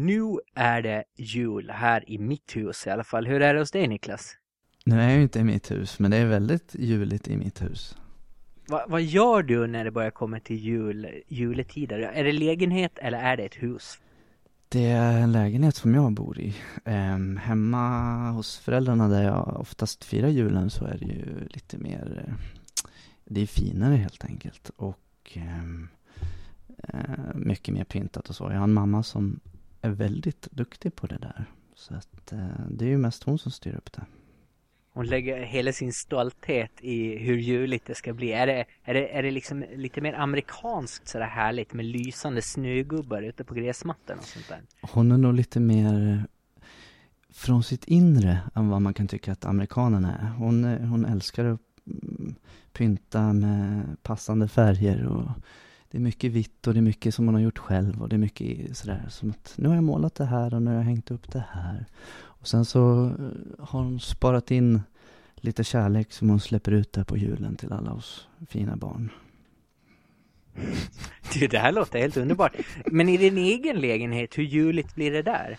Nu är det jul här i mitt hus i alla fall. Hur är det hos dig Niklas? Nu är jag ju inte i mitt hus, men det är väldigt juligt i mitt hus. Va, vad gör du när det börjar komma till jul, juletider? Är det lägenhet eller är det ett hus? Det är en lägenhet som jag bor i. Ehm, hemma hos föräldrarna där jag oftast firar julen så är det ju lite mer, eh, det är finare helt enkelt. Och ehm, eh, mycket mer pyntat och så. Jag har en mamma som är väldigt duktig på det där. Så att eh, det är ju mest hon som styr upp det. Hon lägger hela sin stolthet i hur juligt det ska bli. Är det, är det, är det liksom lite mer amerikanskt sådär härligt med lysande snögubbar ute på gräsmattan och sånt där? Hon är nog lite mer från sitt inre än vad man kan tycka att amerikanerna är. Hon, hon älskar att mm, pynta med passande färger och det är mycket vitt och det är mycket som hon har gjort själv och det är mycket sådär som att nu har jag målat det här och nu har jag hängt upp det här. Och sen så eh, har hon sparat in lite kärlek som hon släpper ut där på julen till alla oss fina barn. Du, det här låter helt underbart. Men i din egen lägenhet, hur juligt blir det där?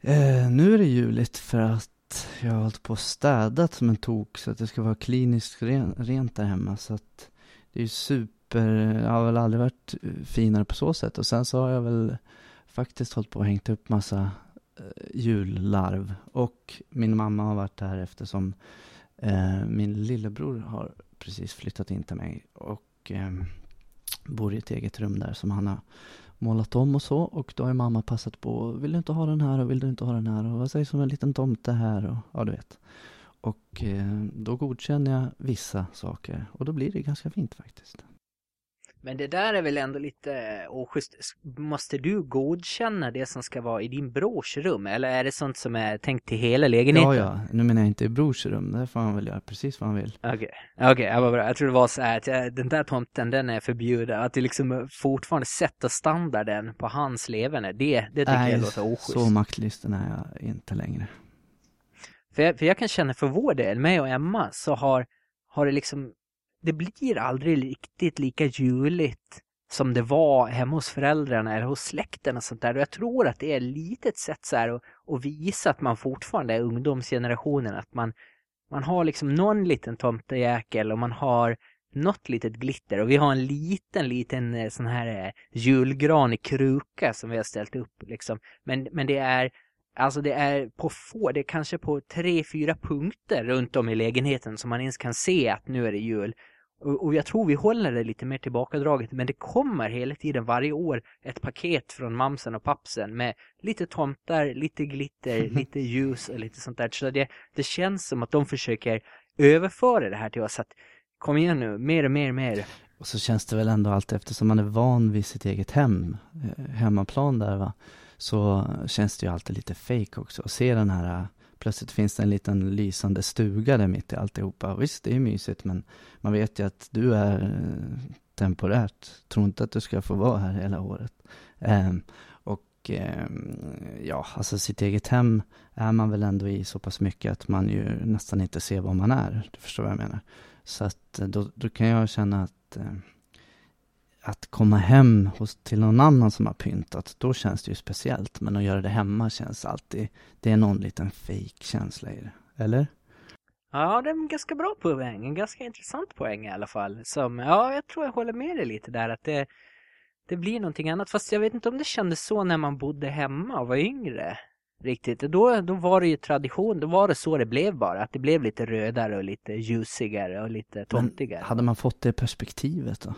Eh, nu är det juligt för att jag har hållit på och städat som en tok så att det ska vara kliniskt ren, rent där hemma. Så att det är ju super, jag eh, har väl aldrig varit eh, finare på så sätt. Och sen så har jag väl faktiskt hållit på och hängt upp massa eh, jullarv. Och min mamma har varit där eftersom eh, min lillebror har precis flyttat in till mig. Och eh, bor i ett eget rum där som han har målat om och så. Och då har mamma passat på, vill du inte ha den här och vill du inte ha den här och vad sägs om en liten tomte här och ja du vet. Och eh, då godkänner jag vissa saker och då blir det ganska fint faktiskt. Men det där är väl ändå lite oschysst. Måste du godkänna det som ska vara i din brors rum? Eller är det sånt som är tänkt till hela lägenheten? Ja, ja. Nu menar jag inte i brors rum. Där får han väl göra precis vad han vill. Okej, okay. okej, okay, jag var bra. Jag tror det var så här att jag, den där tomten, den är förbjuden. Att det liksom fortfarande sätter standarden på hans levande. Det, det tycker Nej, jag låter oschysst. så maktlysten är jag inte längre. För jag, för jag kan känna för vår del, mig och Emma, så har, har det liksom det blir aldrig riktigt lika juligt som det var hemma hos föräldrarna eller hos släkten och sånt där. Och jag tror att det är lite ett sätt så här att, att visa att man fortfarande är ungdomsgenerationen. Att man, man har liksom någon liten tomtejäkel och man har något litet glitter och vi har en liten, liten eh, sån här eh, julgran i kruka som vi har ställt upp liksom. Men, men det är Alltså det är på få, det är kanske på tre, fyra punkter runt om i lägenheten som man ens kan se att nu är det jul. Och, och jag tror vi håller det lite mer tillbakadraget men det kommer hela tiden varje år ett paket från mamsen och pappsen med lite tomtar, lite glitter, lite ljus och lite sånt där. Så det, det känns som att de försöker överföra det här till oss att kom igen nu, mer och mer och mer. Och så känns det väl ändå allt eftersom man är van vid sitt eget hem, eh, hemmaplan där va så känns det ju alltid lite fake också. Att se den här, plötsligt finns det en liten lysande stuga där mitt i alltihopa. Visst, det är mysigt, men man vet ju att du är eh, temporärt. Tror inte att du ska få vara här hela året. Um, och um, ja, alltså sitt eget hem är man väl ändå i så pass mycket att man ju nästan inte ser var man är. Du förstår vad jag menar. Så att eh, då, då kan jag känna att um, att komma hem hos, till någon annan som har pyntat, då känns det ju speciellt. Men att göra det hemma känns alltid, det är någon liten fake känsla i det. Eller? Ja, det är en ganska bra poäng. En ganska intressant poäng i alla fall. Som, ja, jag tror jag håller med dig lite där att det, det blir någonting annat. Fast jag vet inte om det kändes så när man bodde hemma och var yngre. Riktigt. Då, då var det ju tradition, då var det så det blev bara. Att det blev lite rödare och lite ljusigare och lite tomtigare. Men hade man fått det perspektivet då?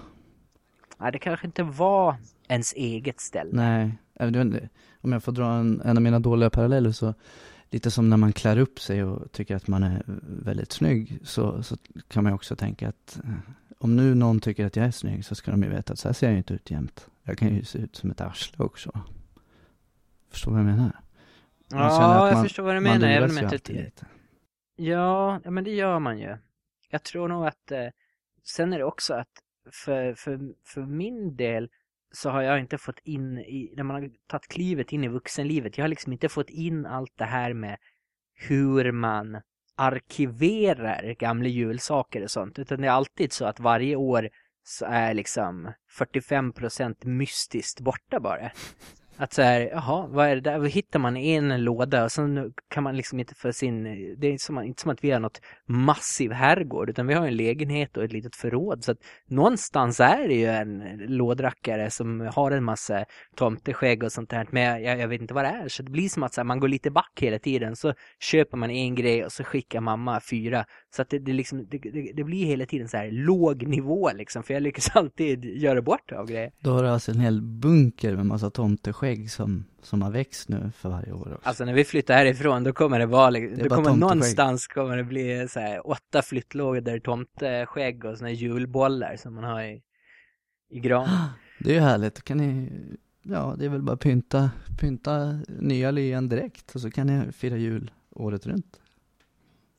Nej, det kanske inte var ens eget ställe. Nej, om jag får dra en, en av mina dåliga paralleller så lite som när man klär upp sig och tycker att man är väldigt snygg så, så kan man också tänka att eh, om nu någon tycker att jag är snygg så ska de ju veta att så här ser jag inte ut jämt. Jag kan ju se ut som ett arsle också. Förstår du vad jag menar? ja, jag förstår vad du menar. Även om jag inte... Lite. Ja, men det gör man ju. Jag tror nog att eh, sen är det också att för, för, för min del så har jag inte fått in, i, när man har tagit klivet in i vuxenlivet, jag har liksom inte fått in allt det här med hur man arkiverar gamla julsaker och sånt. Utan det är alltid så att varje år så är liksom 45% mystiskt borta bara. Att så här, jaha, vad är det där? Hittar man en låda? Och sen kan man liksom inte få sin, det är som, inte som att vi har något massiv herrgård utan vi har en lägenhet och ett litet förråd. Så att någonstans är det ju en lådrackare som har en massa tomteskägg och sånt där. Men jag, jag vet inte vad det är. Så det blir som att så här, man går lite back hela tiden. Så köper man en grej och så skickar mamma fyra så att det, det liksom, det, det, blir hela tiden så här låg nivå liksom för jag lyckas alltid göra bort av grejer. Då har du alltså en hel bunker med massa tomteskägg som, som har växt nu för varje år också. Alltså när vi flyttar härifrån då kommer det vara, det, Det det kommer någonstans kommer det bli så här åtta flyttlådor tomteskägg och såna julbollar som man har i, i gran. Det är ju härligt, då kan ni, ja det är väl bara pynta, pynta nya lyan direkt och så kan ni fira jul året runt.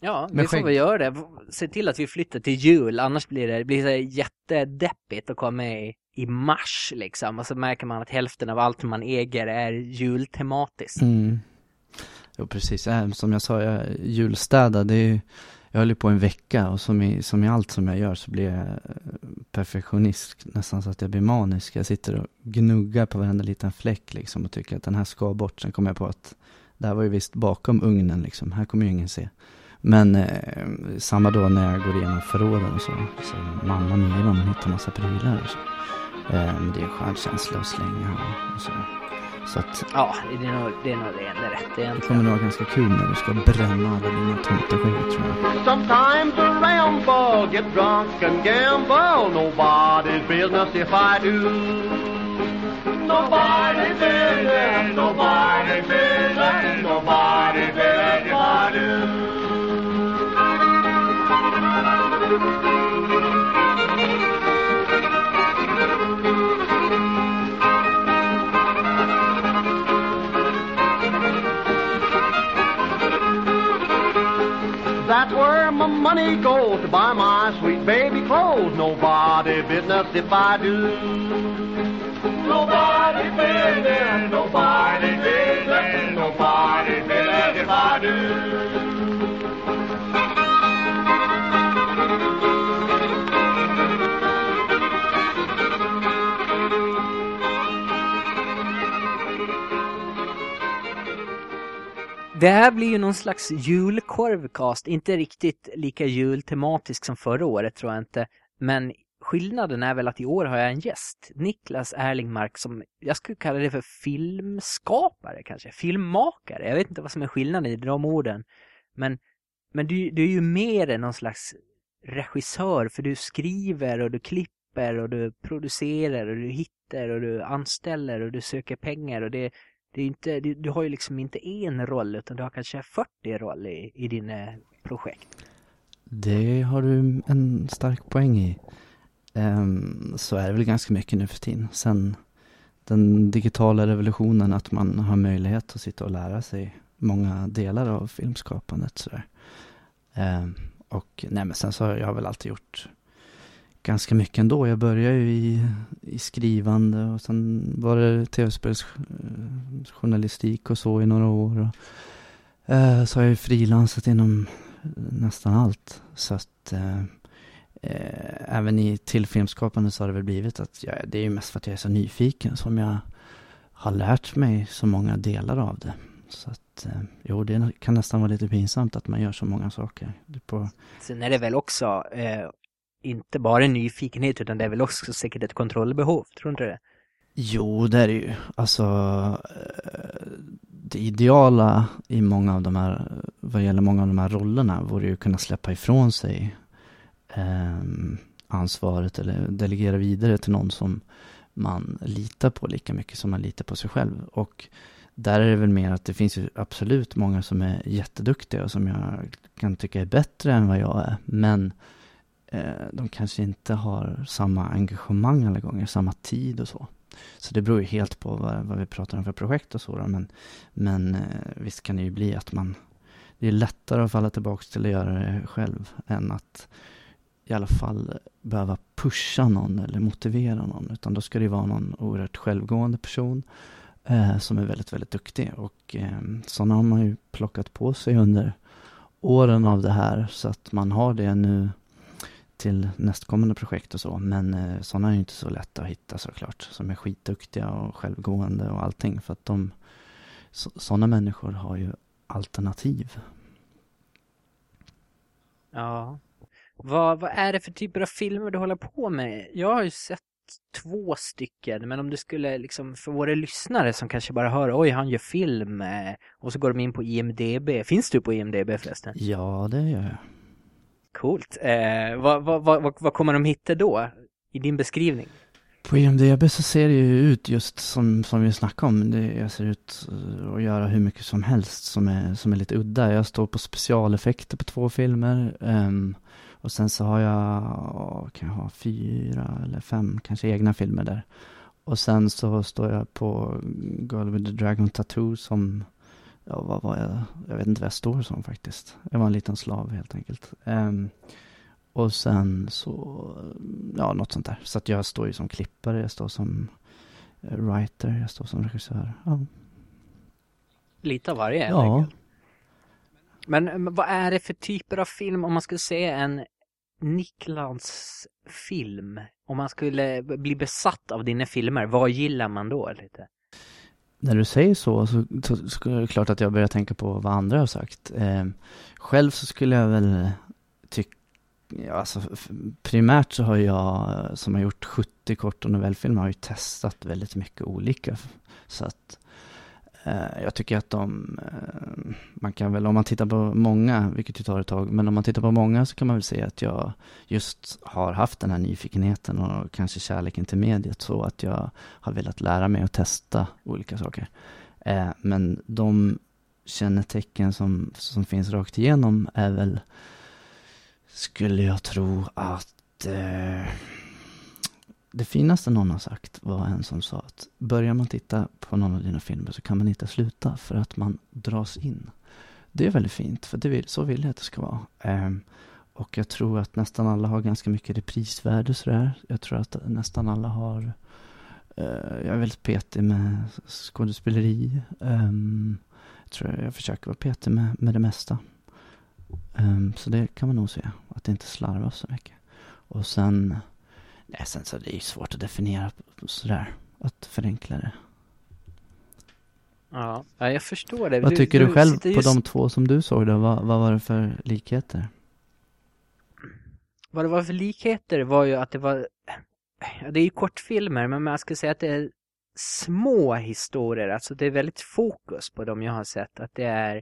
Ja, Med vi får väl göra det. Se till att vi flyttar till jul, annars blir det, det blir så jättedeppigt att komma i, i mars liksom. Och så märker man att hälften av allt man äger är jultematiskt. Mm. Jo precis, äh, som jag sa, jag julstäda, det är ju, jag höll ju på en vecka och som i, som i allt som jag gör så blir jag eh, perfektionist nästan så att jag blir manisk. Jag sitter och gnuggar på varenda liten fläck liksom och tycker att den här ska bort. Sen kommer jag på att det här var ju visst bakom ugnen liksom, här kommer ju ingen se. Men eh, samma då när jag går igenom förråden och så, så mamma ner dem och hittar massa prylar och så. Eh, men det är en skön känsla att slänga och, så. Så att Ja, det är nog det, är nog det enda rätt det egentligen. kommer nog vara ganska kul när du ska bränna alla dina tomteskägg tror jag. Sometimes around ball, get drunk and gamble. Nobody's business if I do. Nobody's business, nobody's business, That's where my money goes to buy my sweet baby clothes. Nobody business if I do. Nobody business, nobody business, nobody business if I do. Det här blir ju någon slags julkorvcast, inte riktigt lika jultematisk som förra året tror jag inte. Men skillnaden är väl att i år har jag en gäst, Niklas Erlingmark, som jag skulle kalla det för filmskapare kanske, filmmakare. Jag vet inte vad som är skillnaden i de orden. Men, men du, du är ju mer än någon slags regissör, för du skriver och du klipper och du producerar och du hittar och du anställer och du söker pengar och det, det är inte, du, du har ju liksom inte en roll utan du har kanske 40 roll i, i dina eh, projekt. Det har du en stark poäng i. Um, så är det väl ganska mycket nu för tiden. Sen den digitala revolutionen, att man har möjlighet att sitta och lära sig många delar av filmskapandet. Sådär. Um, och nej, men sen så har jag väl alltid gjort ganska mycket ändå. Jag började ju i, i skrivande och sen var det tv-spelsjournalistik och så i några år. Och, eh, så har jag ju frilansat inom nästan allt. Så att eh, eh, även i tillfilmskapande så har det väl blivit att jag, det är ju mest för att jag är så nyfiken som jag har lärt mig så många delar av det. Så att eh, jo, det kan nästan vara lite pinsamt att man gör så många saker. På, Sen är det väl också eh, inte bara en nyfikenhet utan det är väl också säkert ett kontrollbehov, tror du inte det? Jo, det är det ju. Alltså, eh, det ideala i många av de här, vad gäller många av de här rollerna, vore ju att kunna släppa ifrån sig eh, ansvaret eller delegera vidare till någon som man litar på lika mycket som man litar på sig själv. Och där är det väl mer att det finns ju absolut många som är jätteduktiga och som jag kan tycka är bättre än vad jag är. Men Eh, de kanske inte har samma engagemang alla gånger, samma tid och så. Så det beror ju helt på vad, vad vi pratar om för projekt och så då. Men, men eh, visst kan det ju bli att man, det är lättare att falla tillbaka till att göra det själv än att i alla fall behöva pusha någon eller motivera någon. Utan då ska det ju vara någon oerhört självgående person eh, som är väldigt, väldigt duktig. Och eh, sådana har man ju plockat på sig under åren av det här så att man har det nu till nästkommande projekt och så. Men eh, sådana är ju inte så lätta att hitta såklart. Som är skitduktiga och självgående och allting. För att de, sådana människor har ju alternativ. Ja. Vad, vad är det för typer av filmer du håller på med? Jag har ju sett två stycken, men om du skulle liksom för våra lyssnare som kanske bara hör oj, han gör film eh, och så går de in på IMDB. Finns du på IMDB förresten? Ja, det gör jag. Coolt. Eh, vad, vad, vad, vad kommer de hitta då i din beskrivning? På IMDB så ser det ju ut just som, som vi snackade om. Det, jag ser ut eh, att göra hur mycket som helst som är, som är lite udda. Jag står på specialeffekter på två filmer. Um, och sen så har jag, kan jag ha fyra eller fem kanske egna filmer där. Och sen så står jag på Girl with the Dragon Tattoo som, ja vad var jag, jag vet inte vad jag står som faktiskt. Jag var en liten slav helt enkelt. Um, och sen så, ja något sånt där. Så att jag står ju som klippare, jag står som eh, writer, jag står som regissör. Ja. Lite av varje Ja. enkelt. Men vad är det för typer av film om man skulle se en Niklas film? Om man skulle bli besatt av dina filmer, vad gillar man då lite? När du säger så, så, så, så är det klart att jag börjar tänka på vad andra har sagt. Eh, själv så skulle jag väl tycka, ja, alltså, primärt så har jag, som har gjort 70 kort och novellfilmer, har ju testat väldigt mycket olika. Så att Eh, Eh, jag tycker att de, eh, man kan väl, om man tittar på många, vilket ju tar ett tag, men om man tittar på många så kan man väl se att jag just har haft den här nyfikenheten och kanske kärleken till mediet så att jag har velat lära mig att testa olika saker. Eh, men de kännetecken som, som finns rakt igenom är väl, skulle jag tro att det finaste någon har sagt var en som sa att börjar man titta på någon av dina filmer så kan man inte sluta för att man dras in. Det är väldigt fint, för det vill, så vill jag att det ska vara. Um, och jag tror att nästan alla har ganska mycket reprisvärde sådär. Jag tror att nästan alla har uh, jag är väldigt petig med skådespeleri. Um, jag tror jag försöker vara petig med, med det mesta. Um, så det kan man nog se, att det inte slarvas så mycket. Och sen Nej, sen så är det ju svårt att definiera sådär, att förenkla det. Ja, jag förstår det. Vad tycker du, du själv på de två som du såg då? Vad, vad var det för likheter? Vad det var för likheter var ju att det var, det är ju kortfilmer, men man skulle säga att det är små historier, alltså det är väldigt fokus på dem jag har sett, att det är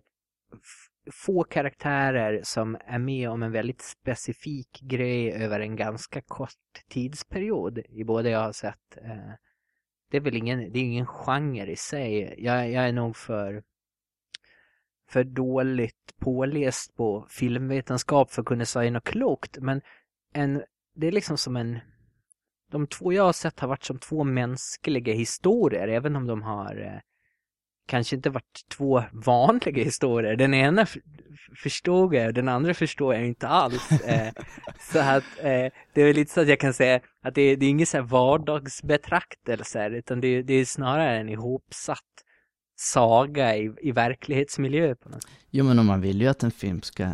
få karaktärer som är med om en väldigt specifik grej över en ganska kort tidsperiod i båda jag har sett. Eh, det är väl ingen, det är ingen genre i sig. Jag, jag är nog för, för dåligt påläst på filmvetenskap för att kunna säga något klokt. Men en, det är liksom som en... De två jag har sett har varit som två mänskliga historier, även om de har eh, kanske inte varit två vanliga historier. Den ena förstod jag, den andra förstår jag inte alls. Eh, så att eh, det är lite så att jag kan säga att det, det är inget så här vardagsbetraktelser utan det, det är snarare en ihopsatt saga i, i verklighetsmiljö på något. Jo men om man vill ju att en film ska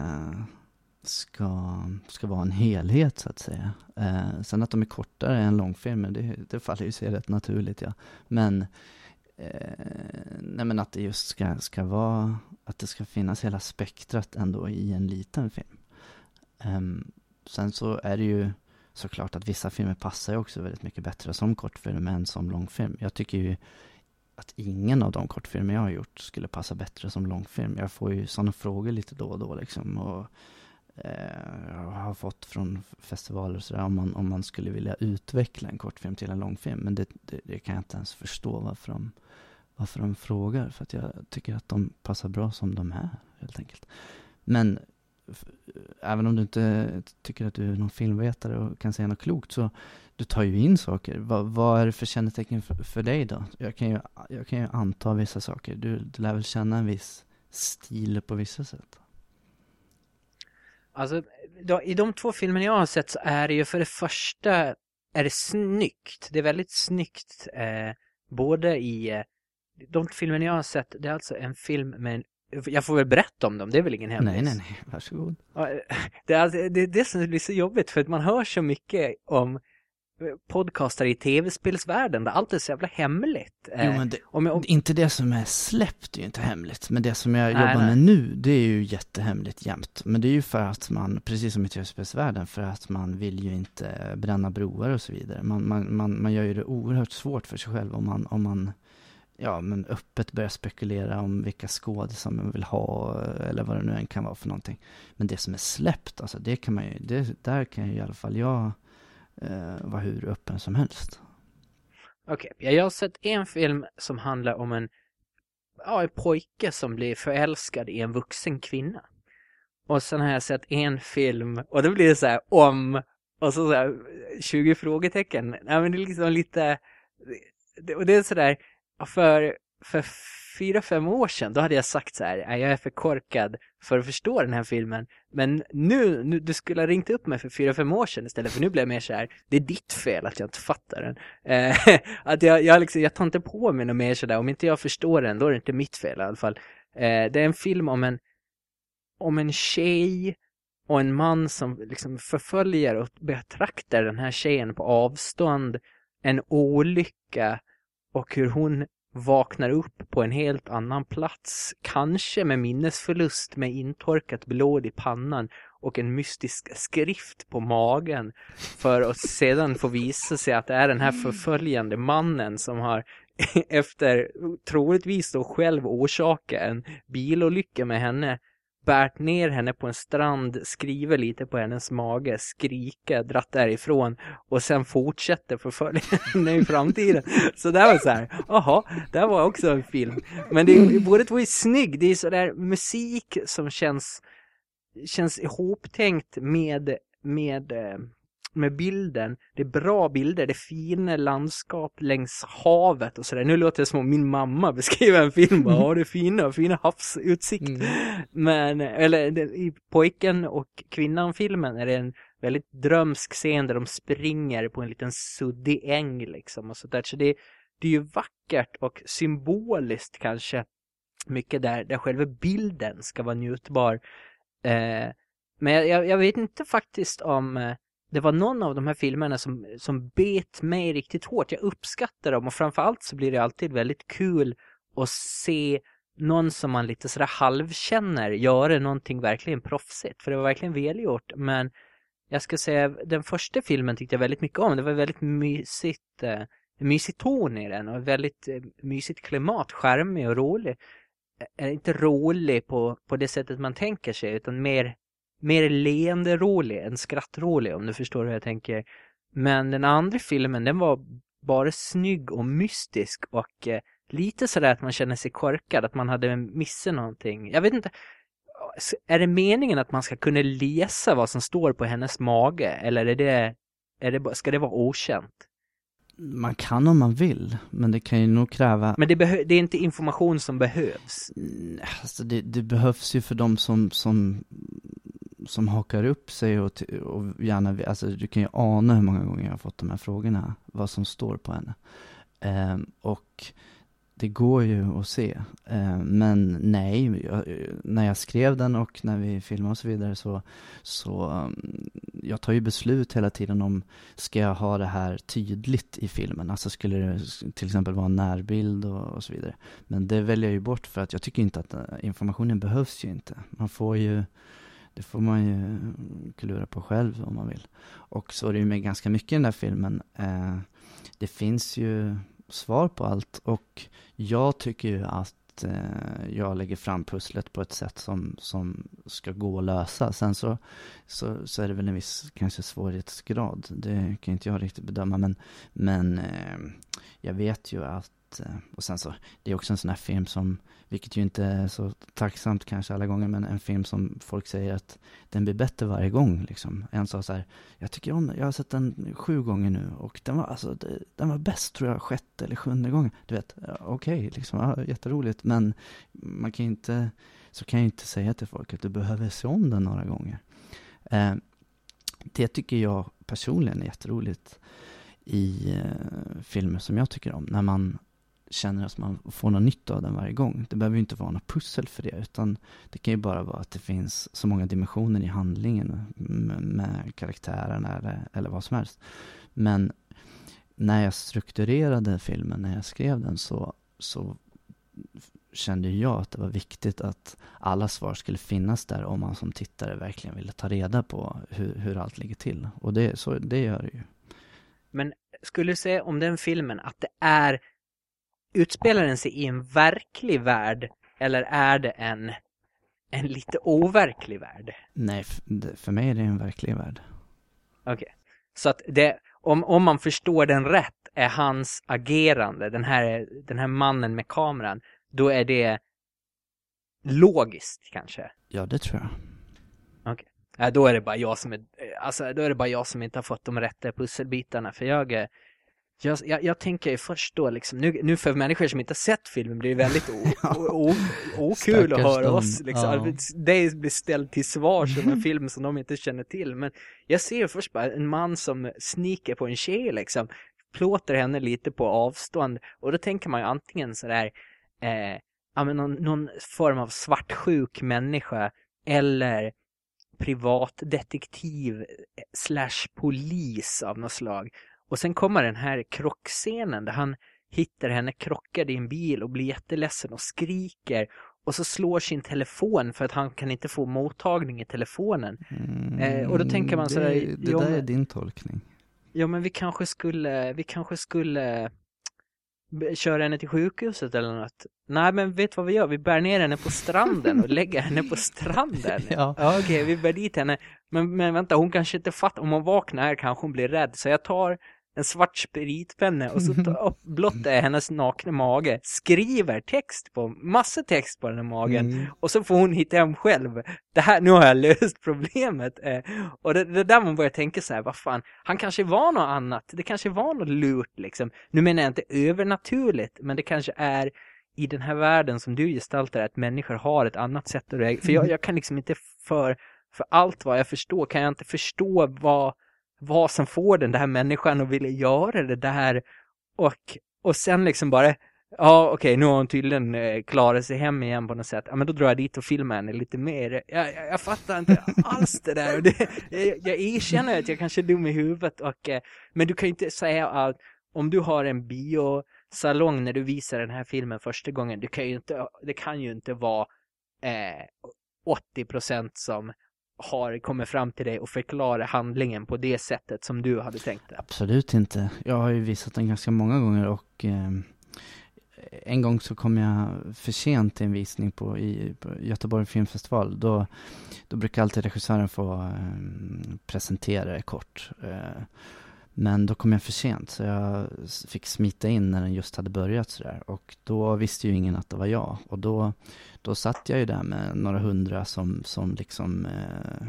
ska, ska vara en helhet så att säga. Eh, sen att de är kortare än långfilmer, det, det faller ju sig rätt naturligt ja. Men eh, nej men att det just ska, ska vara, att det ska finnas hela spektrat ändå i en liten film. Um, sen så är det ju såklart att vissa filmer passar ju också väldigt mycket bättre som kortfilm än som långfilm. Jag tycker ju att ingen av de kortfilmer jag har gjort skulle passa bättre som långfilm. Jag får ju sådana frågor lite då och då liksom. Och, eh, jag har fått från festivaler och sådär om man, om man skulle vilja utveckla en kortfilm till en långfilm. Men det, det, det kan jag inte ens förstå varför de varför de frågar. För att jag tycker att de passar bra som de är, helt enkelt. Men även om du inte tycker att du är någon filmvetare och kan säga något klokt, så du tar ju in saker. Vad, vad är det för kännetecken för, för, dig då? Jag kan, ju, jag kan ju anta vissa saker. Du, du lär väl känna en viss stil på vissa sätt? Alltså, då, i de två filmer jag har sett så är det ju för det första är det snyggt. Det är väldigt snyggt. Eh, både i eh, de filmer jag har sett, det är alltså en film med en jag får väl berätta om dem, det är väl ingen hemlis? Nej, nej, nej, varsågod. Det är, alltså- det är det som blir så jobbigt för att man hör så mycket om eh, podcastar i tv-spelsvärlden där allt är så jävla hemligt. Jo, Eh, men det, om, om, inte det som är släppt är ju inte hemligt, men det som jag Nej, jobbar nej. med nu, det är ju jättehemligt jämt. Men det är ju för att man, precis som i tv-spelsvärlden, för att man vill ju inte bränna broar och så vidare. Man, man, man, man gör ju det oerhört svårt för sig själv om man, om man ja, men öppet börjar spekulera om vilka skådisar man vill ha, eller vad det nu än kan vara för någonting. Men det som är släppt, alltså det kan man ju, det, där kan ju i alla fall jag eh, vara hur öppen som helst. Okej, jag har sett en film som handlar om en, ja, en pojke som blir förälskad i en vuxen kvinna. Och sen har jag sett en film och då blir det så här om och så, så här 20 frågetecken. Nej men det är liksom lite, och det är sådär, för, för fyra, fem år sedan då hade jag sagt så här, "Nej, jag är för korkad för att förstå den här filmen. Men nu, nu du skulle ha ringt upp mig för fyra, fem år sedan istället för nu blir jag mer så här, det är ditt fel att jag inte fattar den. Eh, att jag, jag, liksom, jag tar inte på mig något mer sådär, om inte jag förstår den då är det inte mitt fel i alla fall. Eh, det är en film om en, om en tjej och en man som liksom förföljer och betraktar den här tjejen på avstånd, en olycka och hur hon vaknar upp på en helt annan plats, kanske med minnesförlust med intorkat blod i pannan och en mystisk skrift på magen för att sedan få visa sig att det är den här förföljande mannen som har efter troligtvis då själv orsaka en bilolycka med henne bärt ner henne på en strand, skriver lite på hennes mage, skriker, dratt därifrån och sen fortsätter förfölja henne i framtiden. Så det var så här, jaha, det var också en film. Men det är, båda två är snygg, det är sådär musik som känns, känns ihoptänkt med, med, eh, med bilden. Det är bra bilder, det är fina landskap längs havet och sådär. Nu låter det som om min mamma beskriver en film, bara, ja det är fina, fina havsutsikt. Men, eller i pojken och kvinnan-filmen är det en väldigt drömsk scen där de springer på en liten suddig äng liksom och sådär. Så det, det är ju vackert och symboliskt kanske mycket där, där själva bilden ska vara njutbar. Eh, men jag- jag, jag vet inte faktiskt om eh, det var någon av de här filmerna som, som bet mig riktigt hårt. Jag uppskattar dem och framförallt så blir det alltid väldigt kul att se någon som man lite sådär halvkänner göra någonting verkligen proffsigt. För det var verkligen välgjort. Men jag ska säga, den första filmen tyckte jag väldigt mycket om. Det var väldigt mysigt, eh, mysig ton i den och väldigt eh, mysigt klimat, charmig och rolig. Eh, eh inte rolig på, på det sättet man tänker sig utan mer, mer leende rolig än skrattrolig om du förstår hur jag tänker. Men den andra filmen den var bara snygg och mystisk och eh, lite sådär att man känner sig korkad, att man hade missat någonting. Jag vet inte, är det meningen att man ska kunna läsa vad som står på hennes mage eller är det, är det, ska det vara okänt? Man kan om man vill, men det kan ju nog kräva Men det, det är inte information som behövs. Mm, Alltså det, det behövs ju för de som, som, som hakar upp sig och, och gärna vill, alltså du kan ju ana hur många gånger jag har fått de här frågorna, vad som står på henne. Um, och det går ju att se. Um, men nej, jag, när jag skrev den och när vi filmade och så vidare så, så um, jag tar ju beslut hela tiden om, ska jag ha det här tydligt i filmen? Alltså skulle det till exempel vara en närbild och, och så vidare. Men det väljer jag ju bort för att jag tycker inte att eh, informationen behövs ju inte. Man får ju, det får man ju eh, klura på själv om man vill. Och så är det ju med ganska mycket i den där filmen. Eh, det finns ju svar på allt och jag tycker ju att eh, jag lägger fram pusslet på ett sätt som, som ska gå att lösa. Sen så, så, så är det väl en viss kanske svårighetsgrad. Det kan inte jag riktigt bedöma men, men eh, jag vet ju att Eh, och sen så, det är också en sån här film som, vilket ju inte är så tacksamt kanske alla gånger, men en film som folk säger att den blir bättre varje gång liksom. En sa så här, jag tycker om den, jag har sett den sju gånger nu och den var alltså, den var bäst tror jag sjätte eller sjunde gången. Du vet, okej, okej liksom, ja, jätteroligt, men man kan ju inte, så kan jag inte säga till folk att du behöver se om den några gånger. Eh, det tycker jag personligen är jätteroligt i eh, filmer som jag tycker om, när man känner att man får något nytt av den varje gång. Det behöver ju inte vara något pussel för det, utan det kan ju bara vara att det finns så många dimensioner i handlingen med, med karaktärerna eller, eller vad som helst. Men när jag strukturerade filmen, när jag skrev den, så, så kände jag att det var viktigt att alla svar skulle finnas där om man som tittare verkligen ville ta reda på hur, hur allt ligger till. Och det, så, det gör det ju. Men skulle du säga om den filmen att det är utspelar den sig i en verklig värld eller är det en, en lite overklig värld? Nej, för mig är det en verklig värld. Okej. Okay. Så att det, om, om man förstår den rätt, är hans agerande, den här, den här mannen med kameran, då är det logiskt kanske? Ja, det tror jag. Okej. Okay. Ja, då är det bara jag som är, alltså då är det bara jag som inte har fått de rätta pusselbitarna, för jag jag, jag, jag tänker ju först då liksom, nu, nu för människor som inte har sett filmen blir det väldigt okul att höra oss liksom. Ja. Det blir ställd till svar som en film som de inte känner till. Men jag ser först bara en man som sniker på en tjej liksom, plåter henne lite på avstånd. Och då tänker man ju antingen sådär, eh, ja men någon, någon form av svartsjuk människa eller privatdetektiv eh, slash polis av något slag. Och sen kommer den här krockscenen där han hittar henne krockad i en bil och blir jätteledsen och skriker och så slår sin telefon för att han kan inte få mottagning i telefonen. Mm, eh, och då tänker man så här, Det, det där är din tolkning. Ja, men vi kanske skulle, vi kanske skulle köra henne till sjukhuset eller något. Nej, men vet vad vi gör? Vi bär ner henne på stranden och lägger henne på stranden. ja. ja Okej, okay, vi bär dit henne. Men, men vänta, hon kanske inte fattar. Om hon vaknar här kanske hon blir rädd. Så jag tar en svart spritpenna och så blottar jag hennes nakna mage, skriver text på, massa text på den här magen mm. och så får hon hitta hem själv. Det här, nu har jag löst problemet. Eh, och det, det där man börjar tänka så här, vad fan, han kanske var något annat, det kanske var något lurt liksom. Nu menar jag inte övernaturligt, men det kanske är i den här världen som du gestaltar att människor har ett annat sätt att reagera. För jag, jag kan liksom inte för, för allt vad jag förstår kan jag inte förstå vad vad som får den där människan att vilja göra det där och, och sen liksom bara Ja okej, okay, nu har hon tydligen eh, klarat sig hem igen på något sätt. Ja men då drar jag dit och filmar henne lite mer. Jag, jag, jag fattar inte alls det där. Det, jag, jag erkänner att jag kanske är dum i huvudet och eh, men du kan ju inte säga att om du har en biosalong när du visar den här filmen första gången, du kan ju inte, det kan ju inte vara eh, 80% som har kommit fram till dig och förklarat handlingen på det sättet som du hade tänkt det? Absolut inte. Jag har ju visat den ganska många gånger och eh, en gång så kom jag för sent till en visning på, i, på Göteborg filmfestival. Då, då brukar alltid regissören få eh, presentera det kort. Eh, men då kom jag för sent så jag fick smita in när den just hade börjat sådär. Och då visste ju ingen att det var jag. Och då, då satt jag ju där med några hundra som, som liksom eh,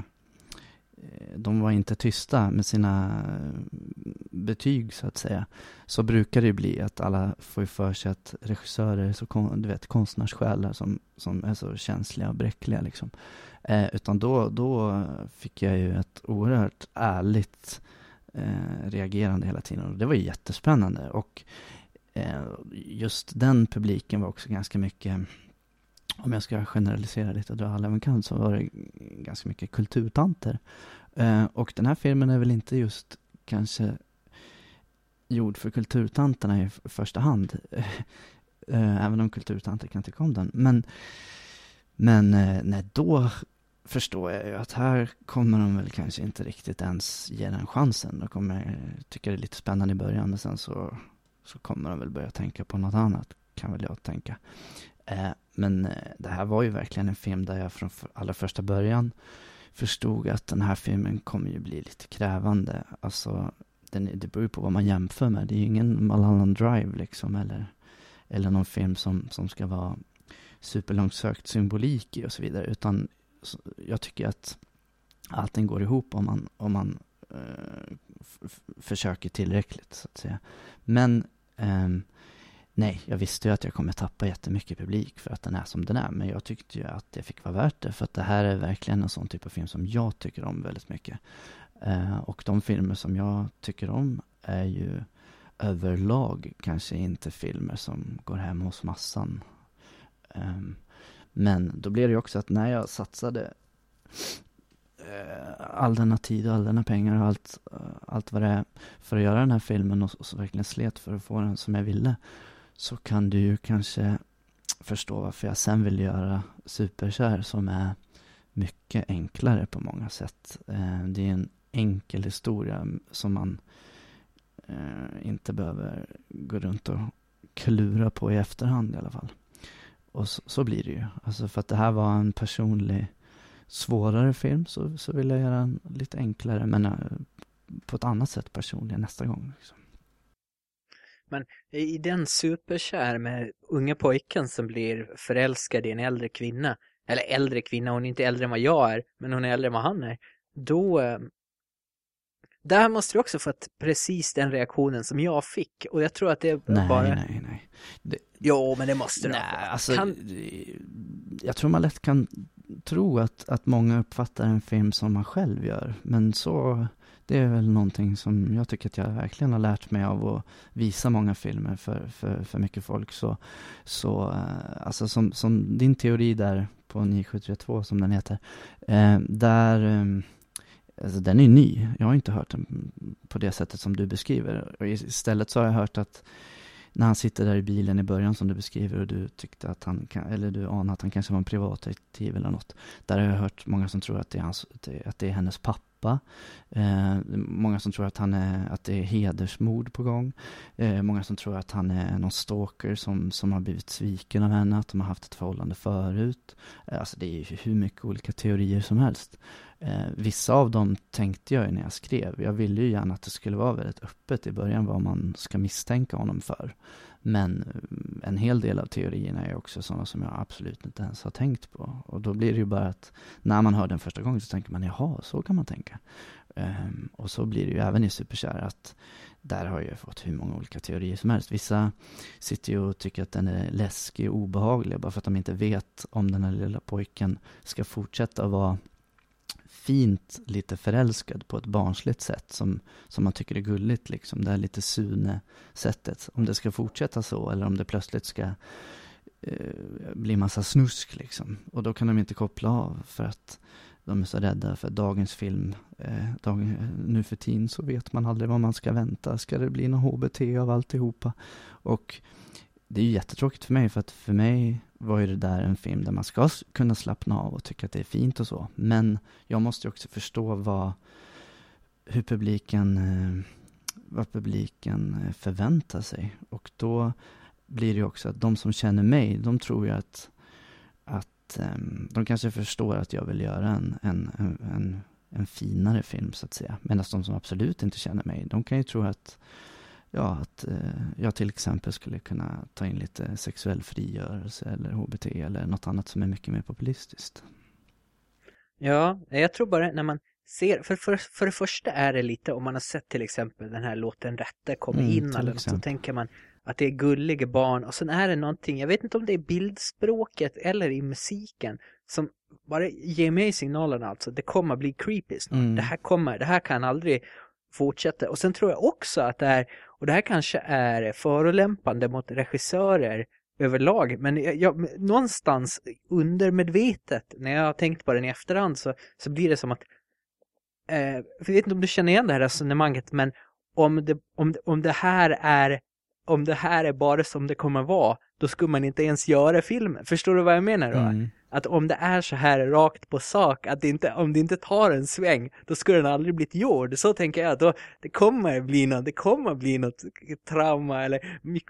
eh de var inte tysta med sina eh, betyg så att säga. Så brukar det ju bli att alla får ju för sig att regissörer är så, du vet, konstnärssjälar som, som är så känsliga och bräckliga liksom. Eh, utan då, då fick jag ju ett oerhört ärligt eh, reagerande hela tiden. Och det var ju jättespännande. Och eh, just den publiken var också ganska mycket, om jag ska generalisera lite och dra alla man kan, så var det ganska mycket kulturtanter. Eh, och den här filmen är väl inte just kanske gjord för kulturtanterna i första hand. Eh, även om kulturtanter kan tycka om den. Men, men eh, nej, då förstår jag ju att här kommer de väl kanske inte riktigt ens ge den chansen. De kommer tycka det är lite spännande i början, men sen så, så kommer de väl börja tänka på något annat, kan väl jag tänka. Eh, men eh, det här var ju verkligen en film där jag från allra första början förstod att den här filmen kommer ju bli lite krävande. Alltså, den, det beror ju på vad man jämför med. Det är ju ingen Mulholland Drive liksom, eller, eller någon film som, som ska vara superlångsökt symbolik i och så vidare, utan jag tycker att allting går ihop om man, om man eh, försöker tillräckligt, så att säga. Men eh, nej, jag visste ju att jag kommer tappa jättemycket publik för att den är som den är, men jag tyckte ju att det fick vara värt det, för att det här är verkligen en sån typ av film som jag tycker om väldigt mycket. Eh, och de filmer som jag tycker om är ju överlag kanske inte filmer som går hem hos massan. Um, men då blev det ju också att när jag satsade eh, all denna tid och all denna pengar och allt, eh, allt vad det är för att göra den här filmen och, och så verkligen slet för att få den som jag ville så kan du ju kanske förstå varför jag sen vill göra Superkär som är mycket enklare på många sätt. Eh, det är en enkel historia som man inte behöver gå runt och klura på i efterhand i alla fall. Och så, så, blir det ju. Alltså för att det här var en personlig svårare film så, så vill jag göra den lite enklare men eh, på ett annat sätt personlig nästa gång. Liksom. Men i den superkär med unga pojken som blir förälskad i en äldre kvinna, eller äldre kvinna, hon är inte äldre än vad jag är, men hon är äldre än vad han är, då, eh, där måste du också fått precis den reaktionen som jag fick. Och jag tror att det nej, bara... Nej, nej, nej. Jo, men det måste du nej, alltså, kan... Jag tror man lätt kan tro att, att många uppfattar en film som man själv gör. Men så, det är väl någonting som jag tycker att jag verkligen har lärt mig av att visa många filmer för, för, för mycket folk. Så, så eh, alltså som, som din teori där på 9732 som den heter, eh, där eh, alltså den är ny. Jag har inte hört den på det sättet som du beskriver. Och istället så har jag hört att när han sitter där i bilen i början som du beskriver och du tyckte att han, eller du anade att han kanske var en privatdetektiv eller något. Där har jag hört många som tror att det är, hans, att det är hennes pappa pappa. Eh, många som tror att, han är, att det är hedersmord på gång. Eh, många som tror att han är någon stalker som, som har blivit sviken av henne, att de har haft ett förhållande förut. Eh, alltså det är ju hur mycket olika teorier som helst. Eh, vissa av dem tänkte jag när jag skrev. Jag ville ju gärna att det skulle vara väldigt öppet i början vad man ska misstänka honom för. Men eh, en hel del av teorierna är också sådana som jag absolut inte ens har tänkt på. Och då blir det ju bara att när man hör den första gången så tänker man jaha, så kan man tänka. Um, och så blir det ju även i Superkär att där har jag fått hur många olika teorier som helst. Vissa sitter ju och tycker att den är läskig och obehaglig bara för att de inte vet om den här lilla pojken ska fortsätta vara fint lite förälskad på ett barnsligt sätt som, som man tycker är gulligt liksom. Det här lite Sune-sättet. Om det ska fortsätta så eller om det plötsligt ska eh, bli massa snusk liksom. Och då kan de inte koppla av för att de är så rädda för dagens film. Eh, dag, nu för tiden så vet man aldrig vad man ska vänta. Ska det bli något HBT av alltihopa? Och det är ju jättetråkigt för mig för att för mig var ju det där en film där man ska kunna slappna av och tycka att det är fint och så. Men jag måste ju också förstå vad, hur publiken, eh, vad publiken eh, förväntar sig. Och då blir det ju också att de som känner mig, de tror ju att, att ehm, de kanske förstår att jag vill göra en, en, en, en finare film så att säga. Medan de som absolut inte känner mig, de kan ju tro att ja, att eh, jag till exempel skulle kunna ta in lite sexuell frigörelse eller HBT eller något annat som är mycket mer populistiskt. Ja, jag tror bara när man ser, för, för, för det första är det lite, om man har sett till exempel den här låten Rätte kommer mm, in eller så tänker man att det är gulliga barn och sen är det någonting, jag vet inte om det är bildspråket eller i musiken som bara ger mig signalen alltså, det kommer bli creepy snart. Mm. Det här kommer, det här kan aldrig fortsätta. Och sen tror jag också att det är, och det här kanske är förolämpande mot regissörer överlag, men jag, jag, någonstans undermedvetet när jag har tänkt på den i efterhand så, så blir det som att eh, jag vet inte om du känner igen det här resonemanget, men om det, om, om det här är om det här är bara som det kommer vara, då skulle man inte ens göra filmen. Förstår du vad jag menar då? Mm. Att om det är så här rakt på sak, att det inte, om det inte tar en sväng, då skulle den aldrig blivit gjord. Så tänker jag, då det kommer bli något, det kommer bli något trauma eller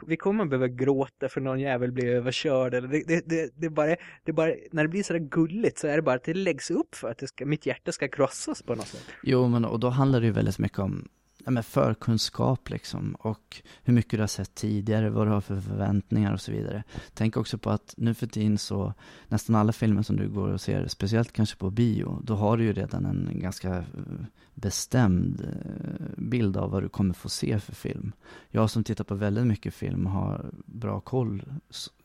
vi kommer behöva gråta för någon jävel blir överkörd eller det, det, det, det, bara, det bara, när det blir så där gulligt så är det bara att det läggs upp för att det ska, mitt hjärta ska krossas på något sätt. Jo, men och då handlar det ju väldigt mycket om ja, men förkunskap liksom och hur mycket du har sett tidigare, vad du har för förväntningar och så vidare. Tänk också på att nu för tiden så, nästan alla filmer som du går och ser, speciellt kanske på bio, då har du ju redan en ganska eh, bestämd eh, bild av vad du kommer få se för film. Jag som tittar på väldigt mycket film har bra koll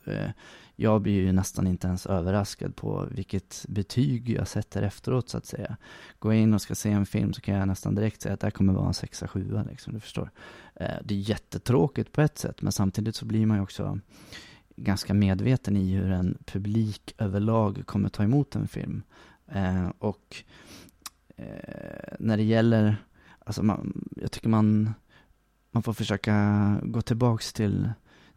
Eh, jag blir ju nästan inte ens överraskad på vilket betyg jag sätter efteråt så att säga. Går jag in och ska se en film så kan jag nästan direkt säga att det här kommer vara en sexa, sjua liksom, du förstår. Eh, det är jättetråkigt på ett sätt, men samtidigt så blir man ju också ganska medveten i hur en publik överlag kommer ta emot en film. Eh, och när det gäller, alltså man, jag tycker man, man får försöka gå tillbaks till,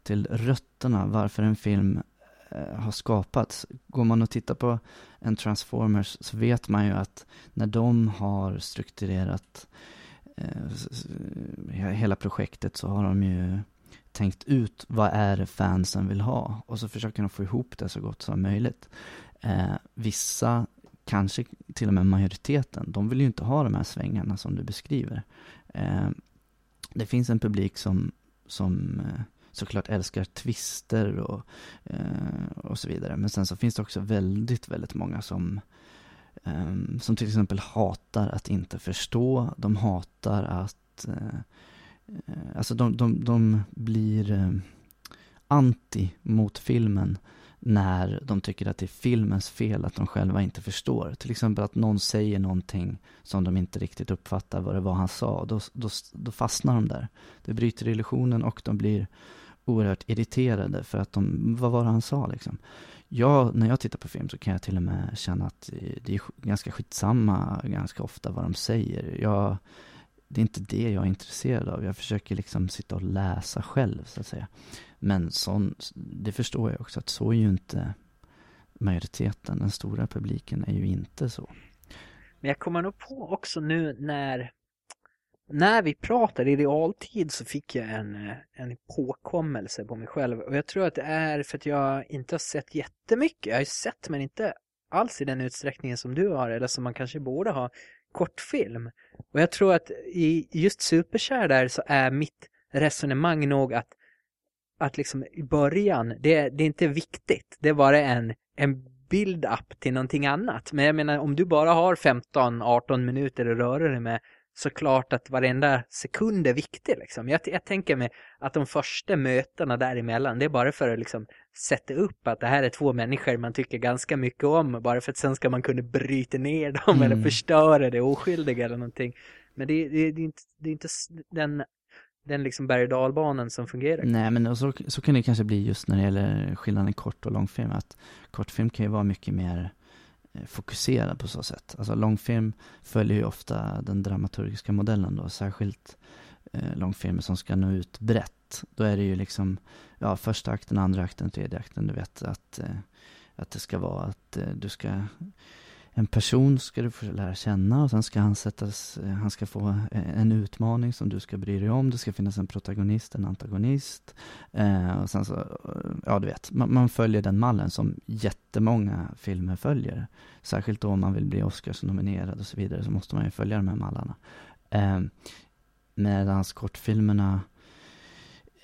till rötterna, varför en film eh, har skapats. Går man och tittar på en Transformers så vet man ju att när de har strukturerat eh, hela projektet så har de ju tänkt ut vad är det fansen vill ha och så försöker de få ihop det så gott som möjligt. Eh, vissa, kanske till och med majoriteten, de vill ju inte ha de här svängarna som du beskriver. Eh, det finns en publik som, som eh, såklart älskar twister och, eh, och så vidare. Men sen så finns det också väldigt, väldigt många som eh, som till exempel hatar att inte förstå, de hatar att eh, alltså de, de, de blir eh, anti mot filmen när de tycker att det är filmens fel att de själva inte förstår. Till exempel att någon säger någonting som de inte riktigt uppfattar vad det var han sa. Då, då, då fastnar de där. Det bryter illusionen och de blir oerhört irriterade för att de, vad var det han sa liksom? Jag, när jag tittar på film så kan jag till och med känna att det är ganska skitsamma ganska ofta vad de säger. Jag det är inte det jag är intresserad av. Jag försöker liksom sitta och läsa själv, så att säga. Men sån, det förstår jag också, att så är ju inte majoriteten. Den stora publiken är ju inte så. Men jag kommer nog på också nu när när vi pratade i realtid så fick jag en, eh, en påkommelse på mig själv. Och jag tror att det är för att jag inte har sett jättemycket. Jag har ju sett men inte alls i den utsträckningen som du har eller som man kanske borde ha kortfilm. Och jag tror att i just Superkär där så är mitt resonemang nog att att liksom i början, det, det är inte viktigt. Det är bara en, en build-up till någonting annat. Men jag menar om du bara har 15-18 minuter att röra dig med såklart att varenda sekund är viktig. Liksom. Jag, jag tänker mig att de första mötena däremellan, det är bara för att liksom sätta upp att det här är två människor man tycker ganska mycket om, bara för att sen ska man kunna bryta ner dem mm. eller förstöra det oskyldiga eller någonting. Men det, det, det, är inte, det är inte den, den liksom berg och dalbanan som fungerar. Nej, men så, så kan det kanske bli just när det gäller skillnaden kort och långfilm, att kortfilm kan ju vara mycket mer Eh, fokuserad på så sätt. Alltså långfilm följer ju ofta den dramaturgiska modellen då, särskilt eh, långfilmer som ska nå ut brett. Då är det ju liksom, ja, första akten, andra akten, tredje akten, du vet att, eh, att det ska vara att eh, du ska en person ska du få lära känna och sen ska han sättas, eh, han ska få eh, en utmaning som du ska bry dig om. Det ska finnas en protagonist, en antagonist. Eh, och sen så, eh, ja du vet, man, man, följer den mallen som jättemånga filmer följer. Särskilt då om man vill bli Oscars-nominerad och så vidare så måste man ju följa de här mallarna. Eh, Medan kortfilmerna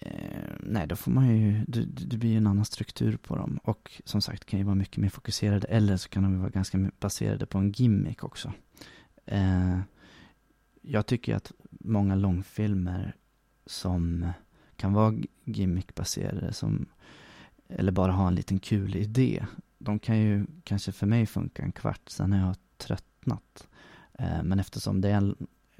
Eh, nej, då får man ju, det, det blir ju en annan struktur på dem. Och som sagt kan ju vara mycket mer fokuserade. Eller så kan de vara ganska baserade på en gimmick också. Eh, jag tycker att många långfilmer som kan vara gimmickbaserade, som, eller bara ha en liten kul idé. De kan ju kanske för mig funka en kvart, sen har jag tröttnat. Eh, men eftersom det är en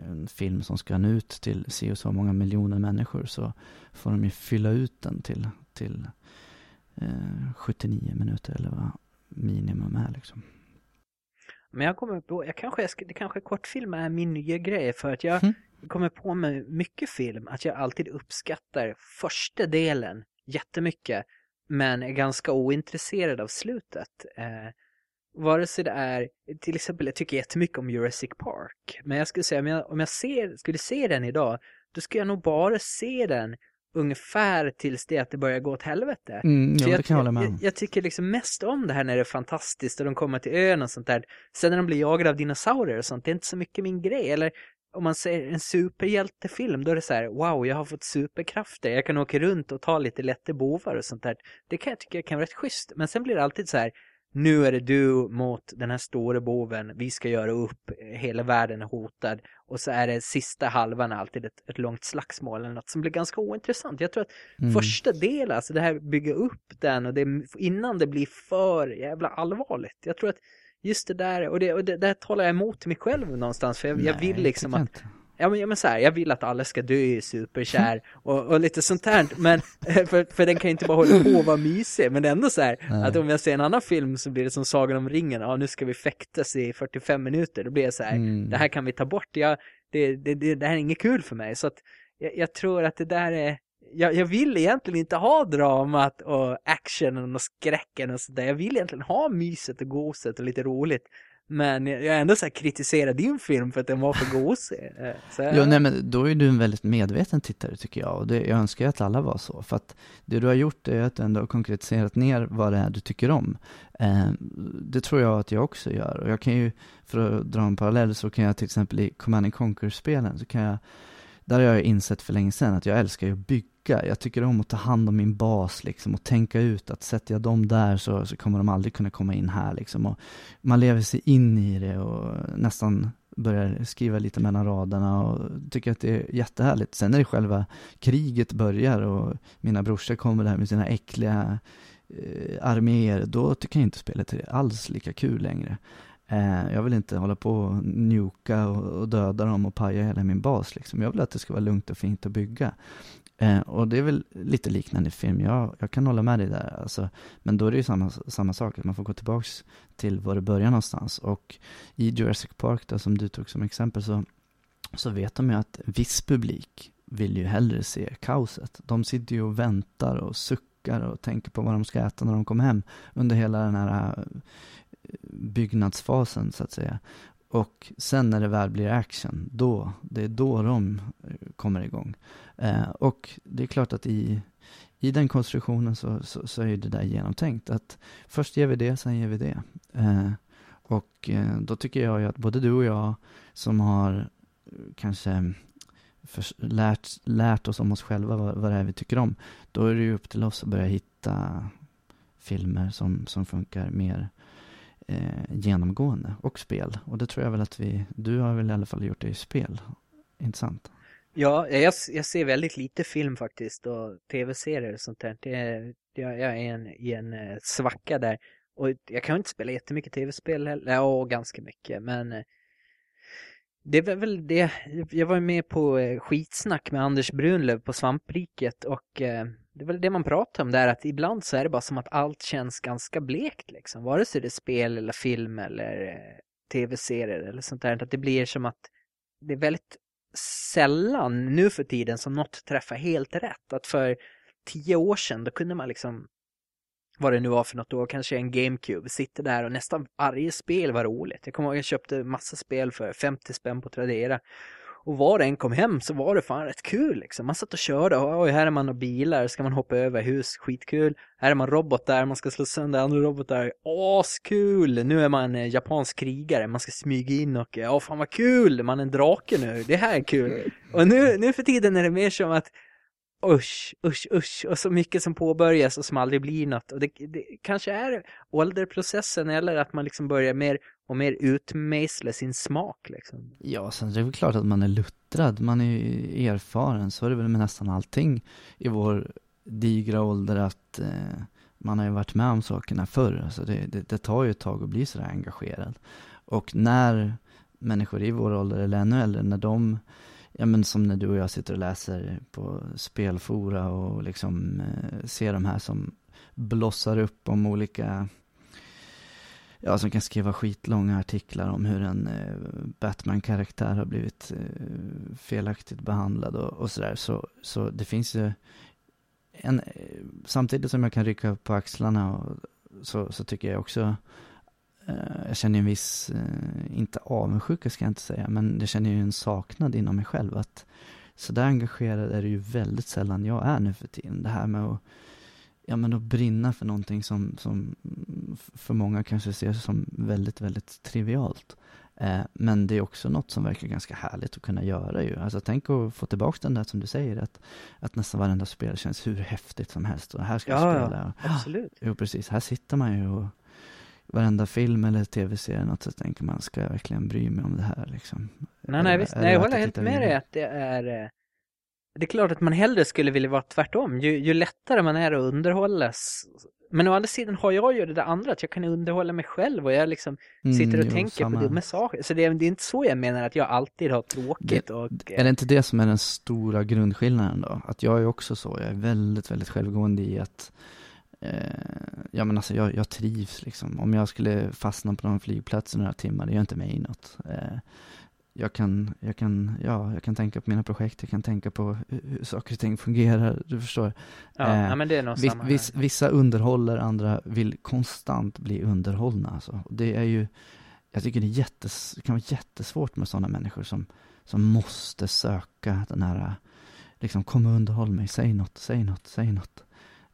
en film som ska nå ut till si och så många miljoner människor så får de ju fylla ut den till, till eh, 79 minuter eller vad minimum är liksom. Men jag kommer på, jag kanske, det kanske kortfilm är min nya grej för att jag mm. kommer på med mycket film att jag alltid uppskattar första delen jättemycket men är ganska ointresserad av slutet. Eh, vare sig det är, till exempel jag tycker jättemycket om Jurassic Park. Men jag skulle säga, om jag, om jag ser, skulle se den idag, då skulle jag nog bara se den ungefär tills det att det börjar gå åt helvete. Mm, ja, jag, det kan jag. Jag, jag, tycker liksom mest om det här när det är fantastiskt och de kommer till ön och sånt där. Sen när de blir jagade av dinosaurier och sånt, det är inte så mycket min grej. Eller om man ser en superhjältefilm, då är det så här, wow, jag har fått superkrafter, jag kan åka runt och ta lite lätta bovar och sånt där. Det kan jag tycka kan vara rätt schysst. Men sen blir det alltid så här, nu är det du mot den här stora boven, vi ska göra upp, hela världen är hotad och så är det sista halvan alltid ett, ett långt slagsmål eller något som blir ganska ointressant. Jag tror att Mm. första delen, alltså det här bygga upp den och det, innan det blir för jävla allvarligt. Jag tror att just det där, och det, och det där talar jag emot mig själv någonstans för jag, jag Nej, vill liksom att jag. Ja men, ja, men så här, jag vill att alla ska dö i superkär och, och lite sånt här. Men, för, för den kan ju inte bara hålla på och vara mysig. Men det är ändå så här, Nej. att om jag ser en annan film så blir det som Sagan om ringen. Ja, nu ska vi fäktas i 45 minuter. Då blir jag så här, Mm. det här kan vi ta bort. Jag, det, det, det, det här är inget kul för mig. Så att jag, jag tror att det där är, jag, jag vill egentligen inte ha dramat och actionen och skräcken och sådär. Jag vill egentligen ha myset och goset och lite roligt. Men jag ändå så här kritiserar din film för att den var för gosig. Eh, så Ja, nej men då är du en väldigt medveten tittare tycker jag och det, jag önskar ju att alla var så för att det du har gjort är att du ändå har konkretiserat ner vad det är du tycker om. Eh, det tror jag att jag också gör och jag kan ju, för att dra en parallell så kan jag till exempel i Command Conquer-spelen så kan jag, där har jag insett för länge sedan att jag älskar ju att bygga. Jag tycker om att ta hand om min bas liksom och tänka ut att sätter jag dem där så, så kommer de aldrig kunna komma in här liksom. Och man lever sig in i det och nästan börjar skriva lite mellan raderna och tycker att det är jättehärligt. Sen när det själva kriget börjar och mina brorsor kommer där med sina äckliga eh, arméer, då tycker jag inte spelet är alls lika kul längre. Eh, jag vill inte hålla på och njuka och, och döda dem och paja hela min bas liksom. Jag vill att det ska vara lugnt och fint att bygga. Eh, och det är väl lite liknande i film, jag, jag kan hålla med dig där alltså. Men då är det ju samma, samma sak, att man får gå tillbaks till var det börjar någonstans. Och i Jurassic Park då, som du tog som exempel så, så vet de ju att viss publik vill ju hellre se kaoset. De sitter ju och väntar och suckar och tänker på vad de ska äta när de kommer hem under hela den här eh, byggnadsfasen så att säga. Och sen när det väl blir action, då, det är då de eh, kommer igång. Eh, och det är klart att i, i den konstruktionen så, så, så är ju det där genomtänkt. Att först ger vi det, sen ger vi det. Eh, och eh, då tycker jag ju att både du och jag som har eh, kanske för, lärt, lärt oss om oss själva vad, vad det är vi tycker om. Då är det ju upp till oss att börja hitta filmer som, som funkar mer eh, genomgående och spel. Och det tror jag väl att vi, du har väl i alla fall gjort det i spel. Inte Ja, jag, jag ser väldigt lite film faktiskt och tv-serier och sånt där. Det, jag, jag är en, i en eh, svacka där. Och jag kan inte spela jättemycket tv-spel heller. Ja, ganska mycket. Men eh, det var väl det. Jag var med på eh, skitsnack med Anders Brunlöv på Svampriket och det är väl det man pratar om där att ibland så är det bara som att allt känns ganska blekt liksom. Vare sig det är spel eller film eller eh, tv-serier eller sånt där. Att det blir som att det är väldigt sällan nu för tiden som något träffar helt rätt. Att för tio år sedan då kunde man liksom vad det nu var för något då kanske en GameCube, sitter där och nästan varje spel var roligt. Jag kommer ihåg att jag köpte massa spel för 50 spänn på Tradera. Och var det än kom hem så var det fan rätt kul liksom. Man satt och körde, oj här är man och bilar, ska man hoppa över hus, skitkul. Här är man robotar, man ska slå sönder andra robotar, askul! Nu är man eh, japansk krigare, man ska smyga in och, ja fan vad kul, man är en drake nu, det här är kul. Och nu, nu för tiden är det mer som att usch, usch, usch och så mycket som påbörjas och som aldrig blir något. Och det, det kanske är ålderprocessen eller att man liksom börjar mer och mer utmejsla sin smak liksom. Ja, sen är det väl klart att man är luttrad, man är ju erfaren, så är det väl med nästan allting i vår digra ålder att eh, man har ju varit med om sakerna förr, alltså det, det, det tar ju ett tag att bli sådär engagerad. Och när människor i vår ålder eller ännu äldre, när de, ja men som när du och jag sitter och läser på spelfora och liksom eh, ser de här som blossar upp om olika Ja, som kan skriva skitlånga artiklar om hur en eh, Batman-karaktär har blivit eh, felaktigt behandlad och, och sådär. Så, så det finns ju en, eh, samtidigt som jag kan rycka på axlarna och, så, så tycker jag också, jag känner en viss, eh, inte avundsjuka ska jag inte säga, men jag känner ju en saknad inom mig själv att så där engagerad är det ju väldigt sällan jag är nu för tiden. Det här med att ja, men att brinna för någonting som, som för många kanske ses som väldigt, väldigt trivialt. Eh, men det är också något som verkar ganska härligt att kunna göra ju. Alltså tänk att få tillbaka den där som du säger, att, att nästan varenda spel känns hur häftigt som helst och här ska jag Ja, ja. spela. Och, Absolut. Jo, precis. Här sitter man ju och varenda film eller tv-serie något så tänker man, ska jag verkligen bry mig om det här liksom? Nej, nej, det- visst. det Nej, jag håller helt med dig att det är... eh, Det är klart att man hellre skulle vilja vara tvärtom. Ju, ju lättare man är att underhållas. Men å andra sidan har jag ju det där andra, att jag kan underhålla mig själv och jag liksom Mm, sitter och jo, tänker samma. på dumma saker. Så det är, det är inte så jag menar att jag alltid har tråkigt och... Är det inte det som är den stora grundskillnaden då? Att jag är också så, jag är väldigt, väldigt självgående i att Ja men alltså jag, jag trivs liksom. Om jag skulle fastna på någon flygplats i några timmar, det gör inte mig något. Eh, jag kan, jag kan, ja, jag kan tänka på mina projekt, jag kan tänka på hur, saker och ting fungerar, du förstår. ja, eh, ja, men det är nog Viss, samma viss, här. vissa underhåller, andra vill konstant bli underhållna alltså. Det är ju, jag tycker det, är jättes, det kan vara jättesvårt med sådana människor som, som måste söka den här, liksom kom och underhåll mig, säg något, säg något, säg något.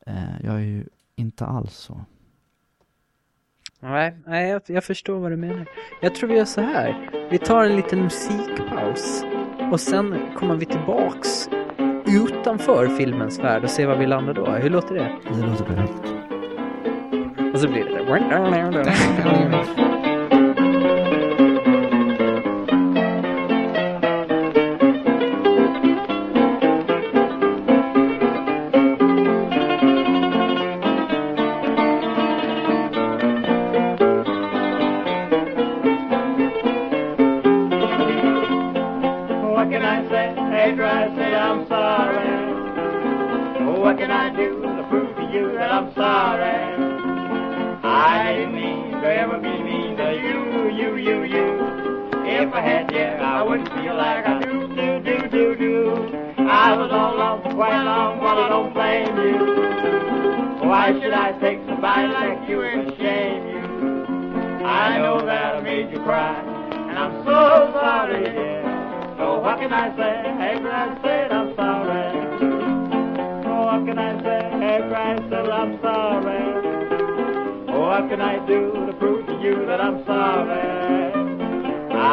Eh, jag är ju inte alls så. Nej, nej jag, jag förstår vad du menar. Jag tror vi gör så här. Vi tar en liten musikpaus och sen kommer vi tillbaks utanför filmens värld och ser var vi landar då. Hur låter det? Det låter perfekt. Och så blir det Yeah, I wouldn't feel like I do, do, do, do, do. I was all alone for quite long, but I don't blame you. Why should I take somebody like you and shame you? I know that I made you cry, and I'm so sorry. So what can I say after I said I'm sorry? What can I say I said I'm sorry? What can I do to prove to you that I'm sorry?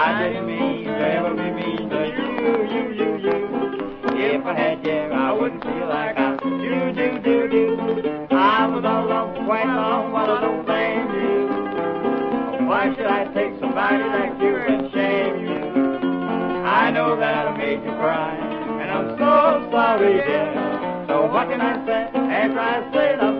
I didn't mean to ever be mean to you, you, you, you. If I had, you, I wouldn't feel like I do, do, do, do. I was alone quite long, but I don't blame you. Why should I take somebody like you and shame you? I know that I made you cry, and I'm so sorry, dear. So what can I say after I say I'm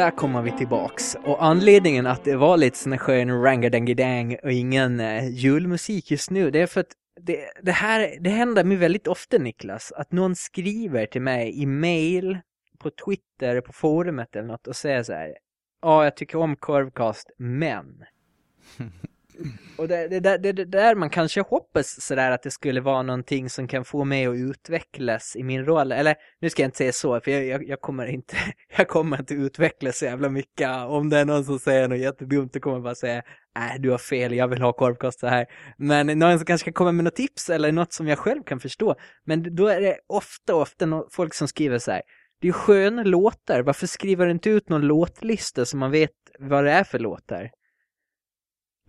där kommer vi tillbaks. Och anledningen att det var lite sån här skön rangadangidang och ingen eh, julmusik just nu, det är för att det, det här, det händer mig väldigt ofta Niklas, att någon skriver till mig i mail, på Twitter, på forumet eller något och säger så här, ja jag tycker om korvkast, men och det, är det, det, det där man kanske hoppas sådär att det skulle vara någonting som kan få mig att utvecklas i min roll. Eller nu ska jag inte säga så, för jag, jag, jag kommer inte jag kommer inte utvecklas så jävla mycket. Om det är någon som säger något jättedumt, då kommer jag bara säga nej du har fel, jag vill ha korvkost så här. Men någon som kanske kan komma med något tips eller något som jag själv kan förstå. Men då är det ofta, ofta folk som skriver så här. Det är ju sköna låtar, varför skriver du inte ut någon låtlista så man vet vad det är för låtar?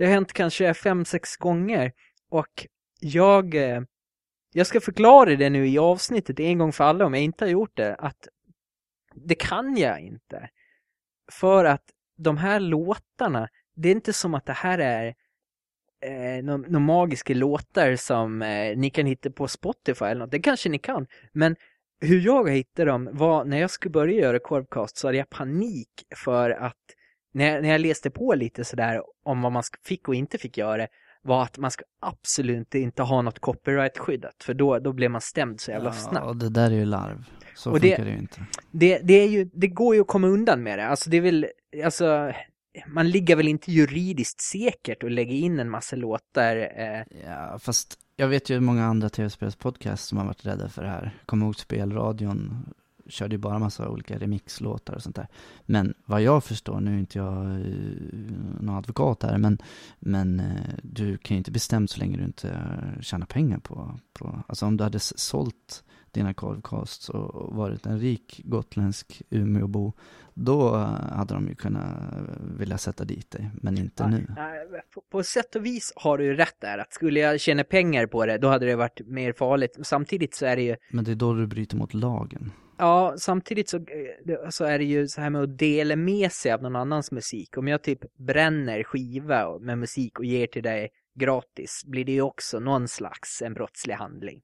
Det har hänt kanske fem, sex gånger och jag, eh, jag ska förklara det nu i avsnittet en gång för alla om jag inte har gjort det, att det kan jag inte. För att de här låtarna, det är inte som att det här är eh, några no magiska låtar som eh, ni kan hitta på Spotify eller något. Det kanske ni kan, men hur jag hittade dem var när jag skulle börja göra korvkast så hade jag panik för att när jag, när jag läste på lite sådär om vad man fick och inte fick göra var att man ska absolut inte ha något copyright-skyddat för då, då blir man stämd så jävla Ja, snabbt. och det där är ju larv. Så Och det- funkar det ju inte. Det, det, är ju, det går ju att komma undan med det. Alltså det är väl, alltså man ligger väl inte juridiskt säkert och lägger in en massa låtar. Eh, Ja, fast jag vet ju många andra tv-spelspodcasts som har varit rädda för det här. Kom ihåg spelradion körde ju bara massa olika remixlåtar och sånt där. Men vad jag förstår, nu är inte jag eh, någon advokat här, men, men eh, du kan ju inte bestämma så länge du inte tjänar pengar på, på alltså om du hade sålt dina korvcasts och varit en rik gotländsk Umeåbo, då hade de ju kunnat vilja sätta dit dig, men inte nu. På, på sätt och vis har du ju rätt där, att skulle jag tjäna pengar på det, då hade det varit mer farligt. Samtidigt så är det ju... Men det är då du bryter mot lagen. Ja, samtidigt så, så är det ju så här med att dela med sig av någon annans musik. Om jag typ bränner skiva med musik och ger till dig gratis, blir det ju också någon slags en brottslig handling.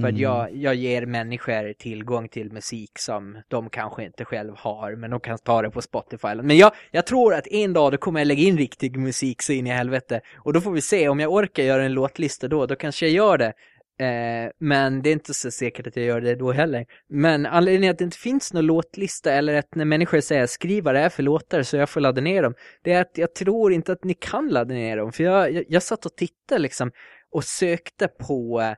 För mm. jag, jag ger människor tillgång till musik som de kanske inte själv har, men de kan ta det på Spotify. Men jag, jag tror att en dag då kommer jag lägga in riktig musik så in i helvete. Och då får vi se, om jag orkar göra en låtlista då, då kanske jag gör det. Eh, men det är inte så säkert att jag gör det då heller. Men anledningen att det inte finns någon låtlista eller att när människor säger skriv vad det är för låtar så jag får ladda ner dem. Det är att jag tror inte att ni kan ladda ner dem. För jag, jag, jag satt och tittade liksom och sökte på eh,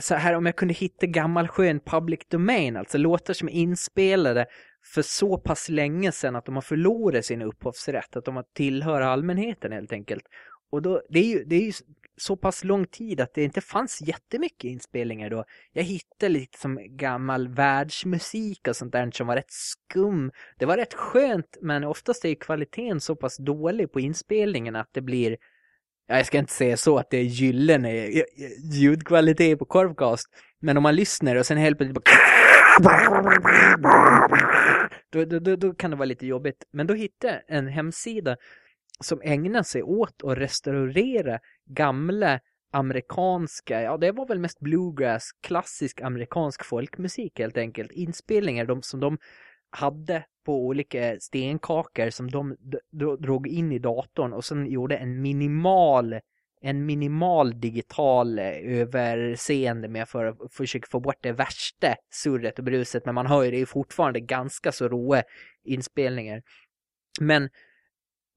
så här om jag kunde hitta gammal skön public domain, alltså låtar som är inspelade för så pass länge sedan att de har förlorat sin upphovsrätt, att de har tillhör allmänheten helt enkelt. Och då, det är ju, det är ju så pass lång tid att det inte fanns jättemycket inspelningar då. Jag hittade lite som gammal världsmusik och sånt där som var rätt skum. Det var rätt skönt, men oftast är ju kvaliteten så pass dålig på inspelningen att det blir Ja, jag ska inte säga så att det är gyllene eh, eh, ljudkvalitet på Korvcast, men om man lyssnar och sen helt plötsligt då, då, då, då kan det vara lite jobbigt. Men då hittade jag en hemsida som ägnar sig åt att restaurera gamla amerikanska, ja det var väl mest bluegrass, klassisk amerikansk folkmusik helt enkelt. Inspelningar de, som de hade på olika stenkakor som de drog in i datorn och sen gjorde en minimal en minimal digital eh, överseende med för att försöka få bort det värsta surret och bruset men man hör ju det är fortfarande ganska så råa inspelningar. Men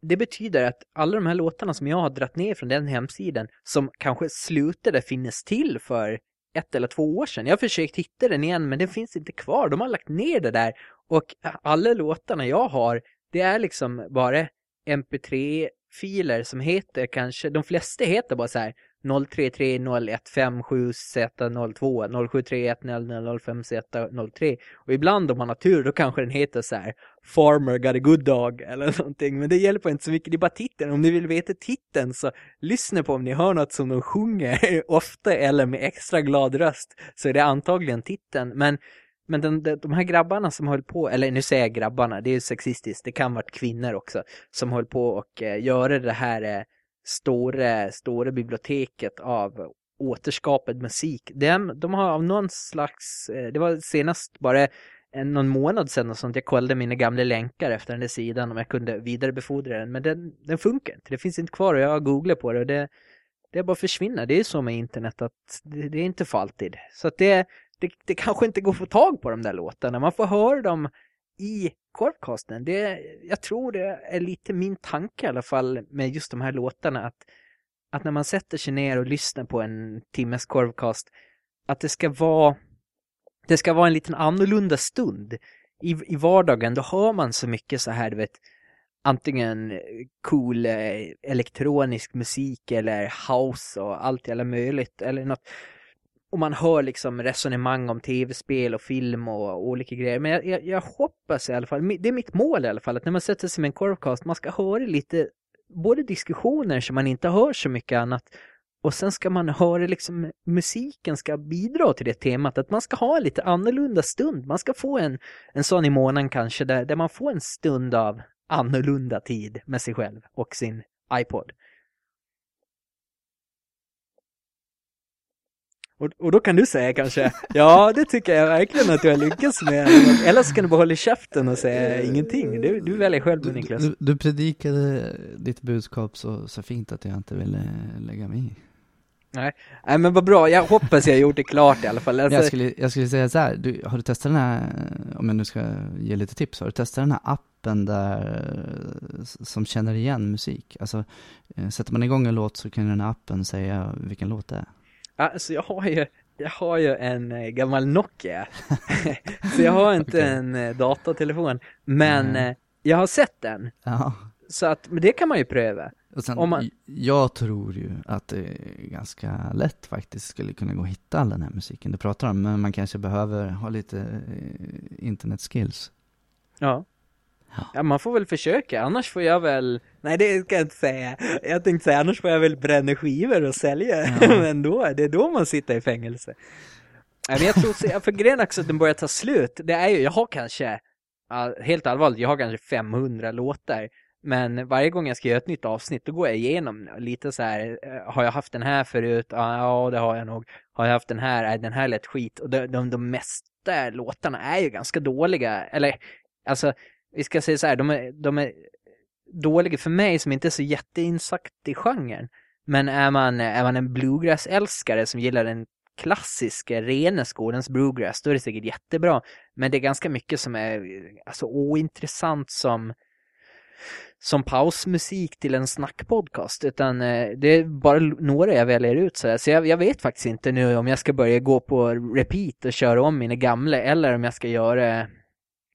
det betyder att alla de här låtarna som jag har dratt ner från den hemsidan som kanske slutade finnas till för ett eller två år sedan. Jag har försökt hitta den igen men den finns inte kvar. De har lagt ner det där och alla låtarna jag har det är liksom bara mp3, filer som heter kanske, de flesta heter bara så här 03301557Z02 07310005Z03 och ibland om man har tur då kanske den heter så här Farmer got a good dog eller någonting. Men det hjälper inte så mycket, det är bara titeln. Om ni vill veta titeln så lyssna på om ni hör något som de sjunger ofta eller med extra glad röst så är det antagligen titeln. Men men den, de, de här grabbarna som höll på, eller nu säger jag grabbarna, det är sexistiskt, det kan vara kvinnor också, som höll på och eh, göra det här eh, stora, stora biblioteket av återskapad musik. De, de har av någon slags, eh, det var senast bara en, någon månad sedan och sånt, jag kollade mina gamla länkar efter den där sidan om jag kunde vidarebefordra den, men den, den funkar inte. Det finns inte kvar och jag har googlat på det och det, det bara försvinner. Det är så med internet att det, det är inte för alltid. Så att det, det, det kanske inte går att få tag på de där låtarna. Man får höra dem i korvkasten. Det, jag tror det är lite min tanke i alla fall med just de här låtarna att, att när man sätter sig ner och lyssnar på en timmes korvkast, att det ska vara det ska vara en liten annorlunda stund. I, i vardagen då hör man så mycket så här, du vet, antingen cool eh, elektronisk musik eller house och allt jävla möjligt eller något och man hör liksom resonemang om tv-spel och film och olika grejer. Men jag, jag, jag, hoppas i alla fall, det är mitt mål i alla fall, att när man sätter sig med en korvcast, man ska höra lite, både diskussioner som man inte hör så mycket annat, och sen ska man höra liksom, musiken ska bidra till det temat, att man ska ha en lite annorlunda stund. Man ska få en, en sån i månaden kanske, där, där man får en stund av annorlunda tid med sig själv och sin iPod. Och, och då kan du säga kanske, ja det tycker jag verkligen att du har lyckats med. Eller så kan du bara hålla käften och säga ingenting. Du, du väljer själv Niklas. Du, du, predikade ditt budskap så, så fint att jag inte ville lägga mig i. Nej. Nej, men vad bra. Jag hoppas jag gjort det klart i alla fall. Alltså... Jag, skulle, jag skulle säga så här, du, har du testat den här, om jag nu ska ge lite tips, har du testat den här appen där, som känner igen musik? Alltså, eh, sätter man igång en låt så kan den här appen säga vilken låt det är. Alltså jag har ju jag har ju en eh, gammal Nokia. så jag har inte Okej. en eh, datatelefon. Men eh, jag har sett den. Ja. Så att, men det kan man ju pröva. Och sen, Om man- Jag tror ju att det är ganska lätt faktiskt skulle kunna gå att hitta all den här musiken du pratar om, men man kanske behöver ha lite internetskills. Ja. Ja. Ja, man får väl försöka. Annars får jag väl... Nej, det ska jag inte säga. Jag tänkte säga, annars får jag väl bränna skivor och sälja. Ja. men då, det är då man sitter i fängelse. Nej, men jag tror, så- för grejen också att den börjar ta slut. Det är ju, jag har kanske, helt allvarligt, jag har kanske 500 låtar. Men varje gång jag ska göra ett nytt avsnitt, då går jag igenom lite så här, eh, har jag haft den här förut? Ja, det har jag nog. Har jag haft den här? Är den här lätt skit? Och de, de, de mesta låtarna är ju ganska dåliga. Eller, alltså, vi ska säga så här, de är, de är dåliga för mig som inte är så jätteinsatt i genren. Men är man, är man en bluegrass-älskare som gillar den klassiska, rena bluegrass, då är det säkert jättebra. Men det är ganska mycket som är alltså, ointressant som, som pausmusik till en snackpodcast. Utan eh, det är bara några jag väljer ut. sådär. så jag, jag vet faktiskt inte nu om jag ska börja gå på repeat och köra om mina gamla eller om jag ska göra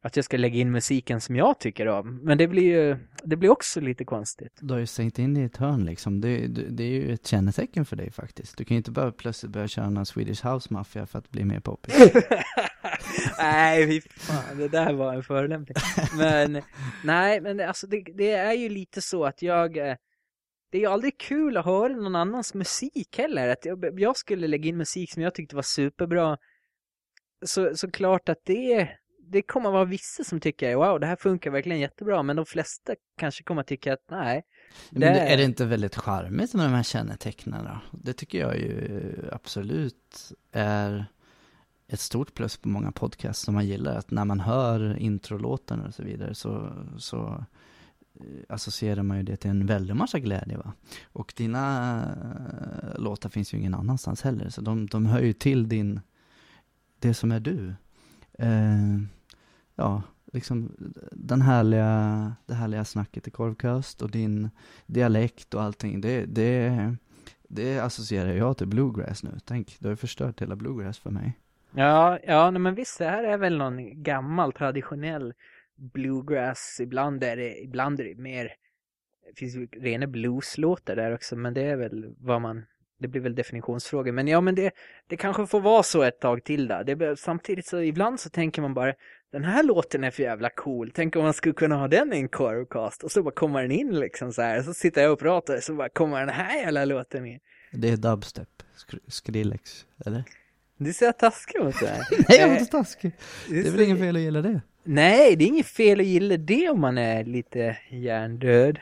att jag ska lägga in musiken som jag tycker om. Men det blir ju, det blir också lite konstigt. Du har ju stängt in i ett hörn liksom. Det, det, det är ju ett kännetecken för dig faktiskt. Du kan ju inte bara plötsligt börja köra någon Swedish House Mafia för att bli mer poppis. nej, fy fan, det där var en förolämpning. Men, nej, men alltså det, det är ju lite så att jag, eh, det är ju aldrig kul att höra någon annans musik heller. Att jag, jag skulle lägga in musik som jag tyckte var superbra. Så, så klart att det, det kommer vara vissa som tycker wow, det här funkar verkligen jättebra. Men de flesta kanske kommer att tycka att nej. Men Det- det, är det inte väldigt charmigt med de här kännetecknen då? Det tycker jag ju absolut är ett stort plus på många podcasts som man gillar. Att när man hör introlåten och så vidare så, så eh, associerar man ju det till en väldig massa glädje va. Och dina eh, låtar finns ju ingen annanstans heller. Så de, de hör ju till din, det som är du. Eh, ja, liksom den härliga, det härliga snacket i korvköst och din dialekt och allting. Det, det, det associerar jag till bluegrass nu. Tänk, du har förstört hela bluegrass för mig. Ja, ja, nej, men visst, det här är väl någon gammal traditionell bluegrass. Ibland är det, ibland är det mer, det finns ju rena blueslåtar där också, men det är väl vad man, det blir väl definitionsfrågor. Men ja, men det, det kanske får vara så ett tag till då. Det, blir- samtidigt så ibland så tänker man bara, den här låten är för jävla cool. Tänk om man skulle kunna ha den i en korvcast och så bara kommer den in liksom så här. Så sitter jag och pratar så bara kommer den här jävla låten in. Det är dubstep, Skr- Skrillex, eller? Du ser taskig mot det här. Nej, jag var Eh, inte taskig. Det är så- väl inget fel att gilla det? Nej, det är inget fel att gilla det om man är lite hjärndöd.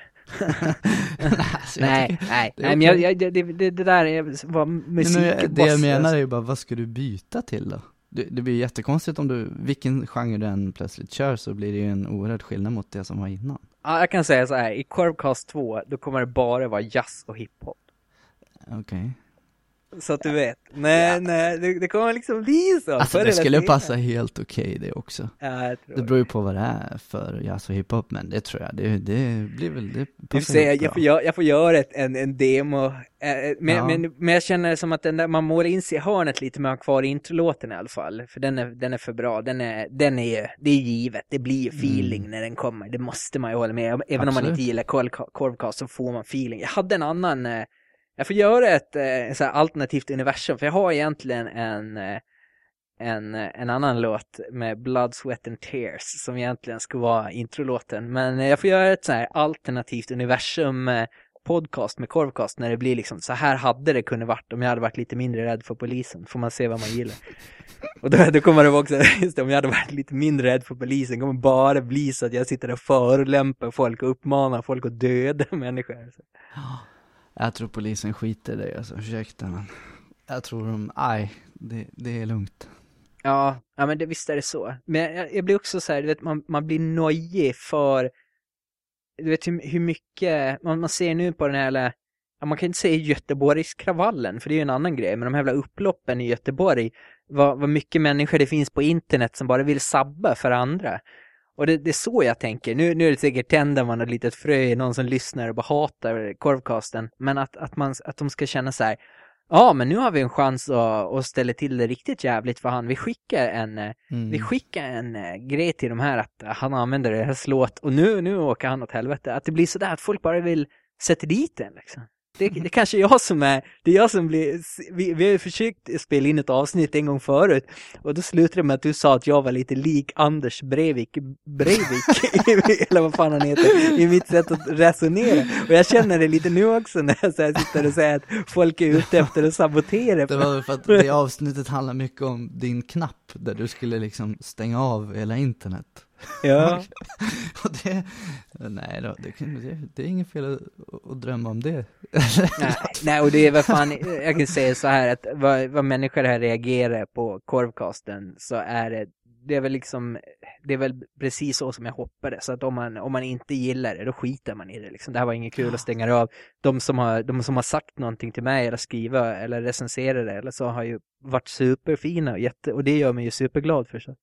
Alltså, nej, tycker- nej, är nej, men jag, jag, det, det, det där är, var Nej, musik. jag- det jag menar är ju bara, vad ska du byta till då? Det, det blir jättekonstigt om du, vilken genre du än plötsligt kör så blir det ju en oerhörd skillnad mot det som var innan. Ja, jag kan säga så här, i Corvcast 2, då kommer det bara vara jazz och hiphop. Okej. Så att du vet. Nej, nej, det, det kommer liksom bli så. Alltså det skulle senare. passa helt okej det också. Ja, jag tror Det beror ju på vad det är för jazz och hiphop, men det tror jag, det, det blir väl, det Du passar se, ihop jag får, göra, jag får göra ett, en, en demo, eh, men, Ja. men, men jag känner som att den där, man målar in sig i hörnet lite med att ha kvar introlåten i alla fall. För den är, den är för bra, den är, den är, det är givet, det blir feeling Mm. när den kommer, det måste man ju hålla med Även om man Absolut. inte gillar korv- korvcast så får man feeling. Jag hade en annan, eh, jag får göra ett eh, så alternativt universum, för jag har egentligen en eh, en, en annan låt med Blood, Sweat and Tears som egentligen ska vara introlåten. Men eh, jag får göra ett så här alternativt universum eh, podcast med Korvcast när det blir liksom så här hade det kunnat varit om jag hade varit lite mindre rädd för polisen. Får man se vad man gillar. Och då, då kommer det också, just det, om jag hade varit lite mindre rädd för polisen kommer bara bli så att jag sitter och förolämpar folk och uppmanar folk att döda människor. Jag tror polisen skiter i dig alltså, ursäkta men. Jag tror de, aj, det, det är lugnt. Ja, ja men det, visst är det så. Men jag, jag blir också så här, du vet, man, man blir nojig för, du vet hur, hur mycket, man, man ser nu på den här ja, man kan inte säga Göteborgskravallen, för det är ju en annan grej, men de här jävla upploppen i Göteborg, vad, vad mycket människor det finns på internet som bara vill sabba för andra. Och det, det är så jag tänker. Nu, nu är det säkert tänder man ett litet frö i någon som lyssnar och bara hatar korvkasten. Men att, att, man, att de ska känna så här, ja men nu har vi en chans att, att ställa till det riktigt jävligt för han. Vi skickar en, eh, Mm. vi skickar en eh, grej till de här att han använder det här slåt och nu, nu åker han åt helvete. Att det blir sådär att folk bara vill sätta dit den liksom. Det, det kanske är jag som är, det är jag som blir, vi, vi har ju försökt spela in ett avsnitt en gång förut och då slutade det med att du sa att jag var lite lik Anders Breivik, Breivik, eller vad fan han heter, i mitt sätt att resonera. Och jag känner det lite nu också när jag så här sitter och säger att folk är ute efter att sabotera. Det var för att det avsnittet handlar mycket om din knapp där du skulle liksom stänga av hela internet. Ja. Och det, nej då, det, det, det är inget fel att, att drömma om det. Nej, nej, och det är vad fan, jag kan säga så här att vad, vad människor här reagerar på korvkasten så är det, det är väl liksom, det är väl precis så som jag hoppades. Så att om man, om man inte gillar det, då skiter man i det liksom. Det här var inget kul att stänga av. De som har, de som har sagt någonting till mig eller skriva eller recensera det eller så har ju varit superfina och jätte, och det gör mig ju superglad för så.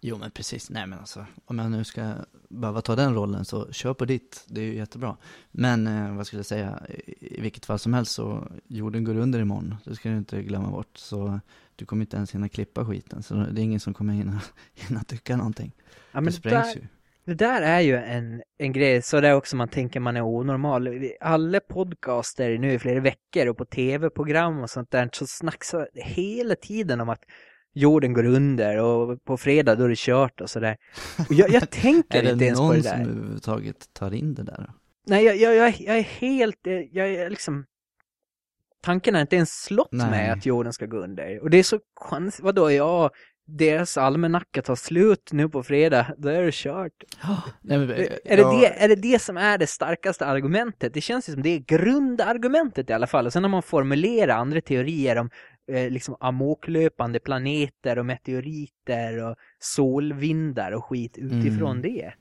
Jo men precis, nej men alltså, om jag nu ska behöva ta den rollen så kör på ditt, det är ju jättebra. Men eh, vad skulle jag säga, i, vilket fall som helst så, jorden går under imorgon, det ska du inte glömma bort. Så du kommer inte ens hinna klippa skiten, så det är ingen som kommer hinna, hinna tycka någonting. Ja, det men sprängs där, ju. Det där är ju en, en grej, så det är också man tänker man är onormal. Alla podcaster nu i flera veckor och på tv-program och sånt där så snackas hela tiden om att jorden går under och på fredag då är det kört och sådär. Och jag, jag tänker Är det inte ens på någon det som där. överhuvudtaget tar in det där? Nej, jag, jag, jag, jag är helt, jag är liksom Tanken har inte ens slått Nej. mig att jorden ska gå under. Och det är så konstigt, vadå, ja, deras almanacka tar slut nu på fredag, då är det kört. Nej, men, Är det, ja, det, är det det som är det starkaste argumentet? Det känns ju som det är grundargumentet i alla fall. Och sen har man formulerat andra teorier om eh, liksom amoklöpande planeter och meteoriter och solvindar och skit utifrån Mm. det.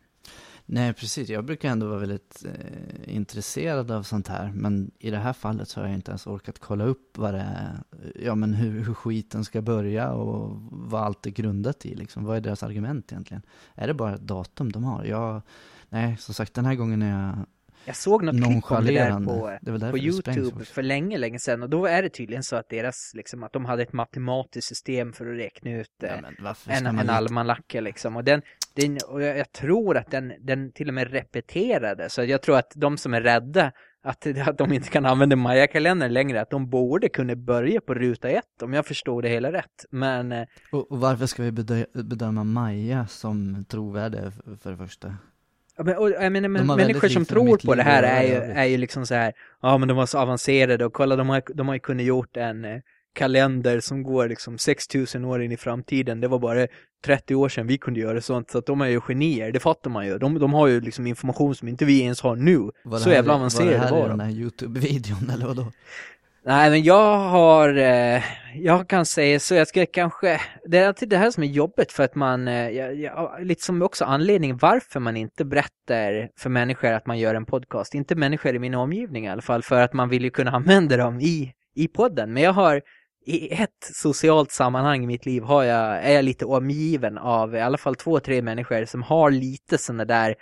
Nej, precis. Jag brukar ändå vara väldigt eh, intresserad av sånt här. Men i det här fallet så har jag inte ens orkat kolla upp vad det är, ja men hur, hur skiten ska börja och vad allt är grundat i liksom. Vad är deras argument egentligen? Är det bara ett datum de har? Jag, nej, som sagt den här gången är jag Jag såg något klipp om det där på, det på Youtube för länge, länge sedan. Och då är det tydligen så att deras, liksom, att de hade ett matematiskt system för att räkna ut eh, Ja, varför en, en almanacka liksom. Och, den, den, och jag, tror att den, den till och med repeterade. Så jag tror att de som är rädda att, att de inte kan använda Maya-kalendern längre, att de borde kunna börja på ruta ett om jag förstår det hela rätt. Men eh, Och, och varför ska vi bedö- bedöma Maja som trovärdig för det första? Ja, men, och, jag menar, men, människor som tror på det här är ju, är ju liksom så här, ja men de var så avancerade och kolla de har, de har ju kunnat gjort en eh, kalender som går liksom 6000 år in i framtiden. Det var bara 30 år sedan vi kunde göra sånt, så att de är ju genier, det fattar man ju. De, de har ju liksom information som inte vi ens har nu. Var det så jävla Var avancerade det här var den de. här Youtube-videon eller vadå? Nej men jag har, eh, jag kan säga så, jag ska kanske, det är alltid det här som är jobbigt för att man, eh, jag, lite som också anledning varför man inte berättar för människor att man gör en podcast, inte människor i min omgivning i alla fall, för att man vill ju kunna använda dem i, i podden. Men jag har, i ett socialt sammanhang i mitt liv har jag, är jag lite omgiven av i alla fall två, tre människor som har lite sådana där,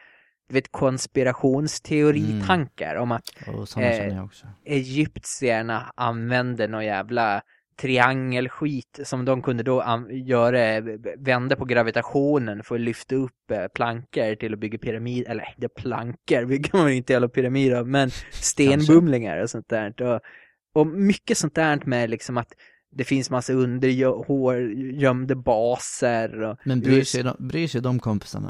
du vet, konspirationsteoritankar om att sådana Eh, egyptierna använde någon jävla triangelskit som de kunde då göra, vända på gravitationen för att lyfta upp eh, plankor till att bygga pyramid, eller det plankor bygger man inte alla pyramider men stenbumlingar och sånt där. Och, och mycket sånt där med liksom att det finns massa undergömda baser och Men bryr sig, de, bryr sig de kompisarna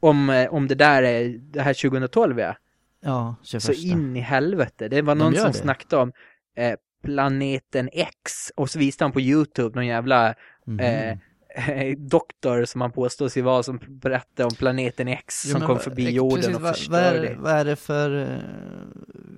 då? om, eh, om det där är, det här 2012 ja. Ja, 21. Så in i helvete. Det var De någon som det. snackade om eh, planeten X och så visade han på Youtube någon jävla Mhm. eh, doktor som han påstår sig vara som berättade om planeten X Jo, som kom förbi jorden precis, och förstörde. vad, är, vad är det för, eh,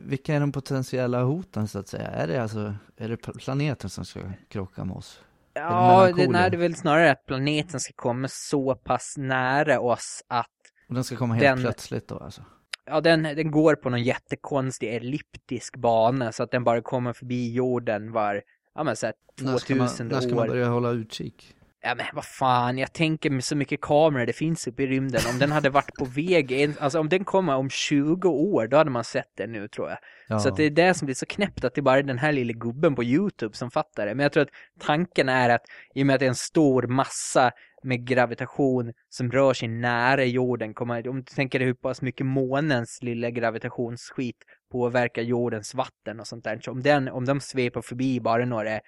vilka är de potentiella hoten så att säga? Är det alltså, är det planeten som ska krocka med oss? Ja, det, nej, det är väl snarare att planeten ska komma så pass nära oss att Och den ska komma helt Den- plötsligt då alltså? ja, den, den går på någon jättekonstig elliptisk bana så att den bara kommer förbi jorden var, ja men såhär När ska, man, 2000 när ska år. man börja hålla utkik? Ja men vad fan, jag tänker med så mycket kameror det finns uppe i rymden. Om den hade varit på väg, alltså om den kommer om 20 år, då hade man sett den nu tror jag. Ja. Så det är det som blir så knäppt, att det bara är den här lilla gubben på YouTube som fattar det. Men jag tror att tanken är att i och med att det är en stor massa med gravitation som rör sig nära jorden, kommer, om du tänker dig hur pass mycket månens lilla gravitationsskit påverkar jordens vatten och sånt där. Så om, den, om de sveper förbi bara några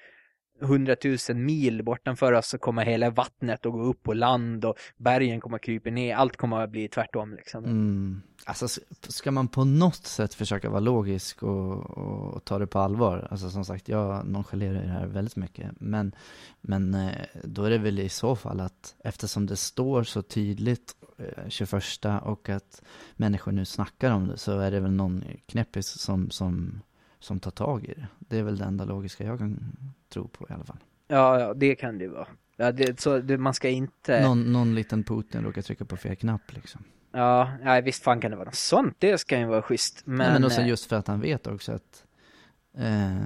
hundratusen mil bortanför oss så kommer hela vattnet att gå upp på land och bergen kommer att krypa ner. Allt kommer att bli tvärtom liksom. Mm. Alltså ska man på något sätt försöka vara logisk och, och ta det på allvar, alltså som sagt jag nonchalerar det här väldigt mycket, men, men eh, då är det väl i så fall att eftersom det står så tydligt eh, 21 och att människor nu snackar om det så är det väl någon knäppis som, som, som tar tag i det. Det är väl det enda logiska jag kan tro på i alla fall. Ja, ja, det kan det vara. Ja, det, så det, man ska inte... Någon, någon liten Putin råkar trycka på fel knapp liksom. Ja, ja, visst fan kan det vara något sånt. Det ska ju vara schysst. Men, Men, men också eh, just för att han vet också att eh,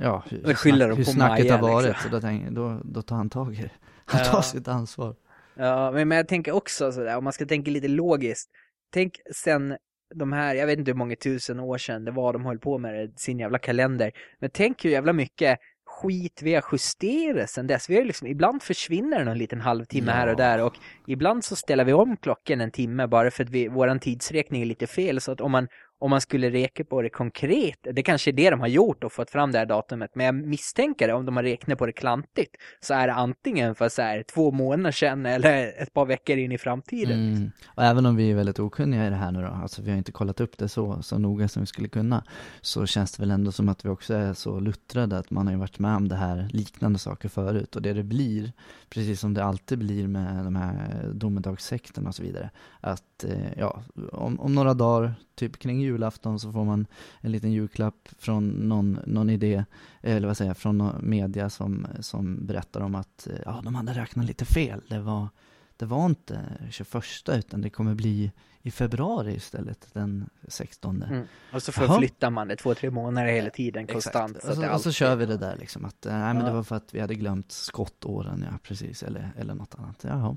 ja, hur, Och snack, hur snacket Maja, har varit, liksom. så då, tänk, då, då tar han tag i det. Han Ja. tar sitt ansvar. Ja, men, men jag tänker också sådär, om man ska tänka lite logiskt. Tänk sen de här, jag vet inte hur många tusen år sedan det var de höll på med det, sin jävla kalender. Men tänk hur jävla mycket skit vi har justerat sen dess. Vi har liksom, ibland försvinner det någon liten halvtimme Ja. här och där och ibland så ställer vi om klockan en timme bara för att vi, våran tidsräkning är lite fel. Så att om man, om man skulle räkna på det konkret, det kanske är det de har gjort och fått fram det här datumet, men jag misstänker det, om de har räknat på det klantigt, så är det antingen för så här två månader sedan eller ett par veckor in i framtiden. Mm. Och även om vi är väldigt okunniga i det här nu då, alltså vi har inte kollat upp det så, så noga som vi skulle kunna, så känns det väl ändå som att vi också är så luttrade att man har ju varit med om det här liknande saker förut och det det blir, precis som det alltid blir med de här domedagssekterna och så vidare, att eh, ja, om, om några dagar, typ kring julafton så får man en liten julklapp från någon, någon idé, eller vad säger jag, från media som, som berättar om att eh, ja, de hade räknat lite fel, det var det var inte 21 utan det kommer bli i februari istället, den 16. Mm. Och så förflyttar man det två, tre månader hela tiden konstant. Exakt. Så Och så, och så kör vi det där liksom att, eh, nej men Ja. det var för att vi hade glömt skottåren, ja precis, eller, eller något annat. Jaha,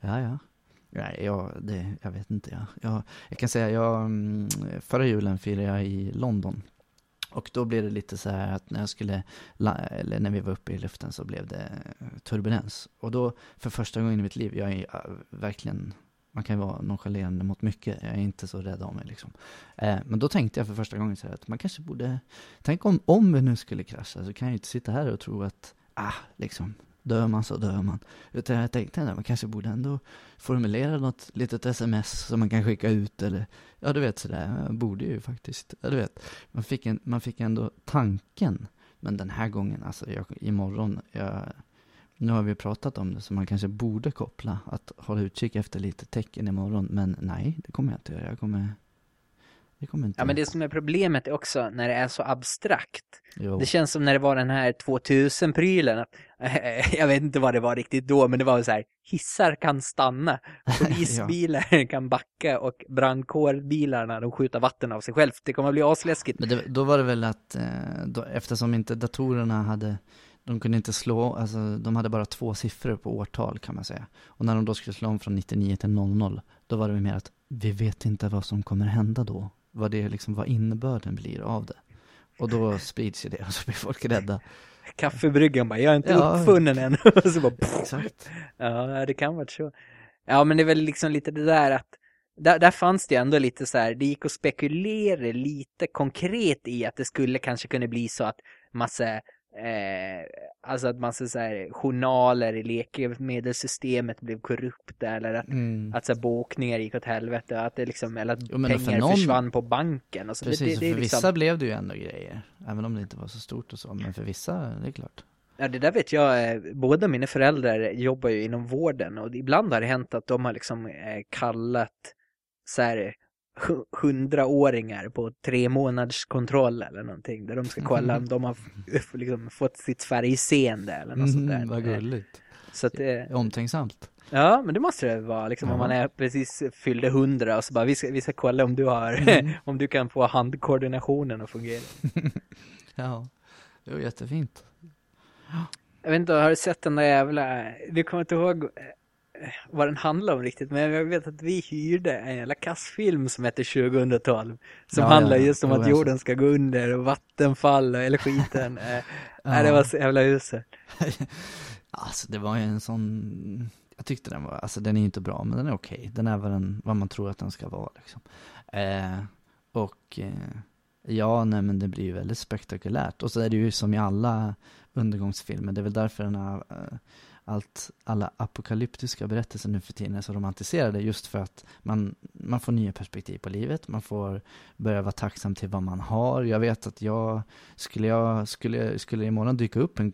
ja ja. Nej, jag, det, jag vet inte. Jag, jag, jag kan säga, jag, mm, förra julen firade jag i London. Och då blev det lite så här att när jag skulle, eller när vi var uppe i luften så blev det eh, turbulens. Och då, för första gången i mitt liv, jag är eh, verkligen, man kan ju vara nonchalerande mot mycket, jag är inte så rädd av mig liksom. Eh, men då tänkte jag för första gången så här att man kanske borde, tänk om, om vi nu skulle krascha så kan jag ju inte sitta här och tro att, ah, liksom, dör man så dör man. Utan jag tänkte att man kanske borde ändå formulera något litet sms som man kan skicka ut eller, ja du vet sådär, jag borde ju faktiskt, ja du vet. Man fick, en, man fick ändå tanken. Men den här gången, alltså jag, imorgon, jag, nu har vi pratat om det så man kanske borde koppla att hålla utkik efter lite tecken imorgon. Men nej, det kommer jag inte göra. Jag kommer, det kommer inte. Ja men det som är problemet är också när det är så abstrakt. jo. Det känns som när det var den här 2000-prylen. att- Jag vet inte vad det var riktigt då, men det var så här. Hissar kan stanna, polisbilar kan backa och brandkårbilarna de skjuter vatten av sig själv. Det kommer att bli asläskigt. Men det, då var det väl att, eh, då, eftersom inte datorerna hade, de kunde inte slå, alltså de hade bara två siffror på årtal kan man säga. Och när de då skulle slå om från 99 till 00, då var det mer att vi vet inte vad som kommer hända då. Vad det liksom, vad innebörden blir av det. Och då sprids ju det och så blir folk rädda. Kaffebryggan bara, jag är inte Ja. uppfunnen än. Och så bara, Exakt. Ja, det kan vara så. Ja, men det är väl liksom lite det där att där, där fanns det ju ändå lite så här, det gick att spekulera lite konkret i att det skulle kanske kunna bli så att massa, eh, alltså att massa så här journaler i läkemedelssystemet blev korrupta eller att, Mm. att så här, bokningar gick åt helvete, att det liksom, eller att Jo, men för pengar någon- försvann på banken och så. Precis, det, det, det för liksom, vissa blev det ju ändå grejer. Även om det inte var så stort och så, men för vissa, det är klart. Ja, det där vet jag. eh, Båda mina föräldrar jobbar ju inom vården och ibland har det hänt att de har liksom eh, kallat så här hundraåringar på tre månaders kontroll eller någonting där de ska kolla om de har liksom fått sitt färgseende eller något sånt där. Mm, vad gulligt. Så att, eh, Omtänksamt. ja, men det måste det vara liksom om Ja. man är precis fyllde hundra och så bara vi ska, vi ska kolla om du har, Mm. om du kan få handkoordinationen att fungera. Ja, det var jättefint. Jag vet inte, har du sett den där jävla... Du kommer inte ihåg vad den handlar om riktigt, men jag vet att vi hyrde en jävla kassfilm som heter 2012. Som Ja, handlar ja, just om att jorden ska gå under och vattenfall eller skiten. Eh, Nej, det var så jävla uselt. Alltså det var ju en sån, jag tyckte den var, alltså den är ju inte bra men den är okej. Den är vad, den, vad man tror att den ska vara liksom. Eh, och eh, ja, nej men det blir ju väldigt spektakulärt. Och så är det ju som i alla undergångsfilmer, det är väl därför den här, eh, allt, alla apokalyptiska berättelser nu för tiden är så romantiserade just för att man, man får nya perspektiv på livet, man får börja vara tacksam till vad man har. Jag vet att jag, skulle jag, skulle, skulle imorgon dyka upp en,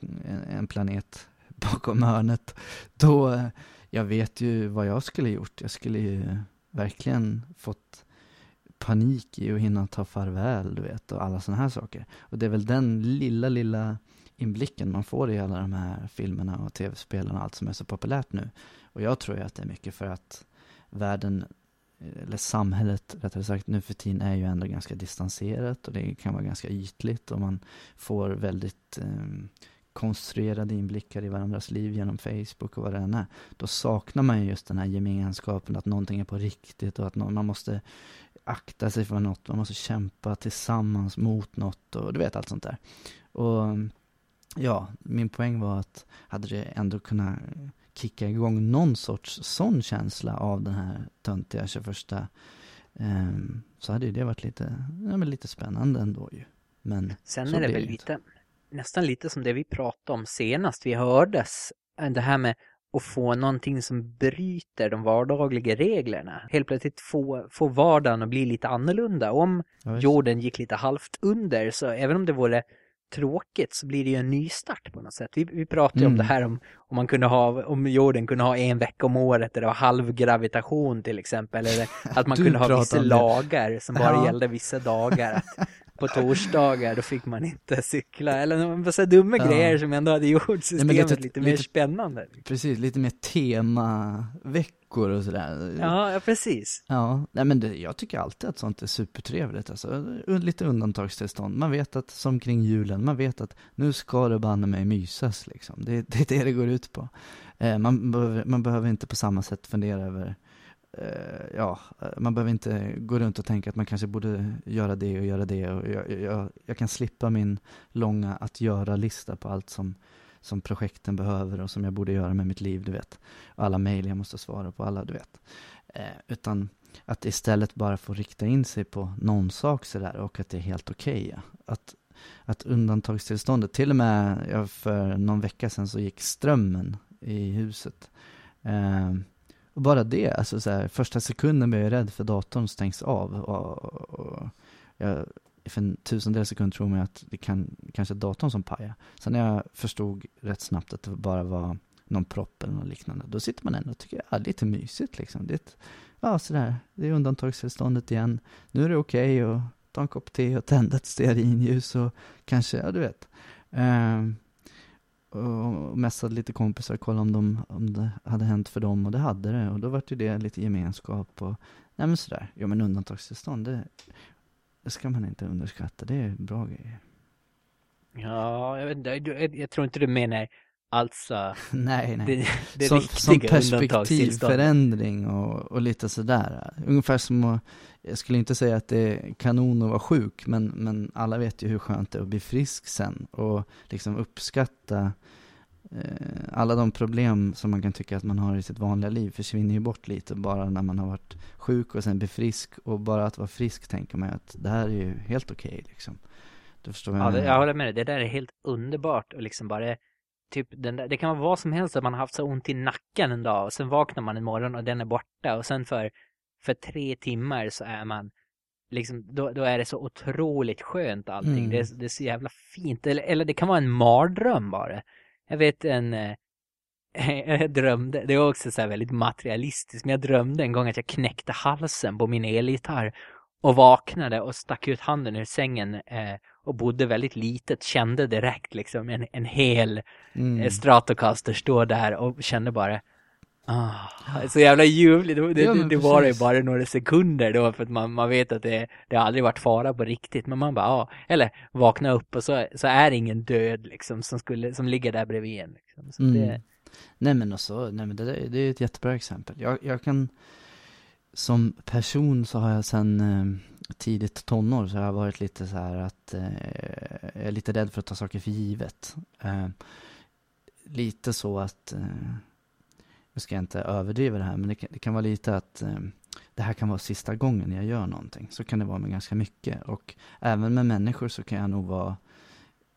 en, planet bakom hörnet, då, jag vet ju vad jag skulle gjort. Jag skulle ju verkligen fått panik i att hinna ta farväl, du vet, och alla sådana här saker. Och det är väl den lilla, lilla inblicken man får i alla de här filmerna och tv-spelen och allt som är så populärt nu. Och jag tror ju att det är mycket för att världen, eller samhället rättare sagt, nu för tiden är ju ändå ganska distanserat och det kan vara ganska ytligt och man får väldigt eh, konstruerade inblickar i varandras liv genom Facebook och vad det än är. Då saknar man ju just den här gemenskapen, att någonting är på riktigt och att någon, man måste akta sig för något, man måste kämpa tillsammans mot något och du vet allt sånt där. Och ja, min poäng var att hade det ändå kunnat kicka igång någon sorts sån känsla av den här töntiga 21 um, så hade ju det varit lite, ja, men lite spännande ändå ju. Men Sen är det väl inte. lite, nästan lite som det vi pratade om senast vi hördes. Det här med att få någonting som bryter de vardagliga reglerna. Helt plötsligt få, få vardagen att bli lite annorlunda. Om Ja, jorden gick lite halvt under så även om det vore tråkigt så blir det ju en ny start på något sätt. Vi, vi pratade ju om Mm. det här om, om man kunde ha, om jorden kunde ha en vecka om året där det var halvgravitation till exempel. Eller att man kunde ha vissa om lagar som bara Ja. gällde vissa dagar. Att på torsdagar då fick man inte cykla. Eller så dumma Ja. grejer som ändå hade gjort systemet lite- lite, mer lite- spännande. Precis, lite mer temaveckor och sådär. Ja, ja precis. Ja, nej men det, jag tycker alltid att sånt är supertrevligt. Alltså, lite undantagstillstånd. Man vet att, som kring julen, man vet att nu ska det banne mig mysas liksom. Det, det är det det går ut på. Eh, man, behöver, man behöver inte på samma sätt fundera över, Eh, ja, eh, man behöver inte gå runt och tänka att man kanske borde göra det och göra det. Och jag, jag, jag kan slippa min långa att göra-lista på allt som, som projekten behöver och som jag borde göra med mitt liv, du vet. Alla mejl jag måste svara på, alla, du vet. Eh, utan att istället bara få rikta in sig på någon sak sådär och att det är helt okej. ja. Att, att undantagstillståndet, till och med för någon vecka sedan så gick strömmen i huset. Eh, och bara det, alltså så här, första sekunden blir jag rädd för datorn stängs av. Och, och, och jag, för en tusendels sekund tror man att det kan kanske är datorn som pajar. Sen när jag förstod rätt snabbt att det bara var någon propp eller något liknande, då sitter man ändå och tycker, ja, lite mysigt liksom. Det är ett, ja, sådär, det är undantagstillståndet igen. Nu är det okej att ta en kopp te och tända ett stearinljus och kanske, ja du vet. Ehm, och mässade lite kompisar, kollade om, de, om det hade hänt för dem och det hade det. Och då var det det lite gemenskap och, nej men sådär. Jo men undantagstillstånd, det, det ska man inte underskatta. Det är bra grejer. Ja, jag, vet, inte, jag, jag tror inte du menar alltså nej, nej. det, det som, som perspektivförändring och, och lite sådär. Ungefär som att, jag skulle inte säga att det är kanon att vara sjuk, men, men alla vet ju hur skönt det är att bli frisk sen och liksom uppskatta eh, alla de problem som man kan tycka att man har i sitt vanliga liv försvinner ju bort lite bara när man har varit sjuk och sen blir frisk och bara att vara frisk tänker man ju att det här är ju helt okej liksom. Du förstår vad Ja, jag det, menar? jag håller med dig. Det där är helt underbart och liksom bara typ den där, det kan vara vad som helst att man har haft så ont i nacken en dag och sen vaknar man en morgon och den är borta och sen för, för tre timmar så är man liksom, då, då är det så otroligt skönt allting. Mm. Det, det är så jävla fint. Eller, eller det kan vara en mardröm bara. Jag vet en, eh, jag drömde, det är också så här väldigt materialistiskt, men jag drömde en gång att jag knäckte halsen på min elgitarr och vaknade och stack ut handen ur sängen eh, och bodde väldigt litet, kände direkt liksom en, en hel Mm. mm. Stratocaster stå där och kände bara Ah, så jävla ljuvligt. Det, Ja, det, var det bara några sekunder då för att man, man vet att det, det har aldrig varit fara på riktigt. Men man bara, ja. Eller vakna upp och så, så är det ingen död liksom som, skulle, som ligger där bredvid en. Liksom. Så Mm. det, Nej men också, nej men det, det är ett jättebra exempel. Jag, jag kan, som person så har jag sen eh, tidigt tonår så har jag varit lite så här att eh, jag är lite rädd för att ta saker för givet. Eh, lite så att, eh, jag ska inte överdriva det här, men det kan, det kan vara lite att eh, det här kan vara sista gången jag gör någonting. Så kan det vara med ganska mycket. Och även med människor så kan jag nog vara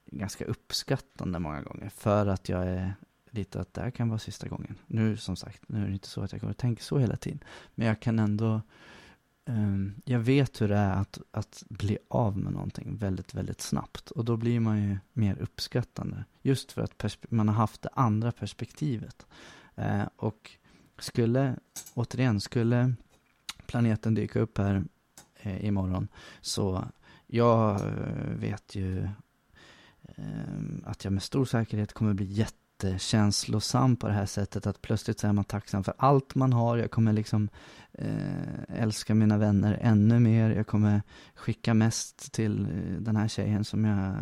ganska uppskattande många gånger. För att jag är lite att det här kan vara sista gången. Nu som sagt, nu är det inte så att jag går och tänker så hela tiden. Men jag kan ändå, Ehm, jag vet hur det är att, att bli av med någonting väldigt, väldigt snabbt. Och då blir man ju mer uppskattande. Just för att man har haft det andra perspektivet. Eh, och skulle, återigen, skulle planeten dyka upp här eh, imorgon så jag eh, vet ju eh, att jag med stor säkerhet kommer bli jättekänslosam på det här sättet att plötsligt så är man tacksam för allt man har. Jag kommer liksom eh, älska mina vänner ännu mer. Jag kommer skicka mest till eh, den här tjejen som jag eh,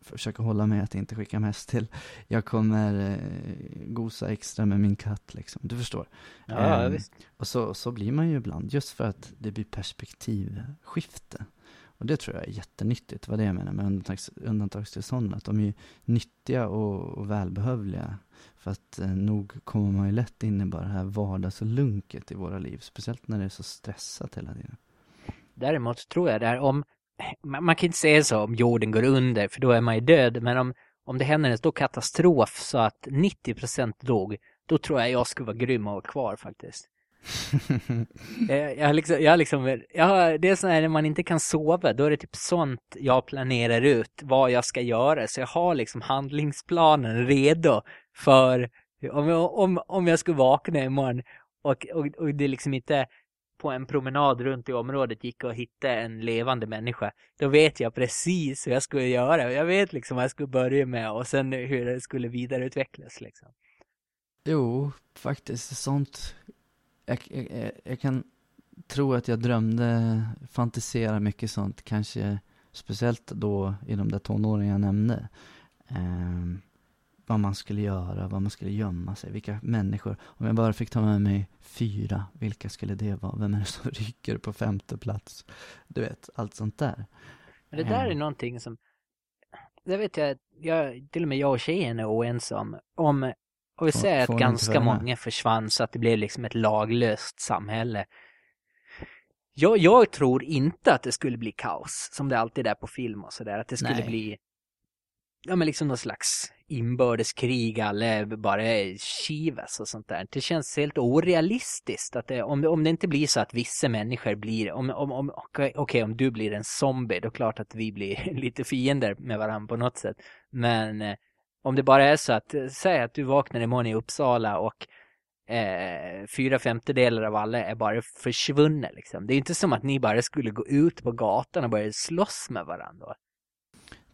försöker hålla mig att inte skicka mest till. Jag kommer eh, gosa extra med min katt liksom. Du förstår. ja, Ehm, visst. Och så, så blir man ju ibland, just för att det blir perspektivskifte. Och det tror jag är jättenyttigt, det var det jag menar med undantags, undantagstillstånden. Att de är ju nyttiga och, och välbehövliga. För att eh, nog kommer man ju lätt in i bara det här vardagslunket i våra liv. Speciellt när det är så stressat hela tiden. Däremot tror jag där om, eh, man, man kan inte säga så om jorden går under för då är man ju död. Men om, om det händer en stor katastrof så att 90% dog, då tror jag jag skulle vara grym och vara kvar faktiskt. Jag, eh, jag, har liksom, jag har liksom, jag har, det är så här när man inte kan sova, då är det typ sånt jag planerar ut vad jag ska göra. Så jag har liksom handlingsplanen redo för om jag, om, om jag skulle vakna imorgon och, och, och det liksom inte på en promenad runt i området gick och hittade en levande människa. Då vet jag precis hur jag skulle göra. Jag vet liksom vad jag skulle börja med och sen hur det skulle vidareutvecklas liksom. Jo, faktiskt sånt. Jag, jag, jag- kan tro att jag drömde, fantisera mycket sånt. Kanske speciellt då i de där tonåren jag nämnde. Ehm, vad man skulle göra, vad man skulle gömma sig, vilka människor. Om jag bara fick ta med mig fyra, vilka skulle det vara? Vem är det som rycker på femte plats? Du vet, allt sånt där. Men det där är Mm. någonting som, det vet jag, jag, till och med jag och tjejen är oense om. Om, och vi säger att ganska många försvann så att det blev liksom ett laglöst samhälle. Jag, jag tror inte att det skulle bli kaos, som det alltid är på film och sådär. Att det skulle Nej. bli, ja men liksom någon slags inbördeskrig, alla bara kivas och sånt där. Det känns helt orealistiskt att det, om, om det inte blir så att vissa människor blir, om, om, om okej okej, om du blir en zombie, då är det klart att vi blir lite fiender med varandra på något sätt. Men eh, om det bara är så att, eh, säg att du vaknar imorgon i Uppsala och eh, fyra femtedelar av alla är bara försvunna liksom. Det är inte som att ni bara skulle gå ut på gatan och börja slåss med varandra.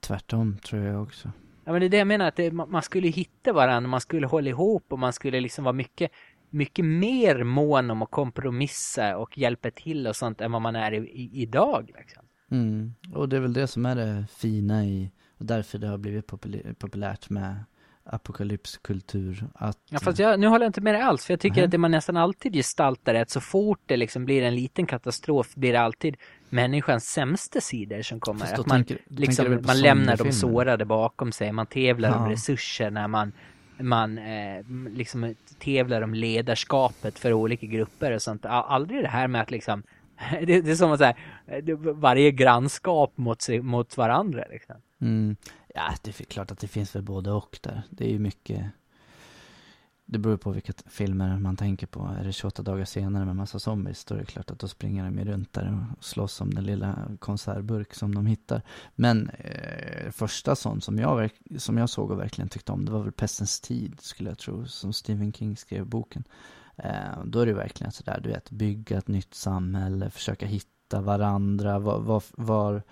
Tvärtom, tror jag också. Ja men det är det jag menar, att det, man man skulle hitta varandra, man skulle hålla ihop och man skulle liksom vara mycket, mycket mer mån om att kompromissa och hjälpa till och sånt än vad man är i, i, idag. Liksom. Mm. Och det är väl det som är det fina i, och därför det har blivit populä- populärt med apokalypskultur. Att, Ja, fast jag, nu håller jag inte med dig alls, för jag tycker Nej. att det man nästan alltid gestaltar är att så fort det liksom blir en liten katastrof blir det alltid människans sämsta sidor som kommer. Fast Att man, tänker, liksom, man lämnar de sårade bakom sig, man tävlar om Ja. resurser när man man eh, liksom tävlar om ledarskapet för olika grupper och sånt. Aldrig det här med att liksom det, det är som att säga eh, varje grannskap mot, sig, mot varandra liksom. Mm. Ja, det är klart att det finns väl både och där. Det är ju mycket, det beror på vilka filmer man tänker på. Är det 28 dagar senare med massa zombies, då är det klart att då springer de ju runt där och slåss om den lilla konservburk som de hittar. Men eh, första sån som jag, som jag såg och verkligen tyckte om, det var väl Pestens tid, skulle jag tro, som Stephen King skrev boken. Eh, då är det verkligen sådär, du vet, bygga ett nytt samhälle, försöka hitta varandra, var, var, var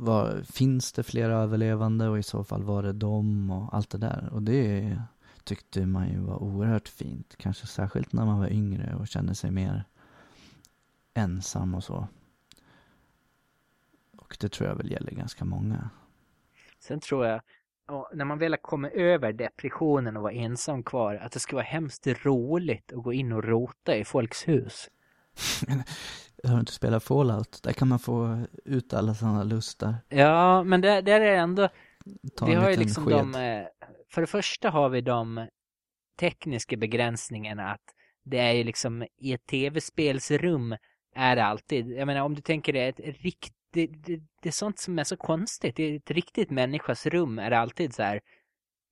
var, finns det flera överlevande och i så fall var det dem och allt det där. Och det tyckte man ju var oerhört fint. Kanske särskilt när man var yngre och kände sig mer ensam och så. Och det tror jag väl gäller ganska många. Sen tror jag, när man väl har kommit över depressionen och var ensam kvar, att det skulle vara hemskt roligt att gå in och rota i folks hus. Jag har inte spelat Fallout. Där kan man få ut alla sådana lustar. Ja, men där, där är det ändå, Ta vi har ju liksom sked. de, eh, för det första har vi de tekniska begränsningarna att det är ju liksom i ett tv-spelsrum är det alltid, jag menar om du tänker dig ett riktigt, det, är sånt som är så konstigt, i ett riktigt människas rum är det alltid så här,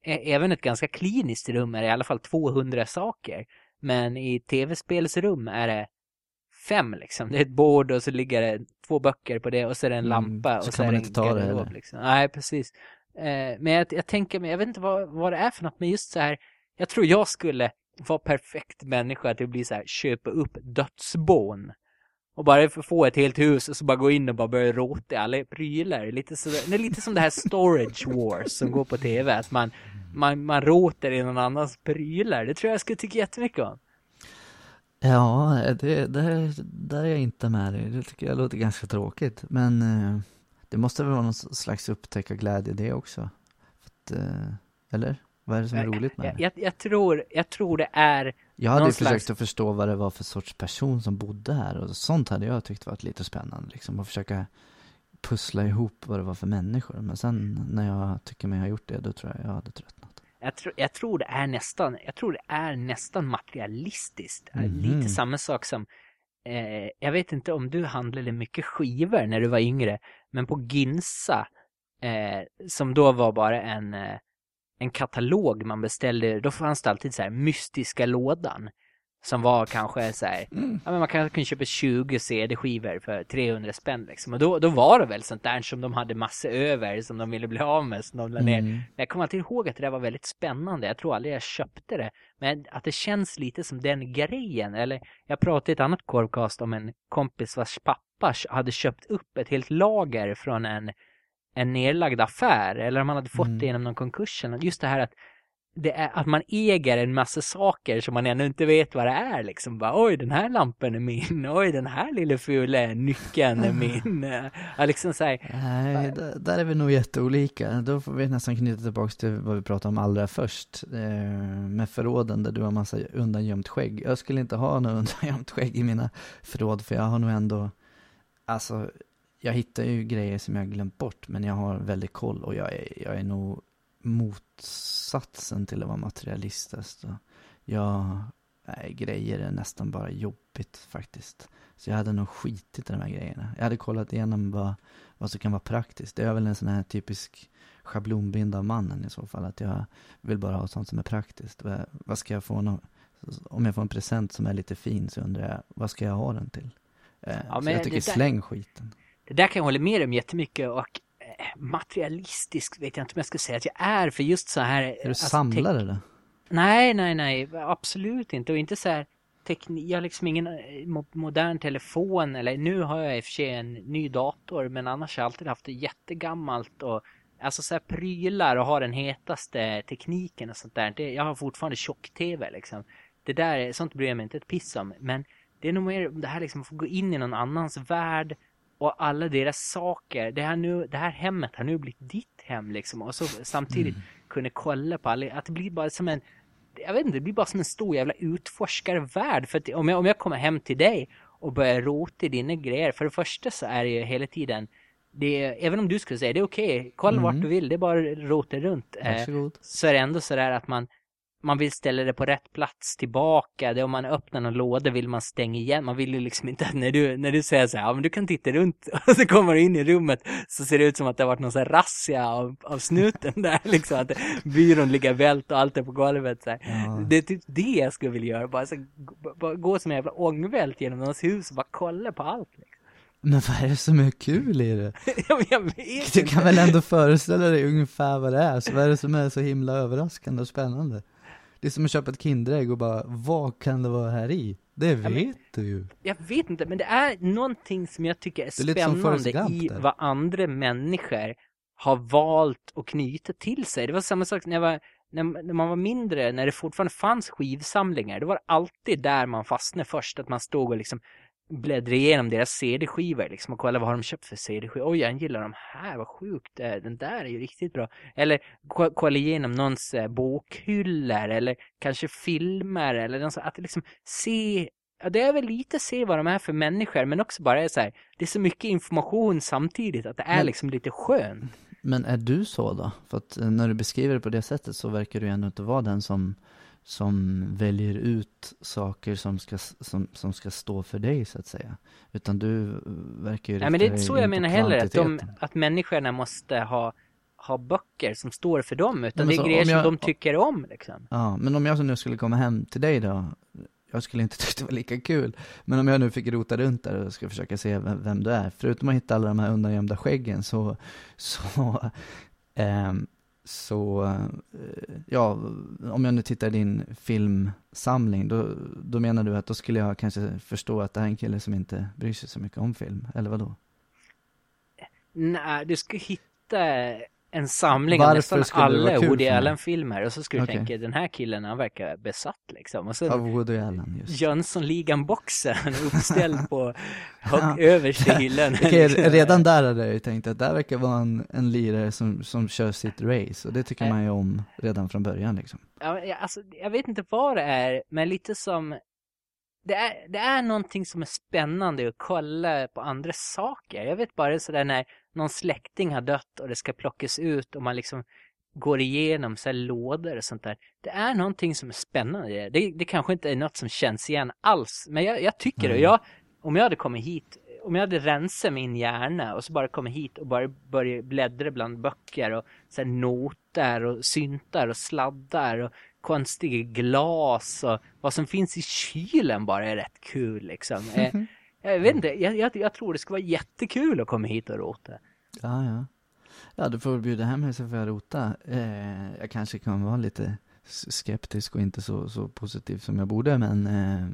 även ett ganska kliniskt rum är det i alla fall 200 saker, men i tv-spelsrum är det fem liksom. Det är ett bord och så ligger det två böcker på det och så är det en Mm, lampa så och så, kan man inte ta det heller. liksom. Nej, precis. Eh, men jag, jag tänker mig, jag vet inte vad, vad det är för något, men just så här, jag tror jag skulle vara perfekt människa att bli så här, köpa upp dödsbån. Och bara få- ett helt hus och så bara gå in och bara börja rota i alla prylar. Lite så, det är lite som det här Storage Wars som går på tv. Att man, man, man rotar i någon annans prylar. Det tror jag jag skulle tycka jättemycket om. Ja, det, det, där är jag inte med dig. Det tycker jag låter ganska tråkigt. Men eh, det måste väl vara någon slags upptäcka glädje det också. Att, eh, eller? Vad är det som är roligt med Jag, det? jag, jag, tror, jag tror det är Jag hade ju försökt slags- att förstå vad det var för sorts person som bodde här och sånt hade jag tyckt varit lite spännande liksom. Att försöka pussla ihop vad det var för människor. Men sen när jag tycker mig ha gjort det, då tror jag jag hade tröttnat. Jag, tror jag tror det är nästan, jag tror det är nästan materialistiskt. Mhm. Lite samma sak som, eh, jag vet inte om du handlade mycket skivor när du var yngre, men på Ginsa, eh, som då var bara en, eh, en katalog man beställde, då fanns det alltid så här mystiska lådan. Som var kanske så här, ja men man kanske kunde köpa 20 CD-skivor för 300 spänn liksom. Och då, då var det väl sånt där som de hade massor över, som de ville bli av med, som de la ner. Mm. Men jag kommer alltid ihåg att det där var väldigt spännande. Jag tror aldrig jag köpte det. Men att det känns lite som den grejen. Eller jag pratade i ett annat korvcast om en kompis vars pappa hade köpt upp ett helt lager från en, en nedlagd affär. Eller om han hade fått Mm. det genom någon konkurs. Just det här att det är att man äger en massa saker som man ännu inte vet vad det är liksom. Bara, Oj, den här lampan är min. Oj, den här lilla fula nyckeln är min. Ja, liksom så här, Nej, där, där är vi nog jätteolika. Då får vi nästan knyta tillbaka till vad vi pratade om allra först. Eh, med förråden där du har massa undangömt skägg. Jag skulle inte ha något undangömt skägg i mina förråd för jag har nog ändå, alltså jag hittar ju grejer som jag glömt bort men jag har väldigt koll och jag är, jag är nog motsatsen till att vara materialist. Alltså. Jag, nej, grejer är nästan bara jobbigt faktiskt. Så jag hade nog skitit i de här grejerna. Jag hade kollat igenom vad, vad som kan vara praktiskt. Det är väl en sån här typisk schablonbild av mannen i så fall. Att jag vill bara ha sånt som är praktiskt. Vad, ska jag få nå- om jag får en present som är lite fin så undrar jag, vad ska jag ha den till? Eh, Ja, så jag tycker där- släng skiten. Det där kan jag hålla med om jättemycket och eh, materialistisk vet jag inte om jag ska säga att jag är för just så här. Är du alltså, samlare då? Nej, nej, nej, absolut inte. Och inte så här teknik, jag har liksom ingen eh, mo- modern telefon eller nu har jag i och för sig en ny dator men annars har jag alltid haft det jättegammalt och alltså så här prylar och har den hetaste tekniken och sånt där. Det, jag har fortfarande tjock-tv liksom. Det där, är- sånt bryr jag mig inte ett piss om. Men det är nog mer det här liksom att få gå in i någon annans värld och alla deras saker. Det här, nu, det här hemmet har nu blivit ditt hem liksom. Och så samtidigt kunna kolla på alla, att det blir bara som en jag vet inte, det blir bara som en stor jävla utforskarvärld. För att om jag, om jag kommer hem till dig och börjar rota i dina grejer. För det första så är det ju hela tiden, det även om du skulle säga det är okej, kolla vart Mm. du vill, det är bara att rota runt. Eh, Varsågod. så är det ändå sådär att man, man vill ställa det på rätt plats tillbaka. Det om man öppnar någon låda vill man stänga igen. Man vill ju liksom inte att när du, när du säger så här, ja men du kan titta runt och så kommer du in i rummet så ser det ut som att det har varit någon sån här razzia av, av snuten där liksom. Att byrån ligger vält och allt är på golvet så. Ja. Det är typ det jag skulle vilja göra. Bara, så, bara gå som en jävla ångvält genom någons hus och bara kolla på allt. Liksom. Men vad är det som är kul i det? Jag vet Du kan väl ändå föreställa dig ungefär vad det är, så vad är det som är så himla överraskande och spännande? Det är som att köpa ett Kinderägg och bara, vad kan det vara här i? Det men- vet du ju. Jag vet inte, men det är någonting som jag tycker är, är spännande Gump i där. vad andra människor har valt att knyta till sig. Det var samma sak när var, när man var mindre, när det fortfarande fanns skivsamlingar, det var alltid där man fastnade först, att man stod och liksom bläddrade igenom deras CD-skivor liksom och kollade vad har de köpt för CD-skivor. Oj, jag gillar de här, vad sjukt, eh, den där är ju riktigt bra. Eller ko- kolla igenom någons eh, bokhyllor eller kanske filmer eller något att liksom se Ja, det är väl lite se vad de är för människor, men också bara är så här, det är så mycket information samtidigt att det är Men- liksom lite skönt. Men är du så då? För att eh, när du beskriver det på det sättet så verkar du ändå inte vara den som, som väljer ut saker som ska, som, som ska stå för dig så att säga. Utan du verkar ju Nej, men det är inte så jag menar heller, att, de, att människorna måste ha, ha böcker som står för dem, utan det är grejer om som jag- de tycker om liksom. Ja, men om jag nu skulle komma hem till dig då, jag skulle inte tycka det var lika kul, men om jag nu fick rota runt där och ska försöka se vem, vem du är, förutom att hitta alla de här undangömda skäggen så, så, ehm, så, eh, ja, om jag nu tittar i din filmsamling, då, då menar du att då skulle jag kanske förstå att det här är en kille som inte bryr sig så mycket om film, eller vadå? Nej, du ska hitta en samling av Varför nästan det vara alla Woody? Allen-filmer och så skulle Okej. du tänka, den här killen han verkar besatt liksom. Och så Av Woody Allen, just. Jönssonligan-boxen uppställd på hög, översta hyllan. Okej, redan där hade jag ju tänkt att det här verkar vara en, en lirare som, som kör sitt race, och det tycker Eh. man ju om redan från början liksom. Ja, alltså, jag vet inte vad det är, men lite som... Det är, det är någonting som är spännande att kolla på andra saker. Jag vet bara sådär när någon släkting har dött och det ska plockas ut och man liksom går igenom så här lådor och sånt där. Det är någonting som är spännande det. Det, det kanske inte är något som känns igen alls, men jag, jag tycker det. Nej. Jag, om jag hade kommit hit, om jag hade rensat min hjärna och så bara kommit hit och bara börjat bläddra bland böcker och så här noter och syntar och sladdar och konstiga glas och vad som finns i kylen bara är rätt kul liksom. Eh, jag vet inte, jag, jag, jag tror det skulle vara jättekul att komma hit och rota. Ja, ja. Ja, du får bjuda hem mig så får jag rota. Eh, jag kanske kan vara lite skeptisk och inte så, så positiv som jag borde, men eh,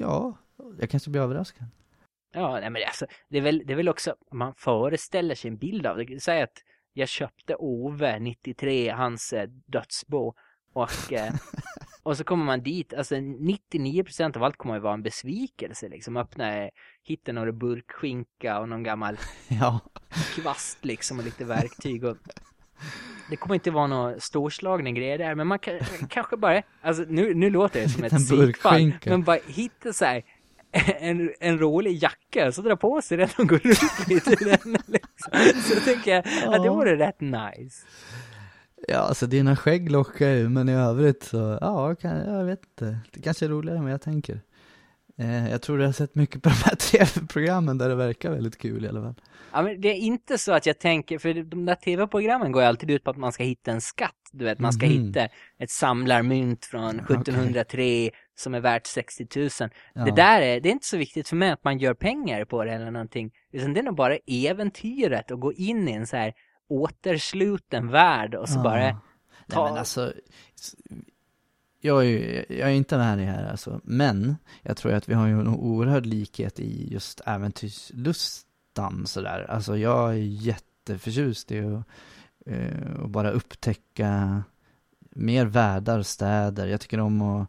ja, jag kanske blir överraskad. Ja, nej men alltså, det är väl, det är väl också, man föreställer sig en bild av det. Säg att jag köpte Ove 93, hans eh, dödsbo och, eh, och så kommer man dit, alltså 99% av allt kommer att vara en besvikelse liksom. Öppna, eh, hitta några burkskinka och någon gammal Ja, kvast liksom och lite verktyg och det kommer inte vara några storslagna grejer där, men man kan, kanske bara, alltså nu, nu låter det som ett psykfall, men bara hitta så här en, en rolig jacka, så dra på sig den och gå runt lite i den liksom. Så tänker jag att det vore rätt nice. Ja alltså dina skägg lockar ju, men i övrigt så, ja, kan, jag vet inte. Det kanske är roligare än vad jag tänker. Eh, jag tror du har sett mycket på de här tv-programmen där det verkar väldigt kul i alla fall. Ja, men det är inte så att jag tänker, för de där tv-programmen går ju alltid ut på att man ska hitta en skatt. Du vet, man ska Mhm. hitta ett samlarmynt från 1703 som är värt 60 000. Ja. Det där är, det är inte så viktigt för mig att man gör pengar på det eller någonting. Utan det är nog bara äventyret att gå in i en så här återsluten värld och så Ja. bara Nej ta... men alltså, jag är, ju- jag är inte med i det här alltså, men jag tror att vi har ju en oerhörd likhet i just äventyrslustan sådär. Alltså jag är jätteförtjust i att, eh, att bara upptäcka mer världar, städer. Jag tycker om att eh,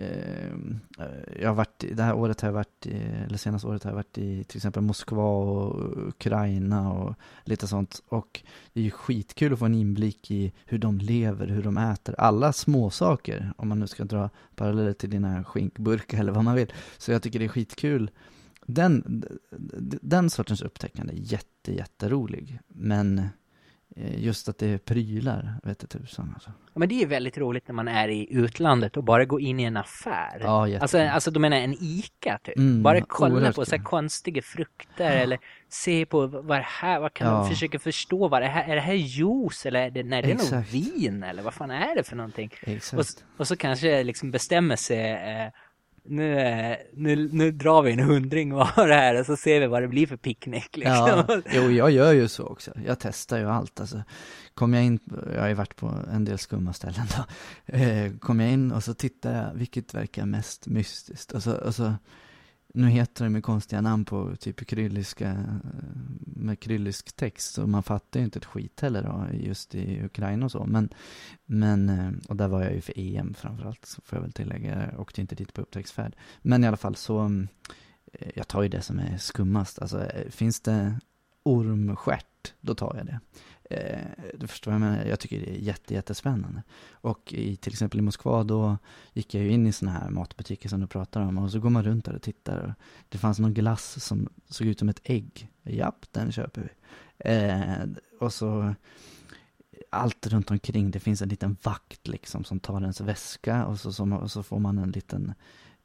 Ehm, eh, jag har varit, det här året har jag varit, i, eller senaste året har jag varit i till exempel Moskva och Ukraina och lite sånt. Och det är ju skitkul att få en inblick i hur de lever, hur de äter. Alla småsaker, om man nu ska dra paralleller till dina skinkburkar eller vad man vill. Så jag tycker det är skitkul. Den, den sortens upptäckande är jätte, jätterolig. Men just att det är prylar, vet jag tusan alltså. Ja, Men det är väldigt roligt när man är i utlandet och bara går in i en affär. Ja, jätte- Alltså, alltså du menar en ICA typ? Mm, bara kolla på så här konstiga frukter eller se på vad det här, vad kan Ja. man försöka förstå vad det här, är det här juice eller är det, nej, det är nog vin eller vad fan är det för någonting? Och, Exakt. s- och så kanske liksom bestämmer sig eh, nu, nu, nu drar vi en hundring var det här och så ser vi vad det blir för picknick liksom. Ja, jo, jag gör ju så också. Jag testar ju allt. Alltså, kom jag in, jag har ju varit på en del skumma ställen då. Eh, kom jag in och så tittar jag, vilket verkar mest mystiskt. Och så, och så, nu heter det med konstiga namn på typ krylliska, med kryllisk text så man fattar ju inte ett skit heller då, just i Ukraina och så. Men, men, eh, och där var jag ju för EM framförallt, så får jag väl tillägga. Jag åkte inte dit på upptäcktsfärd. Men i alla fall så, eh, jag tar ju det som är skummast. Alltså eh, finns det ormstjärt, då tar jag det. Eh, du förstår vad jag menar? Jag tycker det är jätte, jättespännande. Och i, till exempel i Moskva då gick jag ju in i sådana här matbutiker som du pratar om och så går man runt där och tittar. Och det fanns någon glass som såg ut som ett ägg. Japp, den köper vi. Eh, och så allt runt omkring, det finns en liten vakt liksom som tar ens väska och så, som, och så får man en liten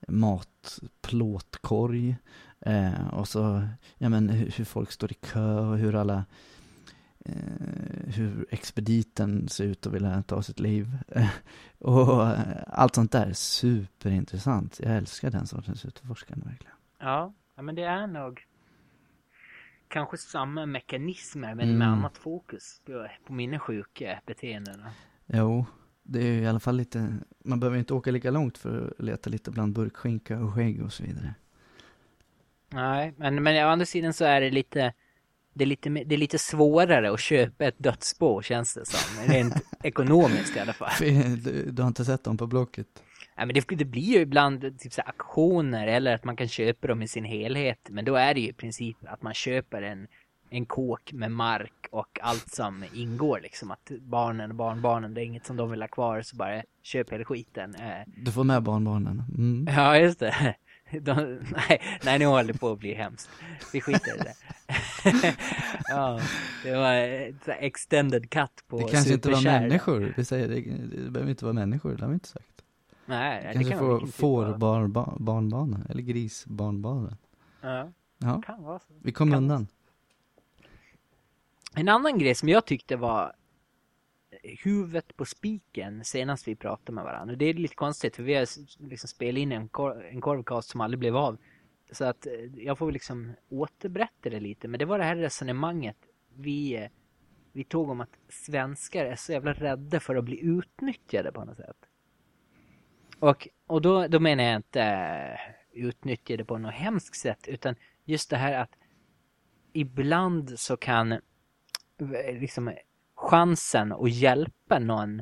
matplåtkorg. Eh, och så, ja men hur, hur folk står i kö och hur alla hur expediten ser ut och vill ta sitt liv. och allt sånt där, superintressant. Jag älskar den sortens utforskande verkligen. Ja, men det är nog kanske samma mekanismer men Mm. med annat fokus på, på mina sjuka beteenden. Jo, det är ju i alla fall lite, man behöver inte åka lika långt för att leta lite bland burkskinka och skägg och så vidare. Nej, men, men å andra sidan så är det lite det är lite, det är lite svårare att köpa ett dödsbo känns det som. Rent ekonomiskt i alla fall. Du, du har inte sett dem på Blocket? Nej, men det, det blir ju ibland typ så här aktioner eller att man kan köpa dem i sin helhet. Men då är det ju i princip att man köper en, en kåk med mark och allt som ingår liksom. Att barnen och barnbarnen, det är inget som de vill ha kvar så bara köp hela skiten. Eh, Du får med barnbarnen. Mm. Ja, just det. De, nej, nej, nu håller det på att bli hemskt. Vi skiter i det. ja, det var extended cut på Det kanske inte var människor, det, säger, det, det behöver inte vara människor, det har vi inte sagt. Nej, Det det kanske kan får typ eller grisbarnbarnen. Ja, Ja, kan vara så. vi kom Kan undan. En annan grej som jag tyckte var huvudet på spiken senast vi pratade med varandra. Och det är lite konstigt för vi har liksom spelat in en, kor en korvcast som aldrig blev av. Så att eh, jag får väl liksom återberätta det lite. Men det var det här resonemanget vi, eh, vi tog om att svenskar är så jävla rädda för att bli utnyttjade på något sätt. Och, och då, då menar jag inte eh, utnyttjade på något hemskt sätt utan just det här att ibland så kan liksom chansen att hjälpa någon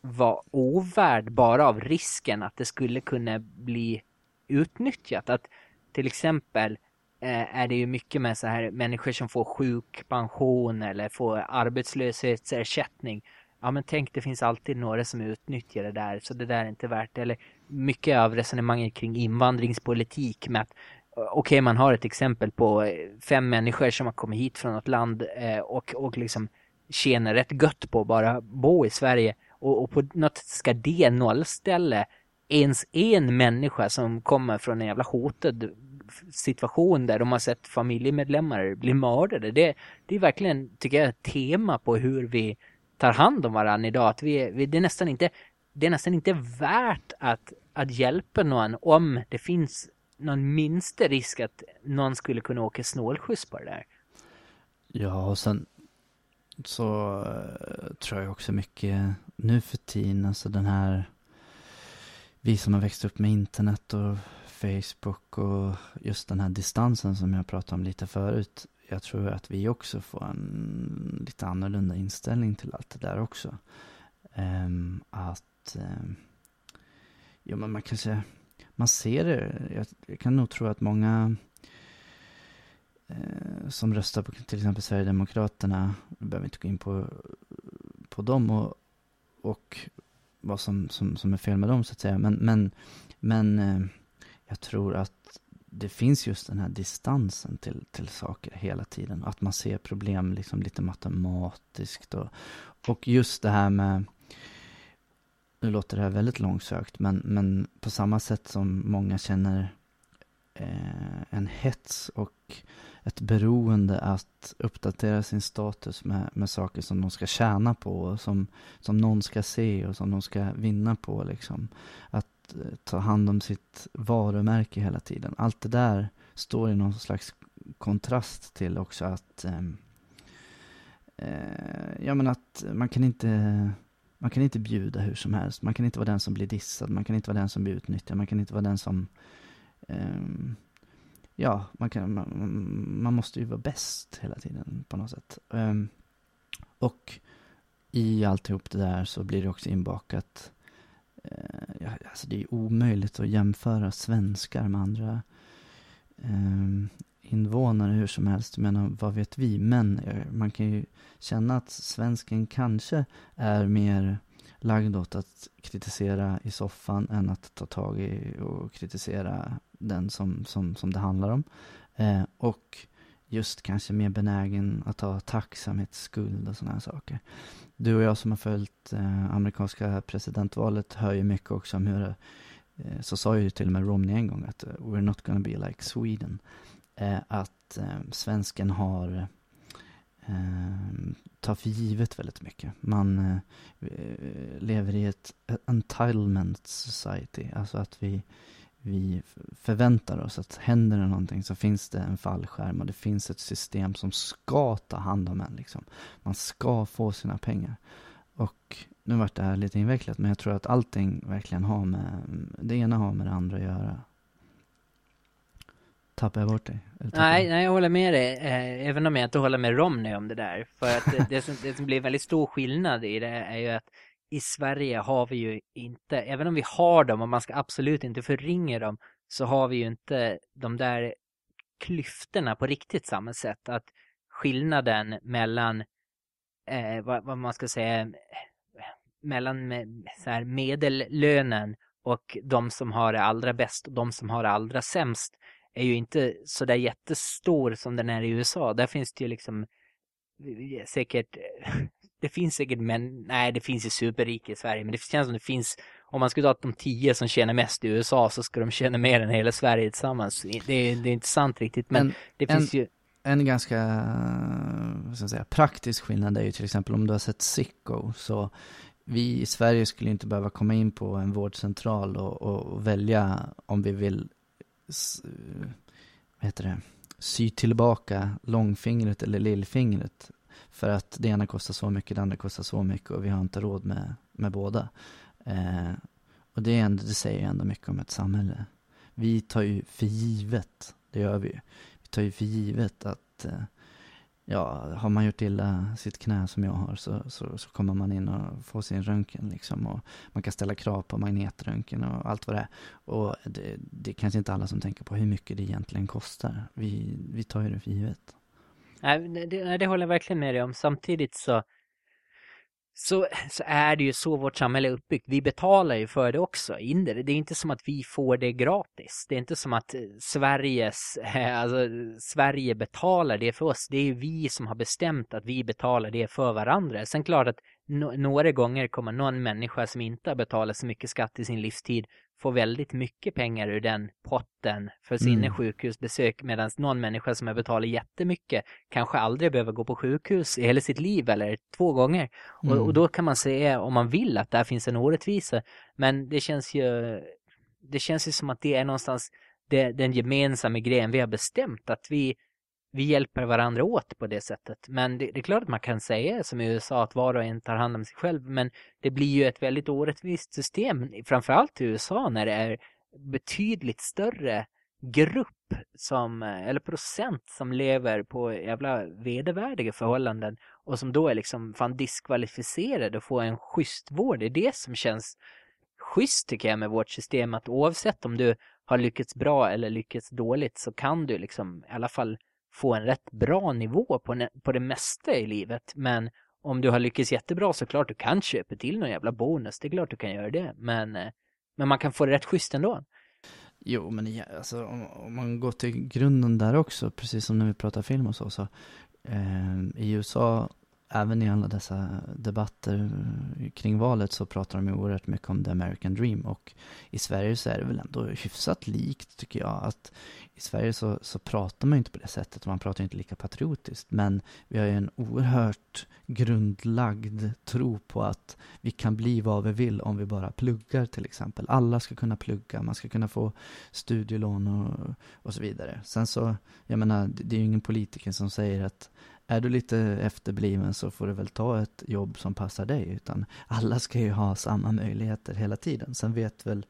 var ovärd bara av risken att det skulle kunna bli utnyttjat. Att till exempel eh, är det ju mycket med så här människor som får sjukpension eller får arbetslöshetsersättning. Ja men tänk det finns alltid några som utnyttjar det där så det där är inte värt det. Eller mycket av resonemanget kring invandringspolitik med att okej okej man har ett exempel på eh, fem människor som har kommit hit från något land eh, och, och liksom tjänar rätt gött på att bara bo i Sverige och, och på något sätt ska det nollställa ens en människa som kommer från en jävla hotad situation där de har sett familjemedlemmar bli mördade. Det, det är verkligen, tycker jag, ett tema på hur vi tar hand om varandra idag. Att vi, vi, det, är nästan inte, det är nästan inte värt att, att hjälpa någon om det finns någon minsta risk att någon skulle kunna åka snålskjuts på det där. Ja, och sen så eh, tror jag också mycket nu för tiden, alltså den här, vi som har växt upp med internet och Facebook och just den här distansen som jag pratade om lite förut. Jag tror att vi också får en lite annorlunda inställning till allt det där också. Um, att, um, ja men man kanske, man ser det, jag, jag kan nog tro att många Eh, som röstar på till exempel Sverigedemokraterna, vi behöver inte gå in på, på dem och, och vad som, som, som är fel med dem så att säga. Men, men, men eh, jag tror att det finns just den här distansen till, till saker hela tiden. Att man ser problem liksom lite matematiskt och, och just det här med nu låter det här väldigt långsökt, men, men på samma sätt som många känner Eh, en hets och ett beroende att uppdatera sin status med, med saker som de ska tjäna på och som, som någon ska se och som de ska vinna på. Liksom. Att eh, ta hand om sitt varumärke hela tiden. Allt det där står i någon slags kontrast till också att ehm, eh, ja men att man kan inte man kan inte bjuda hur som helst. Man kan inte vara den som blir dissad. Man kan inte vara den som blir utnyttjad. Man kan inte vara den som ehm, ja, man, kan, man, man måste ju vara bäst hela tiden på något sätt. Um, och i alltihop det där så blir det också inbakat, uh, ja, alltså det är omöjligt att jämföra svenskar med andra um, invånare hur som helst. Jag menar, eh, vad vet vi? Men eh, man kan ju känna att svensken kanske är mer lagd åt att kritisera i soffan än att ta tag i och kritisera den som, som, som det handlar om. Eh, och just kanske mer benägen att ha tacksamhetsskuld och sådana här saker. Du och jag som har följt eh, amerikanska presidentvalet hör ju mycket också om hur eh, så sa ju till och med Romney en gång att eh, we're not gonna be like Sweden. Eh, att eh, svensken har eh, tar för givet väldigt mycket. Man eh, lever i ett entitlement society, alltså att vi, vi förväntar oss att händer det någonting så finns det en fallskärm och det finns ett system som ska ta hand om en. Liksom. Man ska få sina pengar. Och nu vart det här lite invecklat, men jag tror att allting verkligen har med, det ena har med det andra att göra. Tappar jag bort dig? Nej, nej, jag håller med dig. Eh, även om jag inte håller med Romney om det där. För att det, det, som, det som blir väldigt stor skillnad i det är ju att i Sverige har vi ju inte, även om vi har dem och man ska absolut inte förringa dem, så har vi ju inte de där klyftorna på riktigt samma sätt. Att skillnaden mellan, eh, vad, vad, man ska säga, mellan med, så här, medellönen och de som har det allra bäst och de som har det allra sämst är ju inte så där jättestor som den är i USA. Där finns det ju liksom eh, säkert, det finns säkert men nej det finns ju superrika i Sverige men det känns som det finns, om man skulle ta de tio som tjänar mest i USA så ska de tjäna mer än hela Sverige tillsammans. Det är, det är inte sant riktigt men en, det finns en, ju en ganska vad ska jag säga, praktisk skillnad är ju till exempel om du har sett Sicko så vi i Sverige skulle inte behöva komma in på en vårdcentral och, och välja om vi vill vad heter det, sy tillbaka långfingret eller lillfingret. För att det ena kostar så mycket, det andra kostar så mycket och vi har inte råd med, med båda. Eh, och det, är ändå, det säger ju ändå mycket om ett samhälle. Vi tar ju för givet, det gör vi ju. Vi tar ju för givet att eh, ja, har man gjort illa sitt knä som jag har så, så, så, kommer man in och får sin röntgen liksom. Och man kan ställa krav på magnetröntgen och allt vad det är. Och det, det är kanske inte alla som tänker på hur mycket det egentligen kostar. Vi, vi tar ju det för givet. Nej, det, det håller jag verkligen med dig om. Samtidigt så så, så är det ju så vårt samhälle är uppbyggt. Vi betalar ju för det också. In det. det är inte som att vi får det gratis. Det är inte som att eh, Sveriges, alltså, Sverige betalar det för oss. Det är vi som har bestämt att vi betalar det för varandra. Sen klart att no några gånger kommer någon människa som inte har betalat så mycket skatt i sin livstid få väldigt mycket pengar ur den potten för sina mm. sjukhusbesök medan någon människa som har betalat jättemycket kanske aldrig behöver gå på sjukhus i hela sitt liv eller två gånger. Mm. Och, och, mm. då kan man säga om man vill att där finns en orättvisa. Men det känns ju det känns ju som att det är någonstans det, den gemensamma grejen vi har bestämt att vi vi hjälper varandra åt på det sättet. Men det, det, är klart att man kan säga som i USA att var och en tar hand om sig själv. Men det blir ju ett väldigt orättvist system, framförallt i USA när det är betydligt större grupp som, eller procent som lever på jävla vedervärdiga förhållanden och som då är liksom fan diskvalificerade och få en schysst vård. Det är det som känns schysst tycker jag med vårt system att oavsett om du har lyckats bra eller lyckats dåligt så kan du liksom i alla fall få en rätt bra nivå på, på det mesta i livet. Men om du har lyckats jättebra så klart du kan köpa till någon jävla bonus. Det är klart du kan göra det. Men, eh, men man kan få det rätt schysst ändå. Jo, men ja, alltså, om, om, man går till grunden där också, precis som när vi pratar film och så, så eh, i USA även i alla dessa debatter kring valet så pratar de ju oerhört mycket om the American dream och i Sverige så är det väl ändå hyfsat likt tycker jag att i Sverige så, så pratar man ju inte på det sättet och man pratar inte lika patriotiskt men vi har ju en oerhört grundlagd tro på att vi kan bli vad vi vill om vi bara pluggar till exempel. Alla ska kunna plugga, man ska kunna få studielån och, och så vidare. Sen så, jag menar, det är ju ingen politiker som säger att är du lite efterbliven så får du väl ta ett jobb som passar dig. Utan alla ska ju ha samma möjligheter hela tiden. Sen vet väl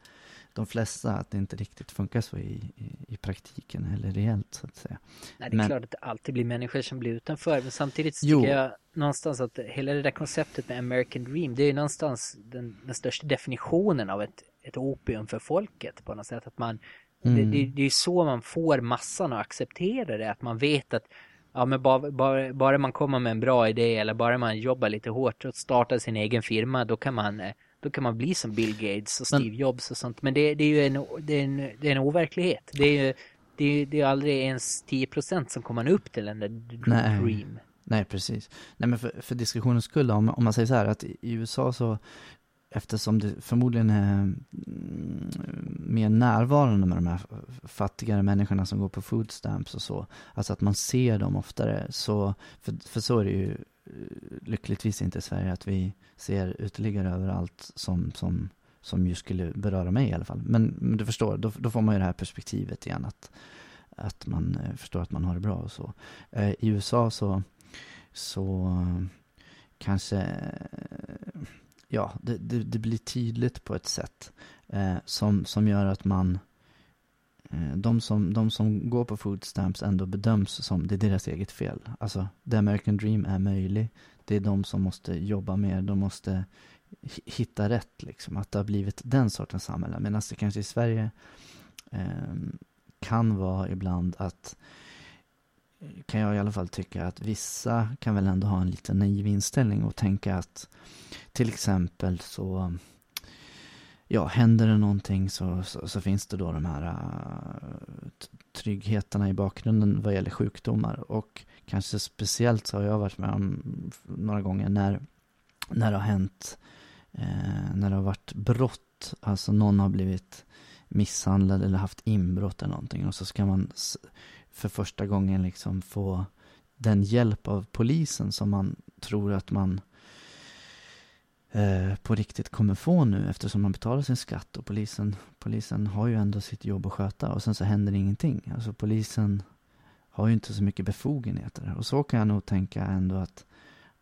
de flesta att det inte riktigt funkar så i, i, i praktiken eller reellt så att säga. Nej, det är Men- klart att det alltid blir människor som blir utanför. Men samtidigt Jo. tycker jag någonstans att hela det där konceptet med American Dream, det är ju någonstans den, den största definitionen av ett, ett opium för folket på något sätt. Att man, det, Mm. det, det är ju så man får massan att acceptera det. Att man vet att ja, men bara, bara, bara man kommer med en bra idé eller bara man jobbar lite hårt och startar sin egen firma, då kan man eh, då kan man bli som Bill Gates och Men- Steve Jobs och sånt. Men det, det är ju en, det är en, det är en overklighet. Det är ju det är, det är aldrig ens 10% som kommer upp till den där d- Nej. dream. Nej, precis. Nej, men för, för diskussionens skull, om, om man säger så här att i USA så, eftersom det förmodligen är mm, mer närvarande med de här fattigare människorna som går på food stamps och så, alltså att man ser dem oftare, så, för, för så är det ju eh, lyckligtvis inte i Sverige, att vi ser uteliggare överallt som, som, som ju skulle beröra mig i alla fall. Men, men du förstår, då, då får man ju det här perspektivet igen, att, att man eh, förstår att man har det bra och så. Eh, I USA så, så kanske, ja, det, det, det blir tydligt på ett sätt eh, som, som gör att man, eh, de, som, de som går på food stamps ändå bedöms som, det är deras eget fel. Alltså, the American dream är möjlig. Det är de som måste jobba mer, de måste hitta rätt liksom. Att det har blivit den sortens samhälle. Medan det kanske i Sverige eh, kan vara ibland att kan jag i alla fall tycka att vissa kan väl ändå ha en lite naiv inställning och tänka att till exempel så ja, händer det någonting så, så, så finns det då de här uh, tryggheterna i bakgrunden vad gäller sjukdomar. Och kanske speciellt så har jag varit med om några gånger när, när det har hänt eh, när det har varit brott, alltså någon har blivit misshandlad eller haft inbrott eller någonting och så ska man för första gången liksom få den hjälp av polisen som man tror att man eh, på riktigt kommer få nu eftersom man betalar sin skatt och polisen, polisen har ju ändå sitt jobb att sköta och sen så händer ingenting. Alltså polisen har ju inte så mycket befogenheter och så kan jag nog tänka ändå att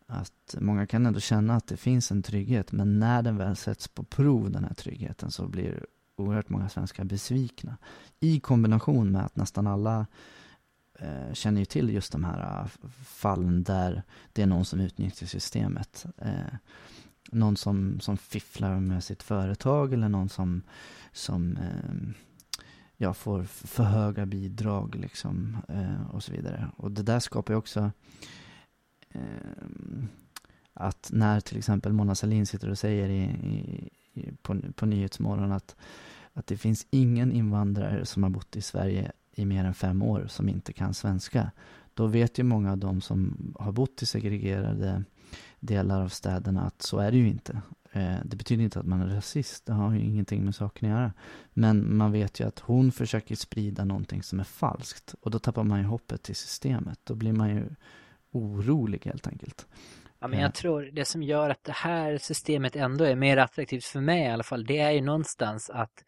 att många kan ändå känna att det finns en trygghet men när den väl sätts på prov den här tryggheten så blir oerhört många svenskar besvikna. I kombination med att nästan alla Eh, känner ju till just de här eh, fallen där det är någon som utnyttjar systemet. Eh, någon som, som fifflar med sitt företag eller någon som, som eh, ja, får för höga bidrag liksom, eh, och så vidare. Och det där skapar ju också eh, att när till exempel Mona Sahlin sitter och säger i, i, på, på Nyhetsmorgon att, att det finns ingen invandrare som har bott i Sverige i mer än fem år som inte kan svenska. Då vet ju många av de som har bott i segregerade delar av städerna att så är det ju inte. Eh, Det betyder inte att man är rasist, det har ju ingenting med saken att göra. Men man vet ju att hon försöker sprida någonting som är falskt. Och då tappar man ju hoppet till systemet. Då blir man ju orolig helt enkelt. Ja, men Ja. jag tror det som gör att det här systemet ändå är mer attraktivt för mig i alla fall, det är ju någonstans att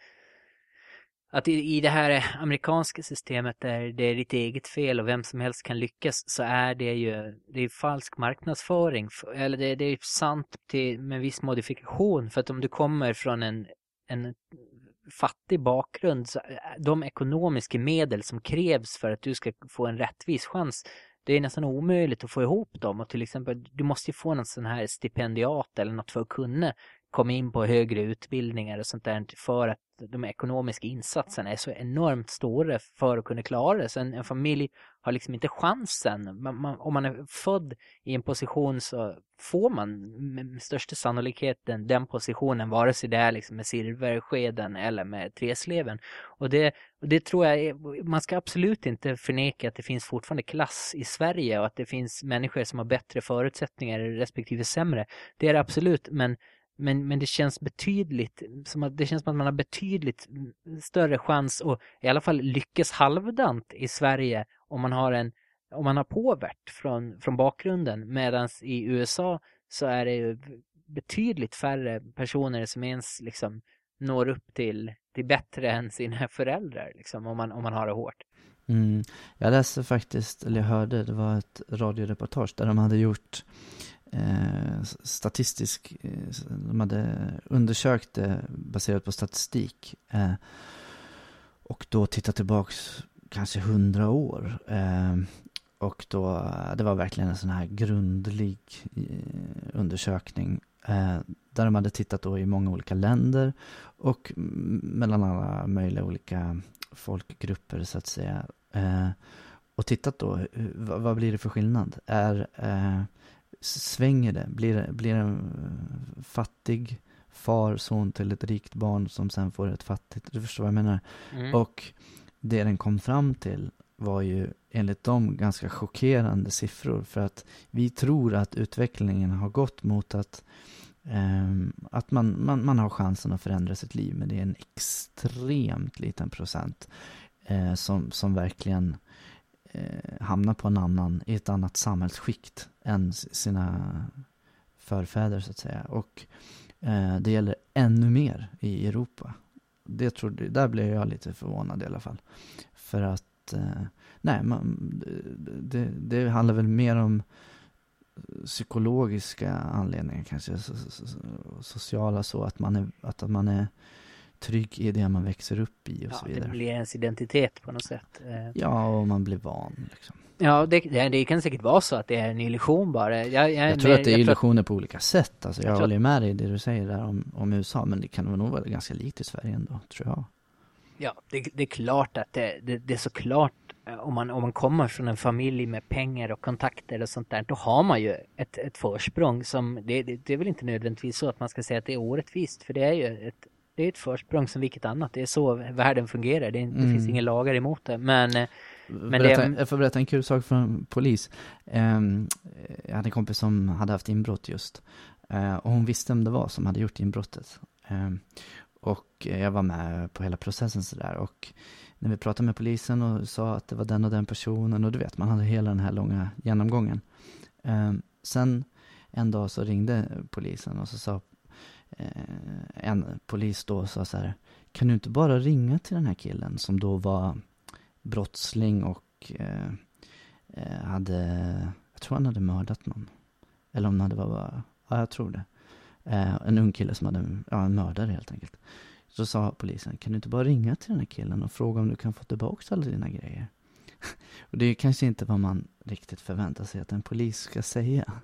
att i, i det här amerikanska systemet där det är ditt eget fel och vem som helst kan lyckas så är det ju det är falsk marknadsföring. Eller det, det är sant till, med viss modifikation för att om du kommer från en, en fattig bakgrund så eh, de ekonomiska medel som krävs för att du ska få en rättvis chans det är nästan omöjligt att få ihop dem och till exempel du måste ju få någon sån här stipendiat eller något för att kunna komma in på högre utbildningar och sånt där för att de ekonomiska insatserna är så enormt stora för att kunna klara det. Så en, en familj har liksom inte chansen. Man, man, om man är född i en position så får man med, största sannolikhet den, den positionen vare sig det är liksom med silverskeden eller med tresleven. Och det, och det tror jag, är, man ska absolut inte förneka att det finns fortfarande klass i Sverige och att det finns människor som har bättre förutsättningar respektive sämre. Det är det absolut, men men, men det känns betydligt, som att det känns som att man har betydligt större chans att i alla fall lyckas halvdant i Sverige om man har en, om man har påvert från, från bakgrunden. Medan i USA så är det ju betydligt färre personer som ens liksom når upp till, till bättre än sina föräldrar liksom, om man, om man har det hårt. Mm. Jag läste faktiskt, eller jag hörde, det var ett radioreportage där de hade gjort Eh, statistisk, eh, de hade undersökt det baserat på statistik. Eh, och då tittat tillbaks kanske hundra år. Eh, och då, det var verkligen en sån här grundlig eh, undersökning. Eh, där de hade tittat då i många olika länder och mellan alla möjliga olika folkgrupper så att säga. Eh, och tittat då, vad, vad, blir det för skillnad? Är, eh, svänger det? Blir, blir en fattig far, son till ett rikt barn som sen får ett fattigt, du förstår vad jag menar? Mm. Och det den kom fram till var ju enligt dem ganska chockerande siffror för att vi tror att utvecklingen har gått mot att Um, att man, man, man har chansen att förändra sitt liv, men det är en extremt liten procent uh, som, som verkligen Eh, hamnar på en annan, i ett annat samhällsskikt än sina förfäder så att säga. Och eh, det gäller ännu mer i Europa. Det trodde, där blev jag lite förvånad i alla fall. För att, eh, nej, man, det, det handlar väl mer om psykologiska anledningar kanske, sociala så, att man är, att man är trygg i det man växer upp i och ja, så vidare. det blir ens identitet på något sätt. Eh. Ja, och man blir van liksom. Ja, det, det kan säkert vara så att det är en illusion bara. Jag, jag, jag tror att det är illusioner att... på olika sätt. Alltså, jag, jag håller med dig i det du säger där om, om USA, men det kan nog vara ganska likt i Sverige ändå, tror jag. Ja, det, det är klart att det, det, det är såklart Eh, om man, om man kommer från en familj med pengar och kontakter och sånt där, då har man ju ett, ett försprång som, det, det, det är väl inte nödvändigtvis så att man ska säga att det är orättvist, för det är ju ett, det är ett försprång som vilket annat. Det är så världen fungerar. Det, mm. det finns inga lagar emot det. Men, eh, men berätta, det... Jag får berätta en kul sak från polis. Um, jag hade en kompis som hade haft inbrott just. Uh, och hon visste vem det var som hade gjort inbrottet. Um, och jag var med på hela processen sådär. Och när vi pratade med polisen och sa att det var den och den personen och du vet, man hade hela den här långa genomgången. Eh, sen en dag så ringde polisen och så sa eh, Eh, en polis då sa så här, kan du inte bara ringa till den här killen som då var brottsling och eh, eh hade, jag tror han hade mördat någon. Eller om det hade bara, ja jag tror det. Eh, en ung kille som hade, ja en mördare helt enkelt. Så sa polisen, kan du inte bara ringa till den här killen och fråga om du kan få tillbaka alla dina grejer? Och det är kanske inte vad man riktigt förväntar sig att en polis ska säga.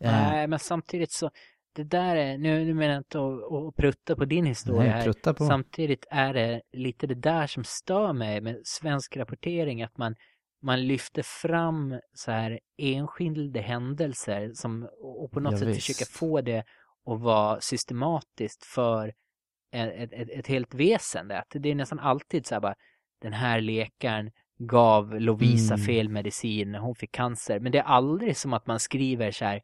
Eh, Nej, men samtidigt så, det där är, nu, nu menar jag inte att, att prutta på din historia Nej, här. På. Samtidigt är det lite det där som stör mig med svensk rapportering, att man, man lyfter fram så här enskilda händelser som, och på något ja, sätt visst. försöker få det att vara systematiskt för ett, ett, ett helt väsen. Att det är nästan alltid så här bara, den här läkaren gav Lovisa mm. fel medicin hon fick cancer. Men det är aldrig som att man skriver så här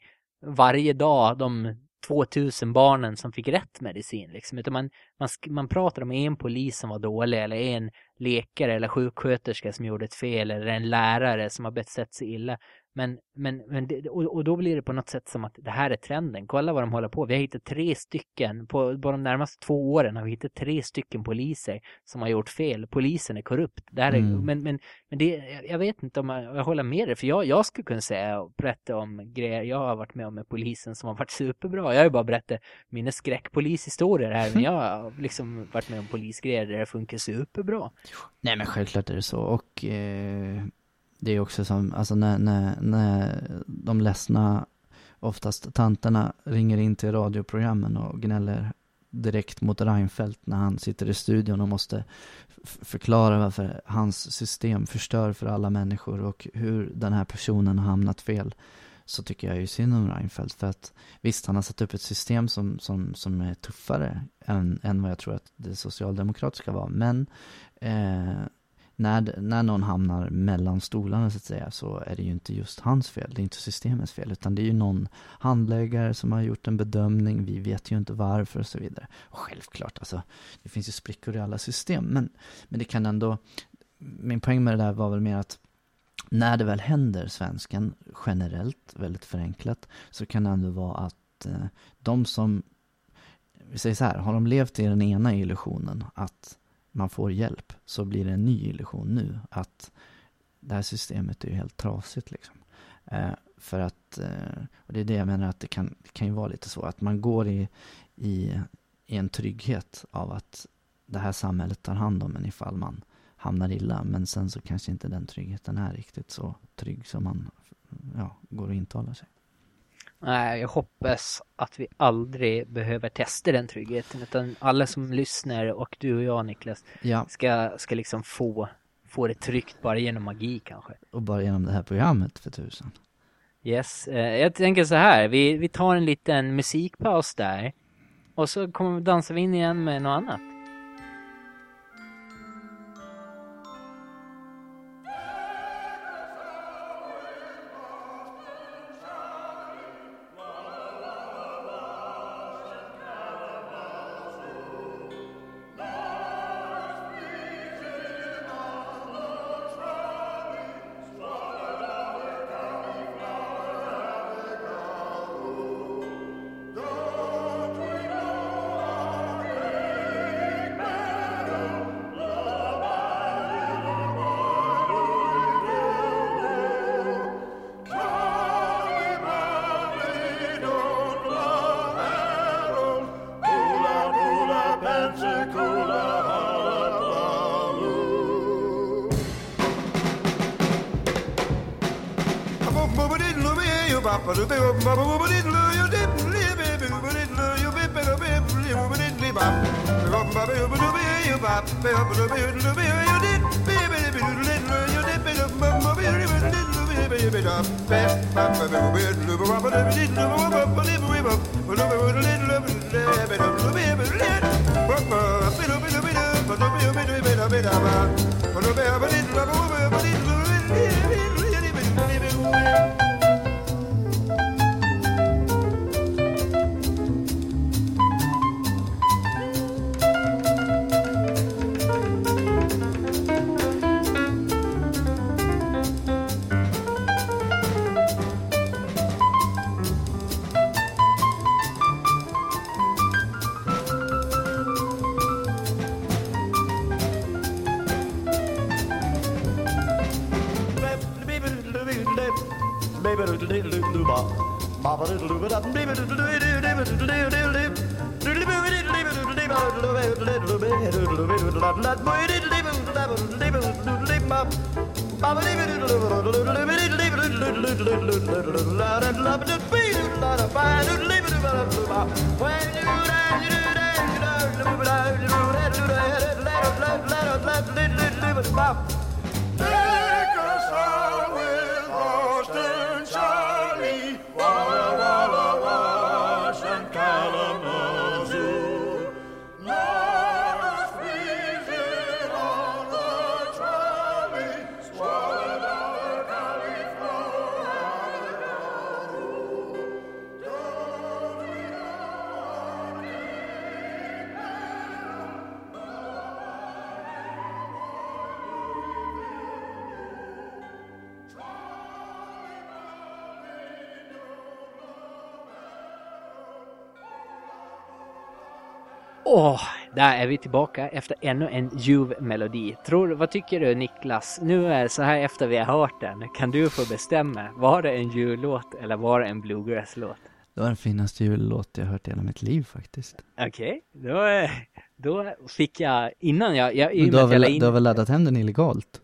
varje dag de 2000 barnen som fick rätt medicin. Liksom. Utan man, man, man pratar om en polis som var dålig eller en läkare eller sjuksköterska som gjorde ett fel eller en lärare som har betett sig illa. Men, men, men det, och, och, då blir det på något sätt som att det här är trenden. Kolla vad de håller på. Vi har hittat tre stycken, på, på de närmaste två åren har vi hittat tre stycken poliser som har gjort fel. Polisen är korrupt. Det är, mm. Men, men, men det, jag vet inte om jag, jag håller med dig, för jag, jag skulle kunna säga och berätta om grejer jag har varit med om med polisen som har varit superbra. Jag har ju bara berättat mina skräckpolishistorier här, men jag har liksom varit med om polisgrejer där det funkar superbra. Nej men självklart är det så och eh det är också som, alltså när, när, när de ledsna, oftast tanterna, ringer in till radioprogrammen och gnäller direkt mot Reinfeldt när han sitter i studion och måste förklara varför hans system förstör för alla människor och hur den här personen har hamnat fel så tycker jag ju synd om Reinfeldt. För att visst, han har satt upp ett system som, som, som är tuffare än, än vad jag tror att det socialdemokratiska var, men eh, när, när någon hamnar mellan stolarna så att säga så är det ju inte just hans fel, det är inte systemets fel utan det är ju någon handläggare som har gjort en bedömning, vi vet ju inte varför och så vidare. Och självklart, alltså det finns ju sprickor i alla system. Men, men det kan ändå, min poäng med det där var väl mer att när det väl händer svensken generellt, väldigt förenklat, så kan det ändå vara att eh, de som, vi säger så här, har de levt i den ena illusionen att man får hjälp så blir det en ny illusion nu att det här systemet är ju helt trasigt liksom. Eh, för att, eh, och det är det jag menar att det kan, det kan ju vara lite så, att man går i, i, i en trygghet av att det här samhället tar hand om en ifall man hamnar illa. Men sen så kanske inte den tryggheten är riktigt så trygg som man ja, går och intalar sig. Nej, jag hoppas att vi aldrig behöver testa den tryggheten utan alla som lyssnar och du och jag Niklas Ja, ska, ska liksom få, få det tryggt bara genom magi kanske. och bara genom det här programmet för tusan. Yes, eh, jag tänker så här, vi, vi tar en liten musikpaus där och så kommer dansar vi in igen med något annat. Bye. Där är vi tillbaka efter ännu en ljuv melodi. Tror, vad tycker du Niklas? Nu är så här efter vi har hört den. Kan du få bestämma? Var det en jullåt eller var det en bluegrass-låt? Det var den finaste jullåt jag hört i hela mitt liv faktiskt. Okej, då, eh, då fick jag innan jag... jag och Du har, väl, in- du har väl laddat hem den illegalt?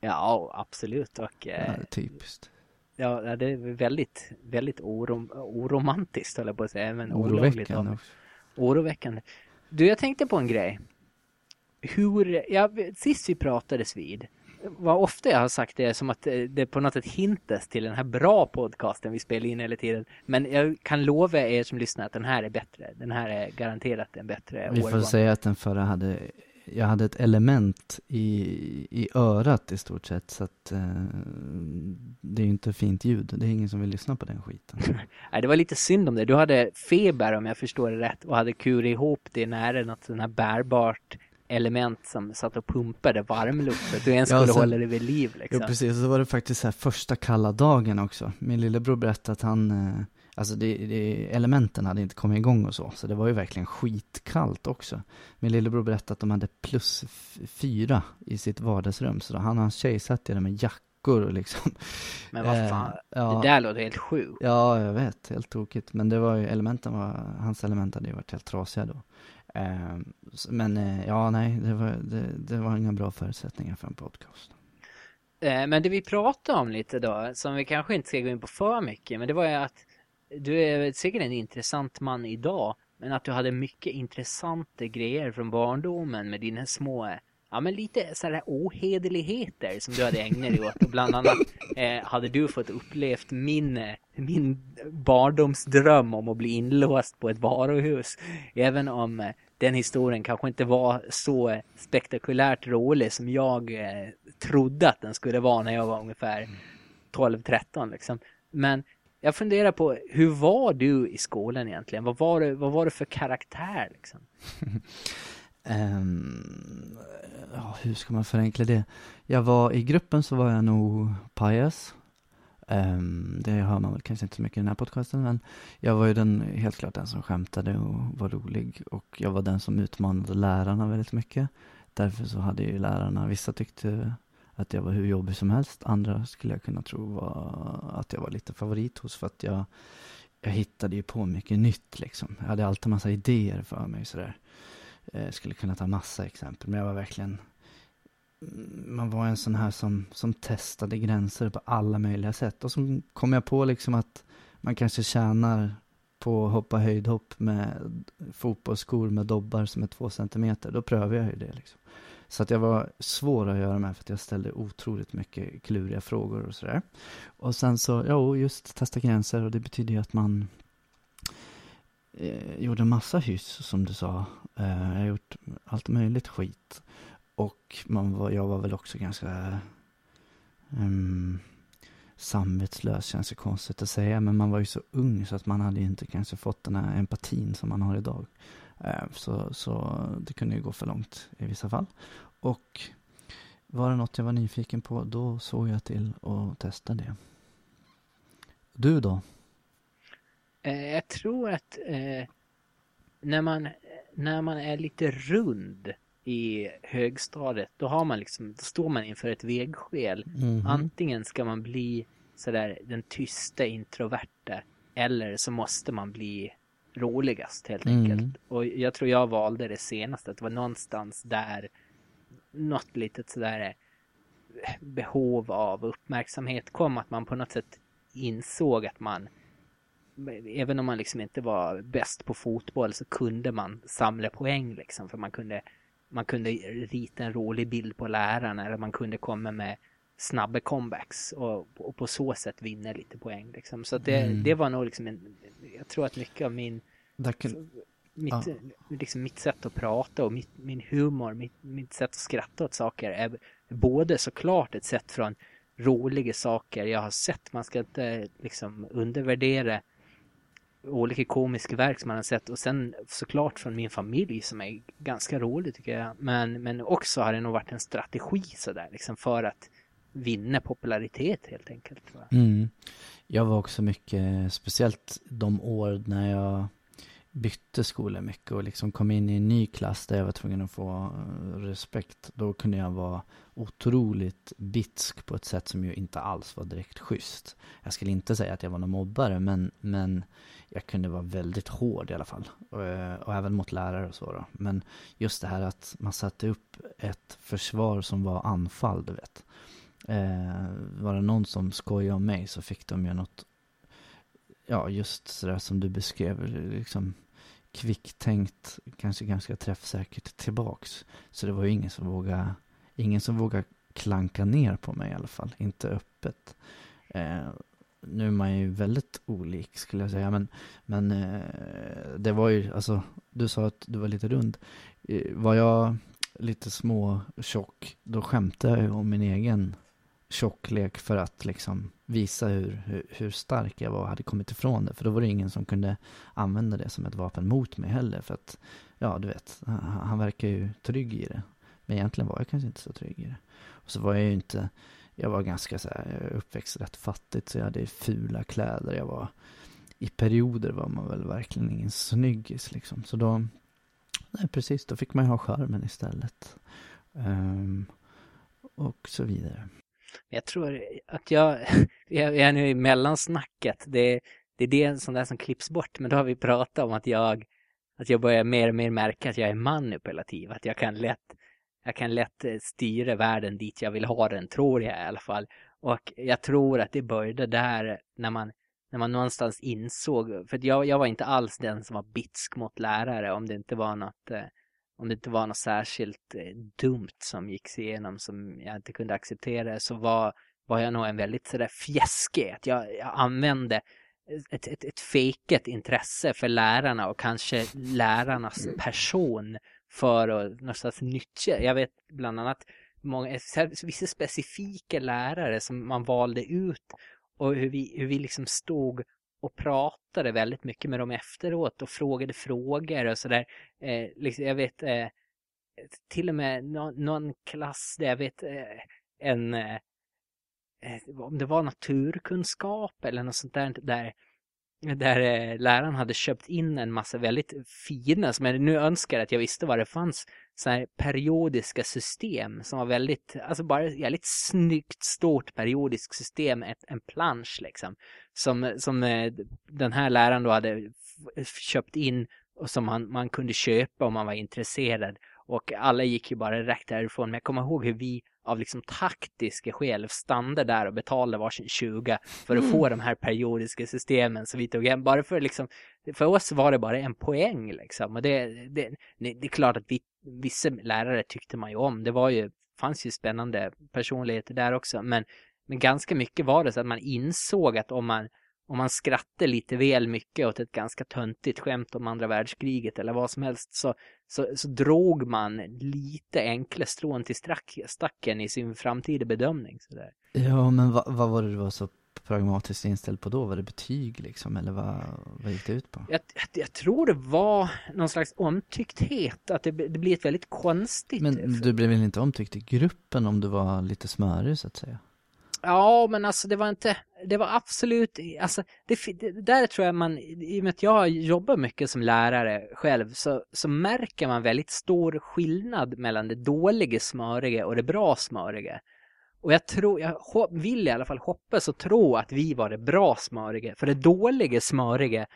Ja, absolut. Och Ja, eh, typiskt. ja, det är väldigt, väldigt orom, oromantiskt höll jag på att säga. Men olagligt Oroväckande mig. också. Oroväckande. Du, jag tänkte på en grej. Hur, ja, sist vi pratades vid, vad ofta jag har sagt det är som att eh, det på något sätt hintas till den här bra podcasten vi spelar in hela tiden. Men jag kan lova er som lyssnar att den här är bättre. Den här är garanterat en bättre Vi får årgång. säga att den förra hade, jag hade ett element i, i örat i stort sett, så att eh, det är ju inte fint ljud. Det är ingen som vill lyssna på den skiten. Nej, det var lite synd om det. Du hade feber om jag förstår det rätt och hade kurit ihop det nära något sånt här bärbart element som satt och pumpade varmluft för att du ens Ja, skulle sen- hålla det vid liv liksom. Jo precis, och så var det faktiskt så här första kalla dagen också. Min lillebror berättade att han, eh, alltså det, det, elementen hade inte kommit igång och så, så det var ju verkligen skitkallt också. Min lillebror berättade att de hade plus fyra i sitt vardagsrum, så då han och hans tjej satt där med jacka veckor och liksom. Men vad Eh, fan, ja. det där låter helt sjukt. Ja, jag vet, helt tokigt. Men det var ju, elementen var, hans element hade ju varit helt trasiga då. Eh, s- men eh, ja, nej, det var, det, det var inga bra förutsättningar för en podcast. Eh, Men det vi pratade om lite då, som vi kanske inte ska gå in på för mycket, men det var ju att du är säkert en intressant man idag, men att du hade mycket intressanta grejer från barndomen med dina små, ja men lite sådär ohederligheter som du hade ägnat dig åt. Och bland annat eh, hade du fått upplevt min, min barndomsdröm om att bli inlåst på ett varuhus. Även om eh, den historien kanske inte var så spektakulärt rolig som jag eh, trodde att den skulle vara när jag var ungefär 12-13 liksom. Men jag funderar på, hur var du i skolan egentligen? Vad var det, vad var det för karaktär liksom? um, ja, hur ska man förenkla det? Jag var, i gruppen så var jag nog pajas. Um, det hör man väl kanske inte så mycket i den här podcasten, men jag var ju den, helt klart den som skämtade och var rolig. Och jag var den som utmanade lärarna väldigt mycket. Därför så hade ju lärarna, vissa tyckte att jag var hur jobbig som helst. Andra skulle jag kunna tro var att jag var lite favorit hos för att jag, jag hittade ju på mycket nytt liksom. Jag hade alltid massa idéer för mig sådär. Jag eh, skulle kunna ta massa exempel, men jag var verkligen mm, man var en sån här som, som testade gränser på alla möjliga sätt. Och så kom jag på liksom att man kanske tjänar på att hoppa höjdhopp med fotbollsskor med dobbar som är två centimeter. Då prövar jag ju det liksom. Så att jag var svår att göra med för att jag ställde otroligt mycket kluriga frågor och sådär. Och sen så, ja, just testa gränser och det betyder ju att man eh, gjorde massa hyss som du sa. Eh, jag har gjort allt möjligt skit. Och man var, jag var väl också ganska um, samvetslös, känns det konstigt att säga. Men man var ju så ung så att man hade ju inte kanske fått den här empatin som man har idag. Eh, så, så det kunde ju gå för långt i vissa fall. Och var det något jag var nyfiken på, då såg jag till att testa det. Du då? Eh, jag tror att eh, när, man, när man är lite rund i högstadiet, då har man liksom, då står man inför ett vägskäl. Mhm. Antingen ska man bli sådär den tysta introverta eller så måste man bli roligast helt Mm. enkelt. Och jag tror jag valde det senaste, att det var någonstans där något litet sådär eh, behov av uppmärksamhet kom, att man på något sätt insåg att man även om man liksom inte var bäst på fotboll så kunde man samla poäng liksom för man kunde man kunde rita en rolig bild på läraren eller man kunde komma med snabba comebacks och, och på så sätt vinna lite poäng liksom. Så det, Mm. det var nog liksom en, jag tror att mycket av min Där kun, mitt, Ja. liksom mitt sätt att prata och mitt, min humor, mitt, mitt sätt att skratta åt saker är både såklart ett sätt från roliga saker jag har sett. Man ska inte liksom undervärdera olika komiska verk som man har sett och sen såklart från min familj som är ganska rolig tycker jag. Men, men också har det nog varit en strategi sådär liksom för att vinna popularitet helt enkelt. Jag. mm. Jag var också mycket, speciellt de år när jag bytte skola mycket och liksom kom in i en ny klass där jag var tvungen att få eh, respekt. Då kunde jag vara otroligt bitsk på ett sätt som ju inte alls var direkt schysst. Jag skulle inte säga att jag var någon mobbare, men, men jag kunde vara väldigt hård i alla fall. Och, eh, och även mot lärare och så då. Men just det här att man satte upp ett försvar som var anfall, du vet. Eh, var det någon som skojade om mig så fick de ju något, ja just sådär som du beskrev, liksom kvicktänkt, kanske ganska träffsäkert tillbaks. Så det var ju ingen som vågade, ingen som vågade klanka ner på mig i alla fall, inte öppet. Eh, nu är man ju väldigt olik skulle jag säga, men, men eh, det var ju, alltså, du sa att du var lite rund. Eh, var jag lite små tjock, då skämtade jag ju om min egen tjocklek för att liksom visa hur, hur, hur stark jag var och hade kommit ifrån det. För då var det ingen som kunde använda det som ett vapen mot mig heller. För att, ja du vet, han, han verkar ju trygg i det. Men egentligen var jag kanske inte så trygg i det. Och så var jag ju inte, jag var ganska så här, jag är uppväxt rätt fattigt så jag hade fula kläder. Jag var, i perioder var man väl verkligen ingen snyggis liksom. Så då, nej precis, då fick man ju ha skärmen istället. Um, och så vidare. Jag tror att jag, jag är nu i mellansnacket. Det, det är det som, där som klipps bort. Men då har vi pratat om att jag, att jag börjar mer och mer märka att jag är manipulativ. Att jag kan lätt, jag kan lätt eh, styra världen dit jag vill ha den, tror jag i alla fall. Och jag tror att det började där när man, när man någonstans insåg, för att jag, jag var inte alls den som var bitsk mot lärare om det inte var något, eh, om det inte var något särskilt eh, dumt som gick sig igenom som jag inte kunde acceptera så var, var jag nog en väldigt sådär fjäskig. Att jag, jag använde ett, ett, ett fejkat intresse för lärarna och kanske lärarnas person för att någonstans nyttja. Jag vet bland annat många, här, vissa specifika lärare som man valde ut och hur vi, hur vi liksom stod och pratade väldigt mycket med dem efteråt och frågade frågor och sådär. Eh, liksom, jag vet eh, till och med någon, någon klass där jag vet eh, en eh, eh, om det var naturkunskap eller något sånt där, där där eh, läraren hade köpt in en massa väldigt fina, som jag nu önskar att jag visste vad det fanns, så här periodiska system som var väldigt, alltså bara ett jävligt snyggt stort periodiskt system, ett, en plansch liksom, som, som eh, den här läraren då hade köpt in och som man, man kunde köpa om man var intresserad. Och alla gick ju bara direkt därifrån. Men jag kommer ihåg hur vi av liksom taktiska skäl stannade där och betalade varsin 20 för att få de här periodiska systemen. Så vi tog hem, bara för liksom, för oss var det bara en poäng liksom. Och det, det, det är klart att vi, vissa lärare tyckte man ju om. Det var ju, fanns ju spännande personligheter där också. Men, men ganska mycket var det så att man insåg att om man om man skrattade lite väl mycket åt ett ganska töntigt skämt om andra världskriget eller vad som helst så, så, så drog man lite enkla strån till strack, stacken i sin framtida bedömning. Så där. Ja, men vad, vad var det du var så pragmatiskt inställd på då? Var det betyg liksom, eller vad, vad gick det ut på? Jag, jag, jag tror det var någon slags omtyckthet, att det, det blir ett väldigt konstigt... Men du blev väl inte omtyckt i gruppen om du var lite smörig så att säga? Ja, men alltså det var inte, det var absolut, alltså det, det där tror jag man, i och med att jag jobbar mycket som lärare själv så, så märker man väldigt stor skillnad mellan det dåliga smöriga och det bra smöriga. Och jag tror, jag vill i alla fall hoppas och tro att vi var det bra smöriga. För det dåliga smöriga,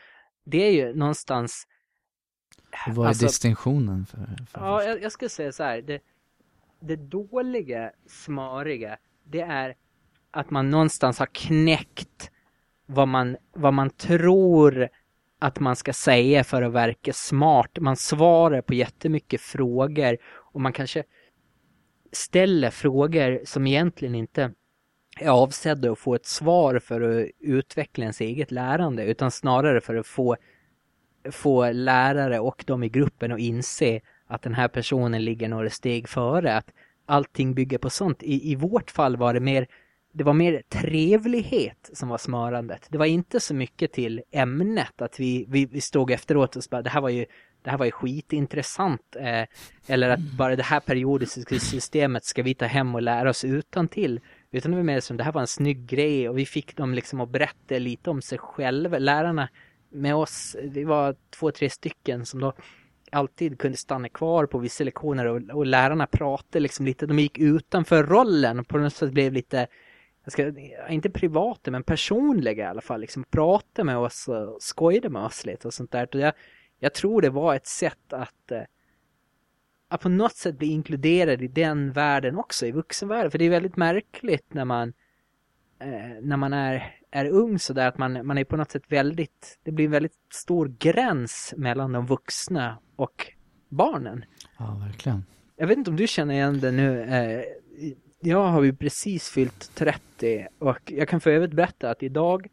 det är ju någonstans... Vad är alltså- distinktionen för? för Ja, jag, jag skulle säga så här. Det, det dåliga, smöriga, det är att man någonstans har knäckt vad man, vad man tror att man ska säga för att verka smart. Man svarar på jättemycket frågor och man kanske ställer frågor som egentligen inte är avsedda att få ett svar för att utveckla ens eget lärande utan snarare för att få, få lärare och de i gruppen att inse att den här personen ligger några steg före. Att allting bygger på sånt. I, i vårt fall var det mer det var mer trevlighet som var smörandet. Det var inte så mycket till ämnet att vi, vi, vi stod efteråt och så bara, det här var ju, det här var ju skitintressant. Eh, eller att bara det här periodiska systemet ska vi ta hem och lära oss utan till. Utan det var mer som det här var en snygg grej och vi fick dem liksom att berätta lite om sig själva. Lärarna med oss, vi var två, tre stycken som då alltid kunde stanna kvar på vissa lektioner och, och lärarna pratade liksom lite, de gick utanför rollen på något sätt blev lite jag ska, inte privata men personliga i alla fall, liksom prata med oss och skojade med oss lite och sånt där. Jag, jag tror det var ett sätt att, eh, att på något sätt bli inkluderad i den världen också, i vuxenvärlden. För det är väldigt märkligt när man, eh, när man är, är ung sådär att man, man är på något sätt väldigt, det blir en väldigt stor gräns mellan de vuxna och barnen. Ja, verkligen. Jag vet inte om du känner igen det nu. Eh, jag har ju precis fyllt 30 och jag kan för övrigt berätta att idag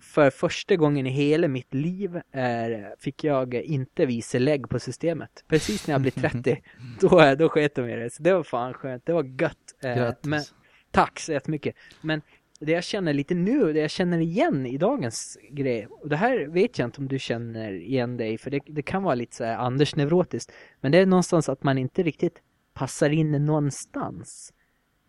för första gången i hela mitt liv är, fick jag inte visa lägg på systemet. Precis när jag blir 30, då, då sket de i det. Så det var fan skönt, det var gött. Eh, Grattis. Men, tack så jättemycket. Men det jag känner lite nu, det jag känner igen i dagens grej, och det här vet jag inte om du känner igen dig, för det, det kan vara lite så här Anders neurotiskt, men det är någonstans att man inte riktigt passar in någonstans.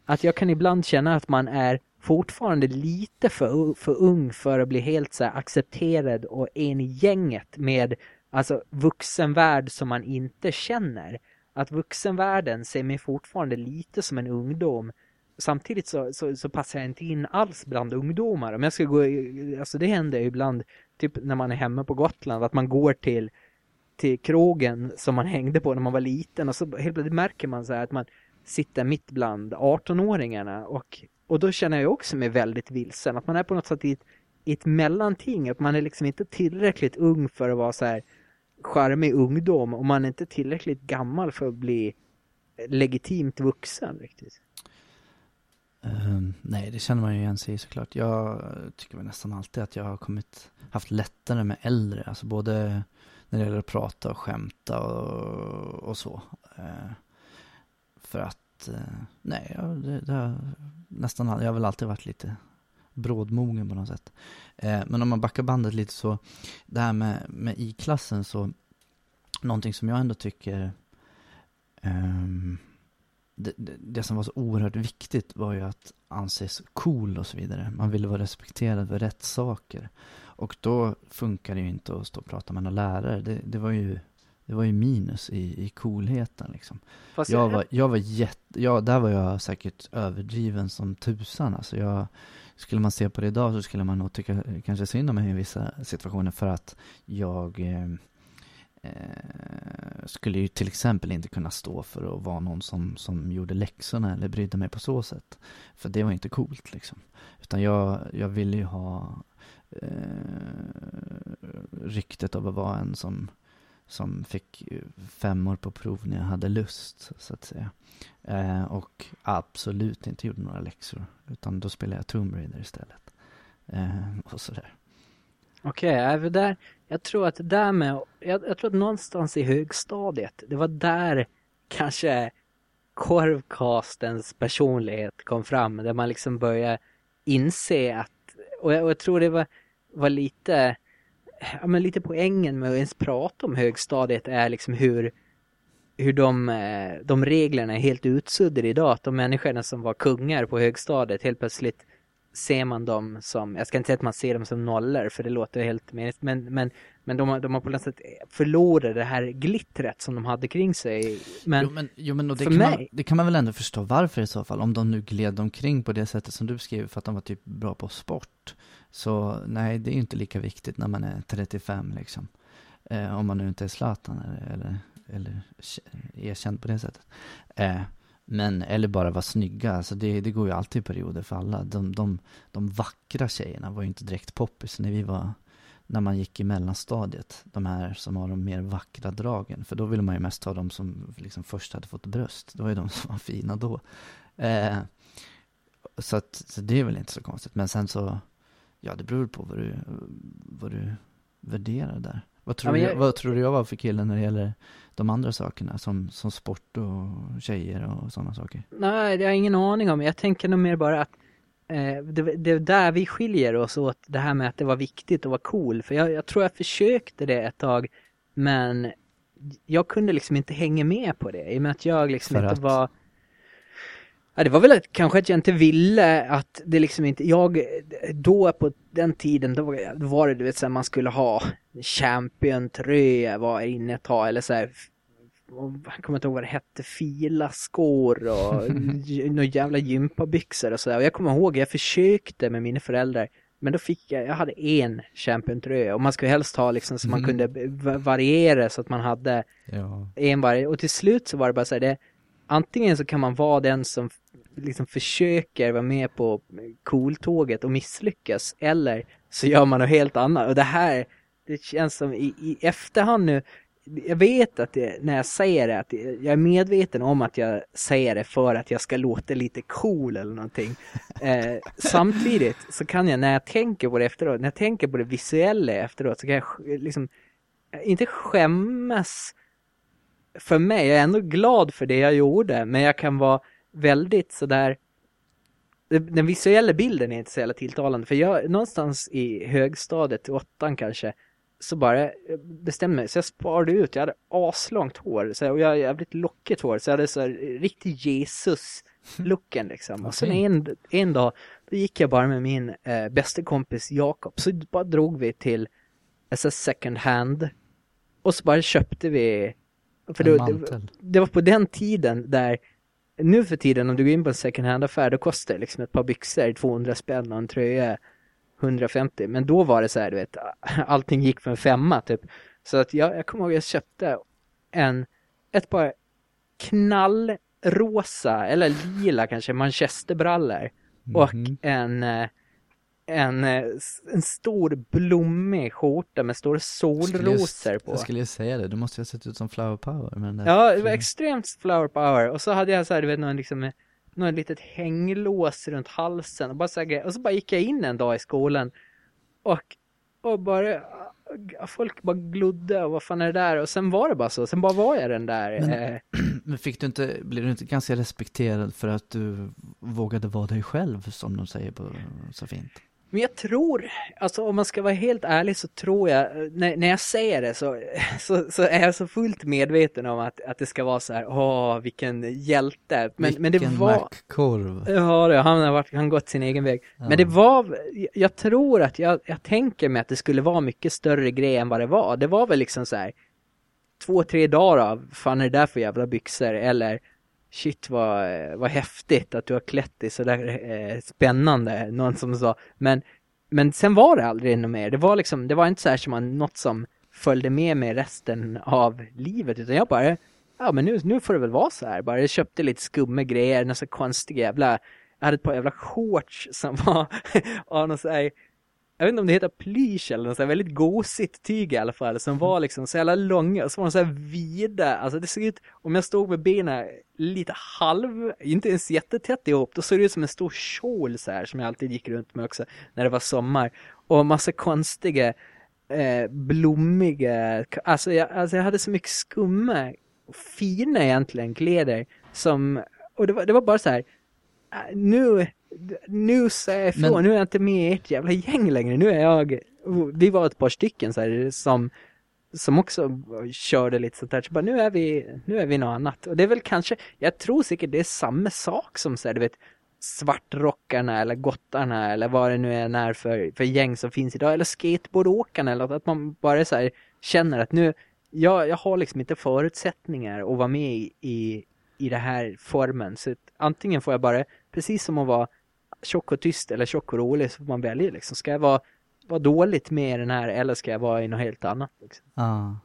Att jag kan ibland känna att man är fortfarande lite för, för ung för att bli helt så här accepterad och en i gänget med alltså vuxenvärld som man inte känner. Att vuxenvärlden ser mig fortfarande lite som en ungdom samtidigt så, så, så passar jag inte in alls bland ungdomar. Om jag ska gå, i- alltså det händer ju ibland, typ när man är hemma på Gotland, att man går till, till krogen som man hängde på när man var liten och så helt plötsligt märker man så här att man sitta mitt bland 18-åringarna och, och då känner jag också mig väldigt vilsen, att man är på något sätt i ett, i ett mellanting, att man är liksom inte tillräckligt ung för att vara så här charmig ungdom och man är inte tillräckligt gammal för att bli legitimt vuxen riktigt. Um, nej, det känner man ju igen sig i såklart. Jag tycker väl nästan alltid att jag har kommit, haft lättare med äldre, alltså både när det gäller att prata och skämta och, och så. Uh, för att, eh, nej, jag, det, det har nästan, jag har väl alltid varit lite brådmogen på något sätt. Eh, men om man backar bandet lite så, det här med, med i-klassen så, någonting som jag ändå tycker um, det, det, det som var så oerhört viktigt var ju att anses cool och så vidare. Man ville vara respekterad för rätt saker. Och då funkar det ju inte att stå och prata med några lärare. Det, det, var, ju, det var ju minus i, i coolheten liksom. Fast Jag var, jag var jätte, ja, där var jag säkert överdriven som tusan. Alltså jag, skulle man se på det idag så skulle man nog tycka kanske synd om mig i vissa situationer för att jag eh, eh, skulle ju till exempel inte kunna stå för att vara någon som, som gjorde läxorna eller brydde mig på så sätt. För det var inte coolt liksom. Utan jag, jag ville ju ha eh, ryktet av att vara en som, som fick femmor på prov när jag hade lust, så att säga. Eh, och absolut inte gjorde några läxor. Utan då spelade jag Tomb Raider istället. Eh, och sådär. Okej, okay, där, jag tror att det där med, jag, jag tror att någonstans i högstadiet, det var där kanske korvkastens personlighet kom fram, där man liksom började inse att, och jag, och jag tror det var, var lite, ja men lite poängen med att ens prata om högstadiet är liksom hur, hur de, eh, de reglerna är helt utsuddade idag, att de människorna som var kungar på högstadiet helt plötsligt ser man dem som, jag ska inte säga att man ser dem som nollor för det låter helt meningslöst, men, men, men de, har, de har på något sätt förlorat det här glittret som de hade kring sig. Men, jo men, jo, men det, för kan man, mig- det kan man väl ändå förstå varför i så fall, om de nu gled omkring på det sättet som du beskriver för att de var typ bra på sport. Så nej, det är ju inte lika viktigt när man är 35 liksom. Eh, om man nu inte är Zlatan eller, eller, eller erkänd på det sättet. Eh, men, eller bara vara snygga, alltså det, det går ju alltid i perioder för alla. De, de, de vackra tjejerna var ju inte direkt poppis när vi var, när man gick i mellanstadiet. De här som har de mer vackra dragen. För då ville man ju mest ha de som liksom först hade fått bröst. Det var ju de som var fina då. Eh, så, att, så det är väl inte så konstigt. Men sen så, ja det beror på vad du, vad du värderar där. Vad tror, du, jag- vad tror du jag var för kille när det gäller de andra sakerna? Som, som sport och tjejer och sådana saker. Nej, det har jag ingen aning om. Jag tänker nog mer bara att eh, det, det är där vi skiljer oss åt, det här med att det var viktigt att vara cool. För jag, jag tror jag försökte det ett tag, men jag kunde liksom inte hänga med på det. I och med att jag liksom För inte att? var... Ja, det var väl att, kanske att jag inte ville att det liksom inte, jag, då på den tiden, då var, det du vet så här, man skulle ha champion-tröja var inne ett tag, eller så här, och jag kommer inte ihåg vad det hette, filaskor och några jävla gympabyxor och sådär. Och jag kommer ihåg, jag försökte med mina föräldrar, men då fick jag, jag hade en champion-tröja och man skulle helst ha liksom så man Mm. kunde va- variera så att man hade Ja. en varje, och till slut så var det bara så här, det, antingen så kan man vara den som liksom försöker vara med på cooltåget och misslyckas, eller så gör man något helt annat. Och det här, det känns som i, i efterhand nu, jag vet att det, när jag säger det, att jag är medveten om att jag säger det för att jag ska låta lite cool eller någonting. Eh, samtidigt så kan jag, när jag tänker på det efteråt, när jag tänker på det visuella efteråt, så kan jag liksom, inte skämmas för mig, jag är ändå glad för det jag gjorde, men jag kan vara väldigt sådär den visuella bilden är inte så jävla tilltalande, för jag, någonstans i högstadiet, i åttan kanske, så bara eh, bestämde mig, så jag sparade ut, jag hade aslångt hår, så, och jag hade jävligt lockigt hår, så jag hade så här, riktig Jesus-looken liksom. Och sen en, en dag, då gick jag bara med min eh, bästa kompis Jakob, så bara drog vi till alltså second hand, och så bara köpte vi, för då, det, det var på den tiden där nu för tiden om du går in på en second hand-affär då kostar det liksom ett par byxor 200 spänn och en tröja 150. Men då var det så här, du vet, allting gick för en femma typ. Så att jag, jag kommer ihåg jag köpte en, ett par knallrosa eller lila kanske manchesterbrallor och Mhm. en eh, en, eh, en stor blommig skjorta med stora solrosor ju- på. Jag skulle ju säga det, du måste ju ha sett ut som flower power med den där Ja, det var extremt flower power. Och så hade jag så här, du vet, någon liksom, någon litet hänglås runt halsen och bara så här, och så bara gick jag in en dag i skolan och, och bara, folk bara glodde och vad fan är det där? Och sen var det bara så, sen bara var jag den där. Men- eh, Men fick du inte, blev du inte ganska respekterad för att du vågade vara dig själv som de säger på så fint? Men jag tror, alltså om man ska vara helt ärlig så tror jag, när, när jag säger det så, så, så är jag så fullt medveten om att, att det ska vara så här, åh vilken hjälte. Men, men det Vilken var... mackkorv. Ja, det, han har varit, han gått sin egen väg. Men det var, jag tror att jag, jag tänker mig att det skulle vara mycket större grej än vad det var. Det var väl liksom så här två, tre dagar av, fan är det där för jävla byxor? Eller shit vad, vad häftigt att du har klätt dig sådär eh, spännande, någon som sa. Men, men sen var det aldrig något mer. Det var liksom, det var inte så här som man, något som följde med mig resten av livet, utan jag bara, ja men nu, nu får det väl vara så här bara. Jag köpte lite skumma grejer, några så konstiga jävla, jag hade ett par jävla shorts som var av någon så här, jag vet inte om det heter plysch eller något så här väldigt gosigt tyg i alla fall, som var liksom så jävla långa och så var de så här vida, alltså det såg ut, om jag stod med benen lite halv, inte ens jättetätt ihop, då såg det ut som en stor kjol så här som jag alltid gick runt med också när det var sommar. Och massa konstiga, eh, blommiga, alltså jag, alltså jag hade så mycket skumma, fina egentligen kläder som, och det var, det var bara så här, eh, nu, nu säger jag ifrån, Men- nu är jag inte med i ert jävla gäng längre, nu är jag, vi var ett par stycken så här, som som också körde lite sånt där, så bara nu är vi, nu är vi något annat. Och det är väl kanske, jag tror säkert det är samma sak som så här, du vet, svartrockarna eller gottarna eller vad det nu än är för, för gäng som finns idag, eller skateboardåkarna eller något, att man bara så här, känner att nu, jag, jag har liksom inte förutsättningar att vara med i, i, i den här formen. Så att antingen får jag bara, precis som att vara tjock och tyst eller tjock och rolig, så får man välja liksom. Ska jag vara, vara dåligt med i den här eller ska jag vara i något helt annat? Liksom? Ja.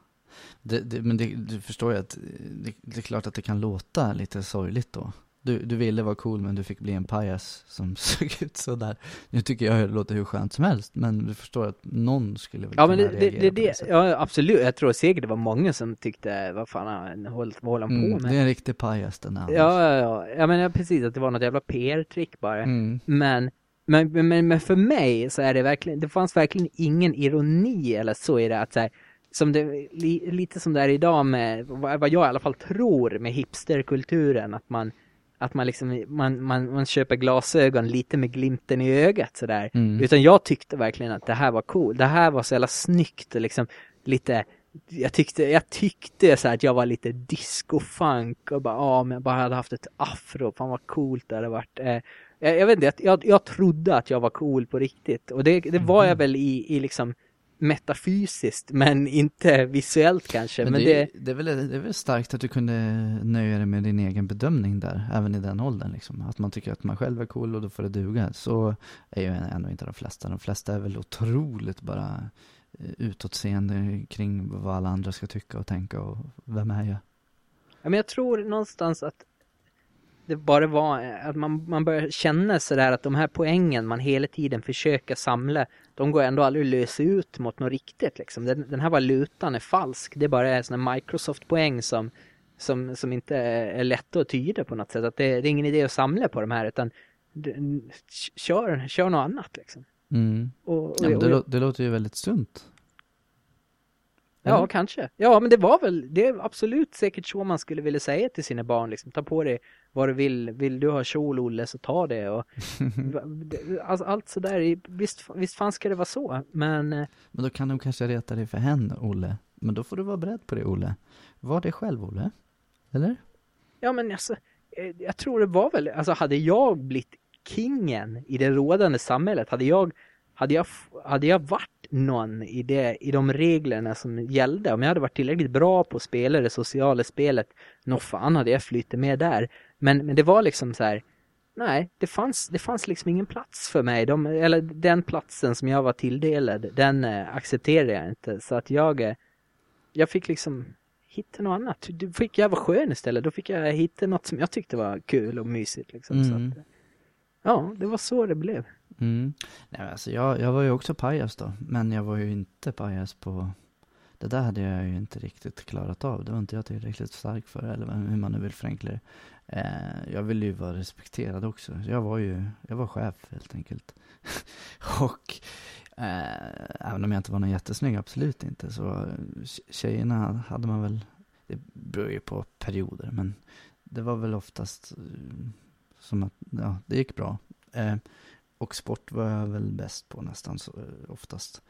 Det, det, men det, du förstår ju att det, det är klart att det kan låta lite sorgligt då. Du, du ville vara cool men du fick bli en pajas som såg ut sådär. Nu tycker jag det låter hur skönt som helst men du förstår att någon skulle väl Ja men kunna det, det, reagera det, på det ja absolut, jag tror säkert det var många som tyckte, vad fan håller, vad håller han på Mm, med? det är en riktig pajas den här. Ja, ja, ja, jag menar precis att det var något jävla PR-trick bara. Mm. Men, men, men, men för mig så är det verkligen, det fanns verkligen ingen ironi eller så i det att så här, som det, li, lite som det är idag med, vad vad jag i alla fall tror med hipsterkulturen, att man att man liksom, man, man, man köper glasögon lite med glimten i ögat sådär. Mm. Utan jag tyckte verkligen att det här var cool. Det här var så jävla snyggt och liksom lite jag tyckte, jag tyckte så att jag var lite disco-funk och bara, ja men jag bara hade haft ett afro, fan vad coolt det hade varit. Eh, jag, jag vet inte, jag, jag, trodde att jag var cool på riktigt och det, det var jag väl i, i liksom metafysiskt men inte visuellt kanske. Men, Men, det, det, är- det, är väl, det är väl starkt att du kunde nöja dig med din egen bedömning där, även i den åldern liksom. Att man tycker att man själv är cool och då får det duga. Så är ju ändå inte de flesta. De flesta är väl otroligt bara eh, utåtseende kring vad alla andra ska tycka och tänka och vem är jag? Ja, men jag tror någonstans att det bara var eh, att man, man börjar känna sådär att de här poängen man hela tiden försöker samla, de går ändå aldrig att lösa ut mot något riktigt liksom. Den, den här valutan är falsk. Det är bara sån här Microsoft-poäng som, som, som inte är, är lätta att tyda på något sätt. Att det, det är ingen idé att samla på de här utan kör, kör något annat liksom. Mm. Och, och, Ja, det, det låter ju väldigt sunt. Ja, Eller? kanske. Ja, men det var väl, det är absolut säkert så man skulle vilja säga till sina barn liksom. Ta på dig vad du vill. Vill du ha kjol, Olle, så ta det och alltså, allt sådär. Visst, visst fan ska det vara så, men eh, Men då kan de kanske reta dig för henne, Olle. Men då får du vara beredd på det, Olle. Var det själv, Olle. Eller? ja men alltså, eh, jag tror det var väl, alltså hade jag blivit kingen i det rådande samhället, hade jag, hade jag, hade jag varit någon i, det, i de reglerna som gällde, om jag hade varit tillräckligt bra på att spela det sociala spelet, nå fan hade jag flyttat med där. Men, men det var liksom så här, nej, det fanns, det fanns liksom ingen plats för mig. De, eller den platsen som jag var tilldelad, den eh, accepterade jag inte. Så att jag, eh, jag fick liksom hitta något annat. Då fick jag vara skön istället. Då fick jag hitta något som jag tyckte var kul och mysigt liksom. Så Mm. att, eh, ja, det var så det blev. Mm. Nej, alltså jag, jag var ju också pajas då, men jag var ju inte pajas på det där hade jag ju inte riktigt klarat av. Det var inte jag tillräckligt stark för, eller hur man nu vill förenkla det. Eh, jag ville ju vara respekterad också. Jag var ju, jag var chef helt enkelt. och eh, även om jag inte var någon jättesnygg, absolut inte, så tjejerna hade man väl, det beror ju på perioder, men det var väl oftast eh, som att, ja, det gick bra. Eh, och sport var jag väl bäst på nästan så, eh, oftast.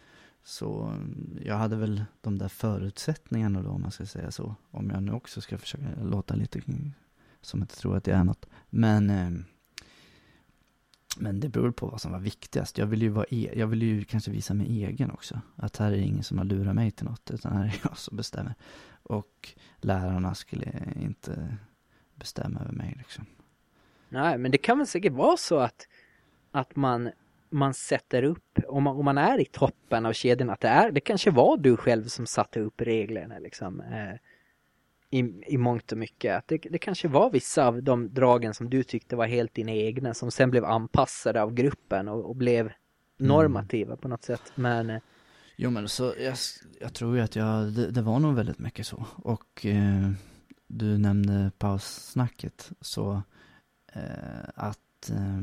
Så mm, jag hade väl de där förutsättningarna då om man ska säga så. Om jag nu också ska försöka låta lite som att jag tror att jag är något. Men, eh, men det beror på vad som var viktigast. Jag ville ju, vara e- jag ville ju kanske visa mig egen också. Att här är ingen som har lurat mig till något, utan här är jag som bestämmer. Och lärarna skulle inte bestämma över mig liksom. Nej, men det kan väl säkert vara så att, att man, man sätter upp, om man, om man är i toppen av kedjan, att det är, det kanske var du själv som satte upp reglerna liksom. Eh, i, I mångt och mycket. Att det, det kanske var vissa av de dragen som du tyckte var helt dina egna som sen blev anpassade av gruppen och, och blev normativa på något sätt. Men eh, Jo men så, jag, jag tror ju att jag, det, det var nog väldigt mycket så. Och eh, du nämnde paussnacket, så eh, att, eh,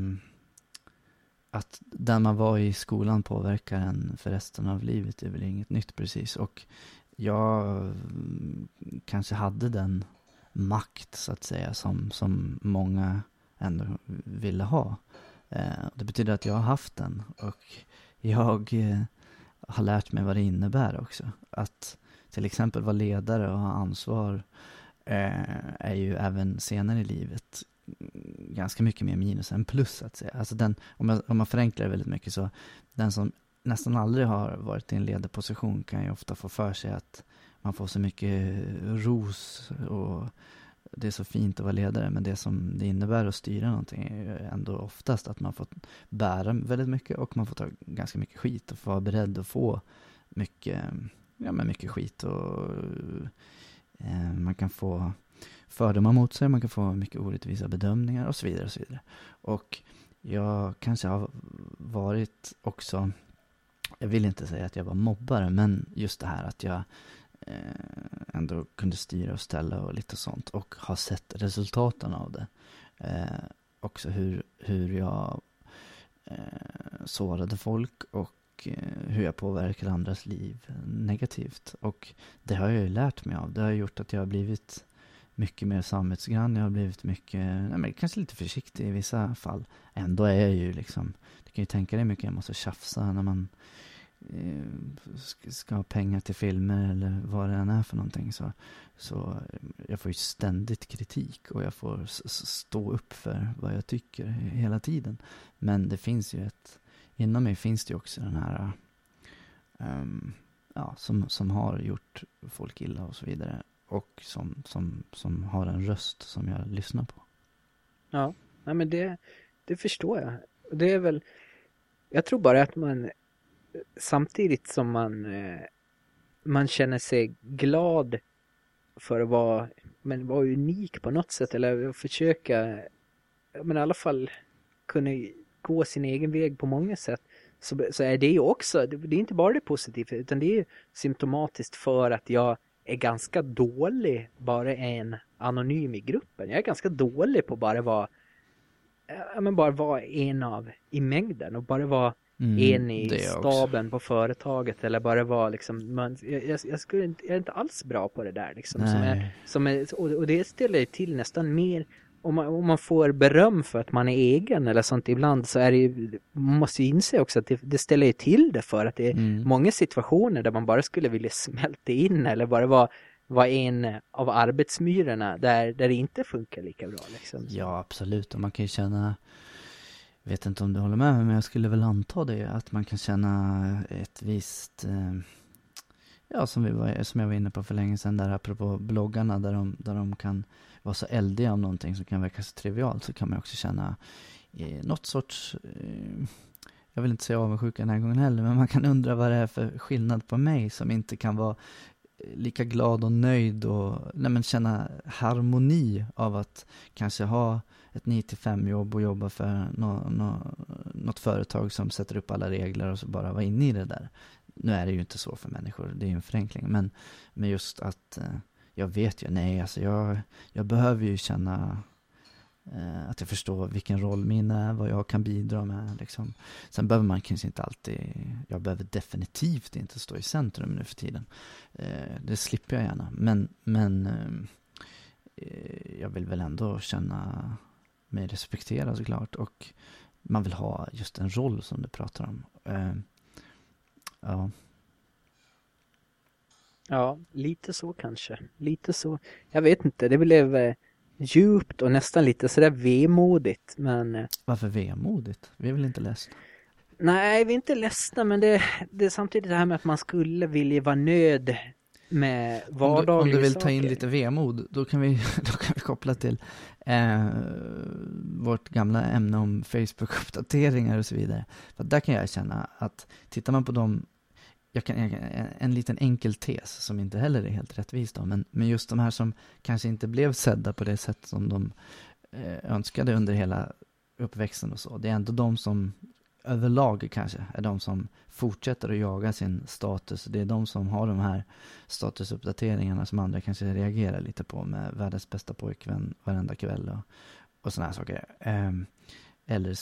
att den man var i skolan påverkar en för resten av livet är väl inget nytt precis. Och jag mm, kanske hade den makt så att säga som, som många ändå ville ha. Eh, det betyder att jag har haft den och jag eh, har lärt mig vad det innebär också. Att till exempel vara ledare och ha ansvar eh, är ju även senare i livet ganska mycket mer minus än plus så att säga. Alltså den, om, jag, om man förenklar det väldigt mycket så, den som nästan aldrig har varit i en ledarposition kan ju ofta få för sig att man får så mycket ros och det är så fint att vara ledare, men det som det innebär att styra någonting är ju ändå oftast att man får bära väldigt mycket och man får ta ganska mycket skit och få vara beredd att få mycket, ja men mycket skit och eh, man kan få fördomar mot sig, man kan få mycket orättvisa bedömningar och så vidare och så vidare. Och jag kanske har varit också, jag vill inte säga att jag var mobbare, men just det här att jag eh, ändå kunde styra och ställa och lite sånt och har sett resultaten av det. Eh, också hur, hur jag eh, sårade folk och eh, hur jag påverkade andras liv negativt. Och det har jag ju lärt mig av. Det har gjort att jag har blivit mycket mer samvetsgrann. Jag har blivit mycket, nej, men kanske lite försiktig i vissa fall. Ändå är jag ju liksom, du kan ju tänka dig hur mycket jag måste tjafsa när man eh, ska ha pengar till filmer eller vad det än är för någonting. Så, så eh, jag får ju ständigt kritik och jag får stå upp för vad jag tycker hela tiden. Men det finns ju ett, inom mig finns det ju också den här, um, ja, som, som har gjort folk illa och så vidare. Och som, som, som har en röst som jag lyssnar på. Ja, nej men det, det förstår jag. Det är väl, jag tror bara att man samtidigt som man, eh, man känner sig glad för att vara, men vara unik på något sätt eller försöka, men i alla fall kunna gå sin egen väg på många sätt. Så, så är det ju också, det, det är inte bara det positiva utan det är ju symptomatiskt för att jag är ganska dålig bara en anonym i gruppen. Jag är ganska dålig på bara vara ja, men bara vara en av i mängden och bara vara Mm, en i jag också. staben på företaget eller bara vara liksom, jag, jag, jag, skulle inte, jag är inte alls bra på det där liksom. Som är, som är, och, och det ställer till nästan mer om man, om man får beröm för att man är egen eller sånt ibland så är det ju, man måste ju inse också att det, det ställer ju till det för att det är Mm. många situationer där man bara skulle vilja smälta in eller bara vara, vara en av arbetsmyrorna där, där det inte funkar lika bra liksom. Ja, absolut. Och man kan ju känna, vet inte om du håller med mig, men jag skulle väl anta det, att man kan känna ett visst, eh, Ja, som, vi var, som jag var inne på för länge sedan där apropå bloggarna där de, där de kan vara så eldig om någonting som kan verka så trivialt så kan man också känna eh, något sorts, eh, jag vill inte säga avundsjuka den här gången heller, men man kan undra vad det är för skillnad på mig som inte kan vara eh, lika glad och nöjd och nej, men känna harmoni av att kanske ha ett 9-5 jobb och jobba för no, no, något företag som sätter upp alla regler och så bara vara inne i det där. Nu är det ju inte så för människor, det är ju en förenkling, men, men just att eh, jag vet ju, nej alltså jag, jag behöver ju känna eh, att jag förstår vilken roll min är, vad jag kan bidra med liksom. Sen behöver man kanske inte alltid, jag behöver definitivt inte stå i centrum nu för tiden. Eh, det slipper jag gärna, men, men eh, jag vill väl ändå känna mig respekterad såklart och man vill ha just en roll som du pratar om. Eh, ja, Ja, lite så kanske. Lite så. Jag vet inte, det blev eh, djupt och nästan lite sådär vemodigt. Men eh, varför vemodigt? Vi är väl inte ledsna? nej, vi är inte ledsna men det, det är samtidigt det här med att man skulle vilja vara nöjd med vardagliga om du vill ta saker. in lite vemod, då kan vi, då kan vi koppla till eh, vårt gamla ämne om Facebook-uppdateringar och så vidare. För där kan jag känna att tittar man på dem, jag kan, en, en liten enkel tes som inte heller är helt rättvis då, men, men just de här som kanske inte blev sedda på det sätt som de eh, önskade under hela uppväxten och så. Det är ändå de som överlag kanske är de som fortsätter att jaga sin status. Det är de som har de här statusuppdateringarna som andra kanske reagerar lite på med världens bästa pojkvän varenda kväll och, och sådana här saker. Eh, eller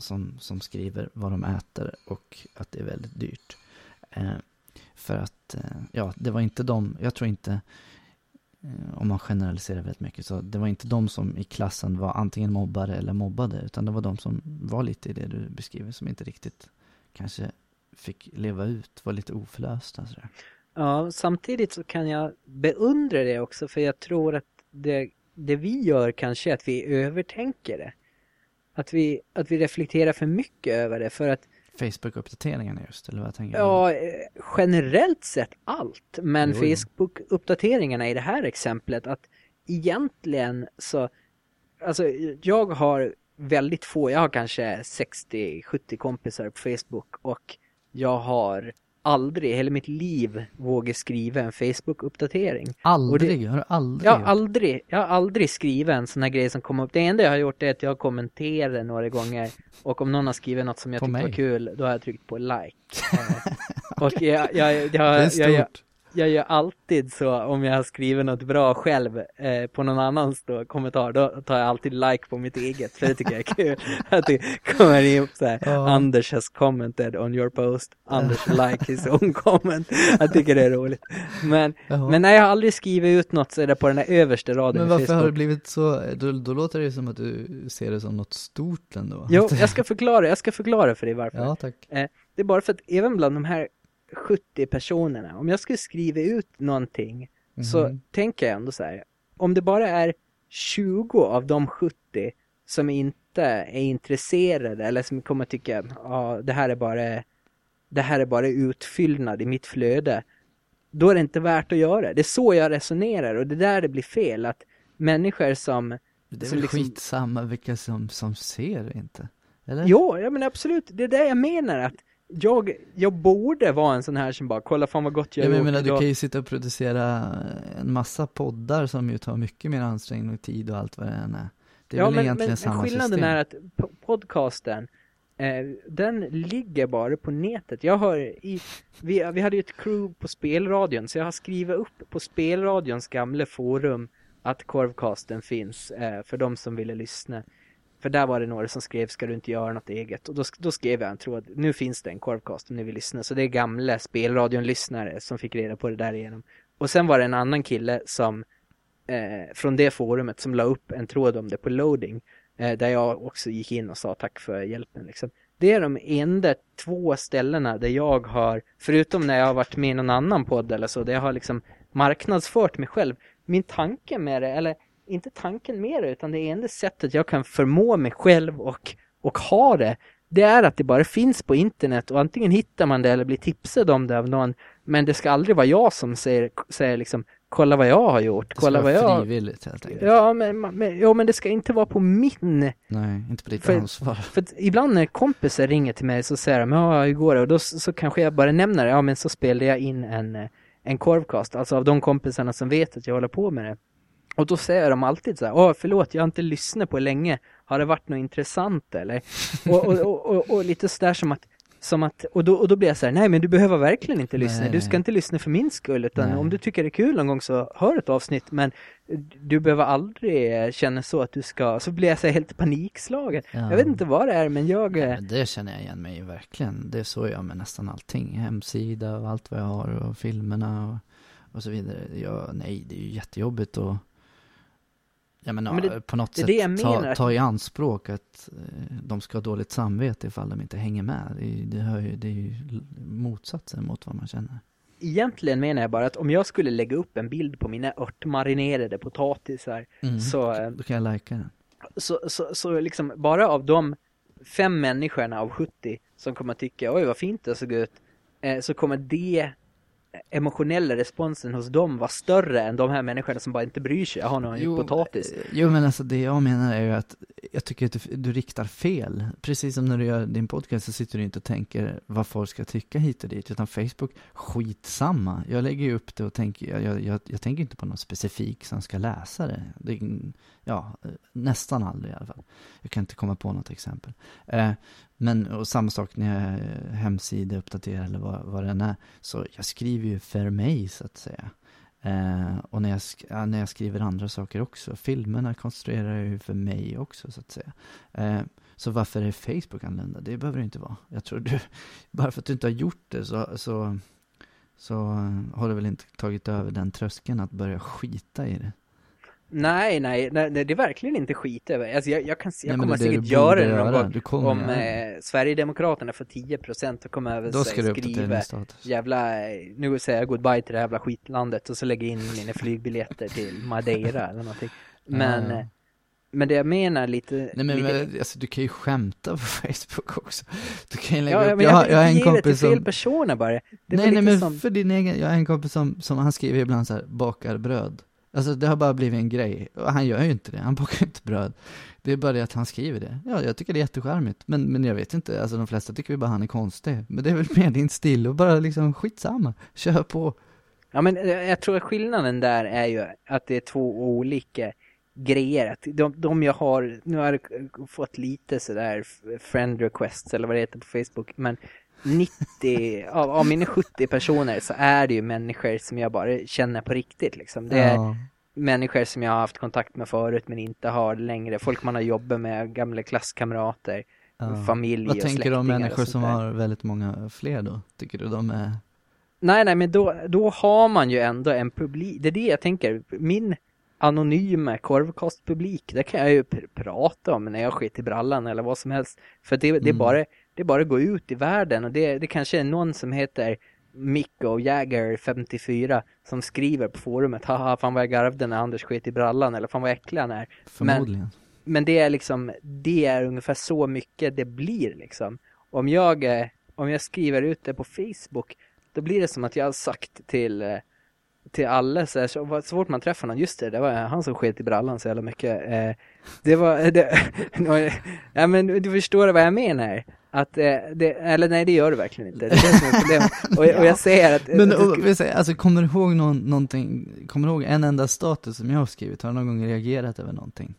som, som skriver vad de äter och att det är väldigt dyrt. Eh, för att, eh, ja, det var inte de, jag tror inte, eh, om man generaliserar väldigt mycket, så det var inte de som i klassen var antingen mobbare eller mobbade, utan det var de som var lite i det du beskriver, som inte riktigt kanske fick leva ut, var lite oförlösta. Sådär. Ja, samtidigt så kan jag beundra det också för jag tror att det, det vi gör kanske är att vi övertänker det. Att vi, att vi reflekterar för mycket över det för att Facebook-uppdateringarna just, eller vad tänker du? Ja, generellt sett allt. Men. Facebook-uppdateringarna i det här exemplet att egentligen så, alltså jag har väldigt få, jag har kanske 60-70 kompisar på Facebook och jag har aldrig i hela mitt liv vågat skriva en Facebook-uppdatering. Aldrig? Har du aldrig Jag har aldrig, jag har aldrig skrivit en sån här grej som kommer upp. Det enda jag har gjort är att jag har kommenterat några gånger och om någon har skrivit något som jag På tyckte var kul, då har jag tryckt på like. Och jag, jag, jag, Det är jag, jag, jag, stort. Jag gör alltid så om jag har skrivit något bra själv eh, på någon annans då, kommentar, då tar jag alltid like på mitt eget för det tycker jag är kul. Att det kommer in så här, Ja. Anders has commented on your post, Anders like his own comment. Jag tycker det är roligt. Men, Jaha. men när jag har aldrig skrivit ut något så är det på den där översta raden Men varför har det blivit så? Då, då låter det som att du ser det som något stort ändå. Jo, jag ska förklara, jag ska förklara för dig varför. Ja, tack. Det är bara för att även bland de här 70 personerna, om jag skulle skriva ut någonting så Mhm. tänker jag ändå så här, om det bara är 20 av de 70 som inte är intresserade eller som kommer tycka, ja det här är bara det här är bara utfyllnad i mitt flöde. Då är det inte värt att göra. Det är så jag resonerar och det är där det blir fel. Att människor som... Det är som väl liksom- skitsamma vilka som, som ser inte? Eller? Jo, ja men absolut. Det är det jag menar att jag, jag borde vara en sån här som bara, kolla fan vad gott jag Ja, men menar, du idag." kan ju sitta och producera en massa poddar som ju tar mycket mer ansträngning och tid och allt vad det än är. Det är ja, väl men, egentligen men samma skillnaden system. är att po- podcasten, eh, den ligger bara på nätet. Jag har i, vi, vi hade ju ett crew på spelradion, så jag har skrivit upp på spelradions gamla forum att korvcasten finns eh, för de som ville lyssna. För där var det några som skrev, ska du inte göra något eget? Och då, då skrev jag en tråd, nu finns det en korvkast om ni vill lyssna. Så det är gamla spelradion-lyssnare som fick reda på det där igenom. Och sen var det en annan kille som eh, från det forumet som la upp en tråd om det på loading. Eh, där jag också gick in och sa tack för hjälpen. Liksom. Det är de enda två ställena där jag har, förutom när jag har varit med i någon annan podd eller så, där jag har liksom marknadsfört mig själv. Min tanke med det, eller inte tanken med det, utan det enda sättet jag kan förmå mig själv och, och ha det, det är att det bara finns på internet och antingen hittar man det eller blir tipsad om det av någon. Men det ska aldrig vara jag som säger, säger liksom kolla vad jag har gjort, Det ska kolla vad vara jag... frivilligt helt enkelt. Ja men, men, ja, men det ska inte vara på min Nej, inte på ditt För- ansvar. För ibland när kompisar ringer till mig så säger de ja, hur går det? Och då så kanske jag bara nämner det. Ja, men så spelade jag in en, en korvcast. Alltså av de kompisarna som vet att jag håller på med det. Och då säger de alltid så här, åh förlåt, jag har inte lyssnat på länge. Har det varit något intressant eller? Och, och, och, och, och lite sådär som att som att, och då, och då blir jag så här, nej men du behöver verkligen inte lyssna. Nej, Du ska nej. inte lyssna för min skull, utan Nej. om du tycker det är kul någon gång så hör ett avsnitt. Men du behöver aldrig känna så att du ska, så blir jag så här helt panikslagen. Ja. Jag vet inte vad det är, men jag... Ja, men det känner jag igen mig i verkligen. Det är så jag med nästan allting. Hemsida och allt vad jag har och filmerna och, och så vidare. Jag, nej, det är ju jättejobbigt och jag menar, Men det- på något sätt det ta, ta i anspråk att eh, de ska ha dåligt samvete ifall de inte hänger med. Det är, det, hör ju, det är ju motsatsen mot vad man känner. Egentligen menar jag bara att om jag skulle lägga upp en bild på mina örtmarinerade potatisar Mm. så, eh, Då kan jag lajka den. så, så, så liksom bara av de fem människorna av 70 som kommer att tycka oj vad fint det såg ut eh, så kommer det emotionella responsen hos dem vara större än de här människorna som bara inte bryr sig. Jag har någon potatis. eh, Jo men alltså det jag menar är ju att jag tycker att du, du riktar fel. Precis som när du gör din podcast så sitter du inte och tänker vad folk ska tycka hit och dit. Utan Facebook, skitsamma. Jag lägger ju upp det och tänker, jag, jag, jag, tänker inte på någon specifik som ska läsa det. det. Ja, eh, nästan aldrig i alla fall. Jag kan inte komma på något exempel. Eh, men och samma sak när jag eh, hemsida uppdaterar eller vad, vad det än är. Så jag skriver ju för mig så att säga. Eh, och när jag, sk- ja, när jag skriver andra saker också. Filmerna konstruerar jag ju för mig också så att säga. Eh, så varför är Facebook annorlunda? Det behöver det inte vara. Jag tror du, bara för att du inte har gjort det så, så, så eh, har du väl inte tagit över den tröskeln att börja skita i det. Nej, nej, nej, det är verkligen inte skit över. Alltså jag, jag, kan, jag Nej, kommer det säkert göra det någon göra. gång. Kommer Om det. eh, Sverigedemokraterna får 10% och kommer över uppdatera skriva jävla, eh, nu säger jag goodbye till det jävla skitlandet och så lägger jag in mina flygbiljetter till Madeira eller någonting. Men, Ja. eh, men det jag menar lite... Nej men, lite, men alltså, du kan ju skämta på Facebook också. Du kan ju lägga ja, ja, upp, jag, jag, jag har en ge det till kompis fel som personer bara. Det nej, nej, men som, för din egen, jag har en kompis som, som han skriver ibland så här, bakar bröd. Alltså det har bara blivit en grej. Och han gör ju inte det, han bakar ju inte bröd. Det är bara det att han skriver det. Ja, jag tycker det är jättecharmigt. Men, men jag vet inte, alltså de flesta tycker ju bara han är konstig. Men det är väl mer din stil och bara liksom skitsamma. Kör på. Ja men eh, jag tror att skillnaden där är ju att det är två olika grejer. Att de, de jag har, nu har jag fått lite sådär friend requests eller vad det heter på Facebook, men 90, av, av mina 70 personer så är det ju människor som jag bara känner på riktigt liksom. Det är Ja. människor som jag har haft kontakt med förut men inte har längre. Folk man har jobbat med, gamla klasskamrater, Ja. familj Vad och tänker du om människor som har väldigt många fler då? Tycker du de är... Nej, nej, men då, då har man ju ändå en publik. Det är det jag tänker. Min anonyma korvkastpublik, det kan jag ju pr- prata om när jag skiter i brallan eller vad som helst. För det, det, är, Mm. bara, det är bara att gå ut i världen och det, det kanske är någon som heter Mikko Jäger 54 som skriver på forumet haha fan vad jag garvde när Anders skit i brallan eller fan vad äcklig han är. Förmodligen. Men det är liksom, det är ungefär så mycket det blir liksom. Om jag, eh, om jag skriver ut det på Facebook, då blir det som att jag har sagt till, eh, till alla så, här, så, så fort man träffar någon, just det, det var han som sket i brallan så jävla mycket. Eh, det var, det, ja men du förstår vad jag menar. Att, eh, det, eller nej det gör du verkligen inte. Det är det som är problemet. Och, och jag säger att... Men och, vi säger, alltså kommer du ihåg någon, någonting, kommer du ihåg en enda status som jag har skrivit? Har du någon gång reagerat över någonting?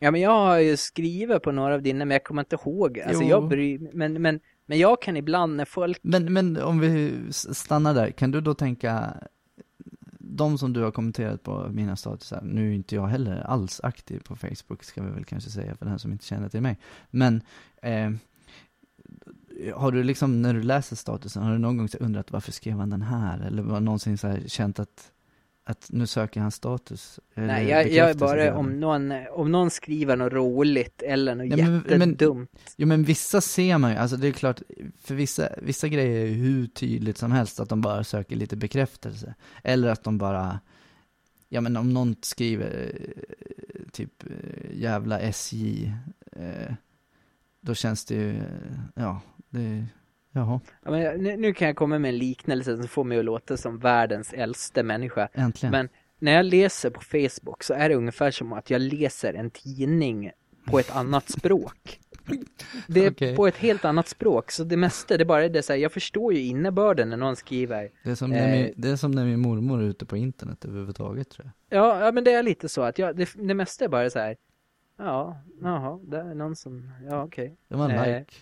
Ja men jag har ju skrivit på några av dina men jag kommer inte ihåg. Alltså Jo. jag bryr, men, men, men jag kan ibland när folk Men, men om vi stannar där, kan du då tänka, de som du har kommenterat på mina statusar, nu är inte jag heller alls aktiv på Facebook, ska vi väl kanske säga för den som inte känner till mig. Men, eh, har du liksom, när du läser statusen, har du någon gång undrat varför skrev han den här? Eller var någonsin så här känt att, att nu söker han status? Nej, jag, jag är bara om någon, om någon skriver något roligt eller något Ja, men- men- jättedumt. Jo men vissa ser man ju, alltså det är klart, för vissa, vissa grejer är ju hur tydligt som helst att de bara söker lite bekräftelse. Eller att de bara, ja men om någon skriver eh, typ eh, jävla SJ, eh, då känns det ju, ja, det, jaha, Ja, men nu, nu kan jag komma med en liknelse som får mig att låta som världens äldste människa. äntligen. Men när jag läser på Facebook så är det ungefär som att jag läser en tidning på ett annat språk. Det är Okej. på ett helt annat språk, så det mesta, det bara är det så här, jag förstår ju innebörden när någon skriver det, är som när min, eh, det är som när min mormor är ute på internet överhuvudtaget tror jag. Ja, ja men det är lite så att jag, det, det mesta är bara så här. Ja, jaha, det är någon som, ja okej. Det var en Eh, like.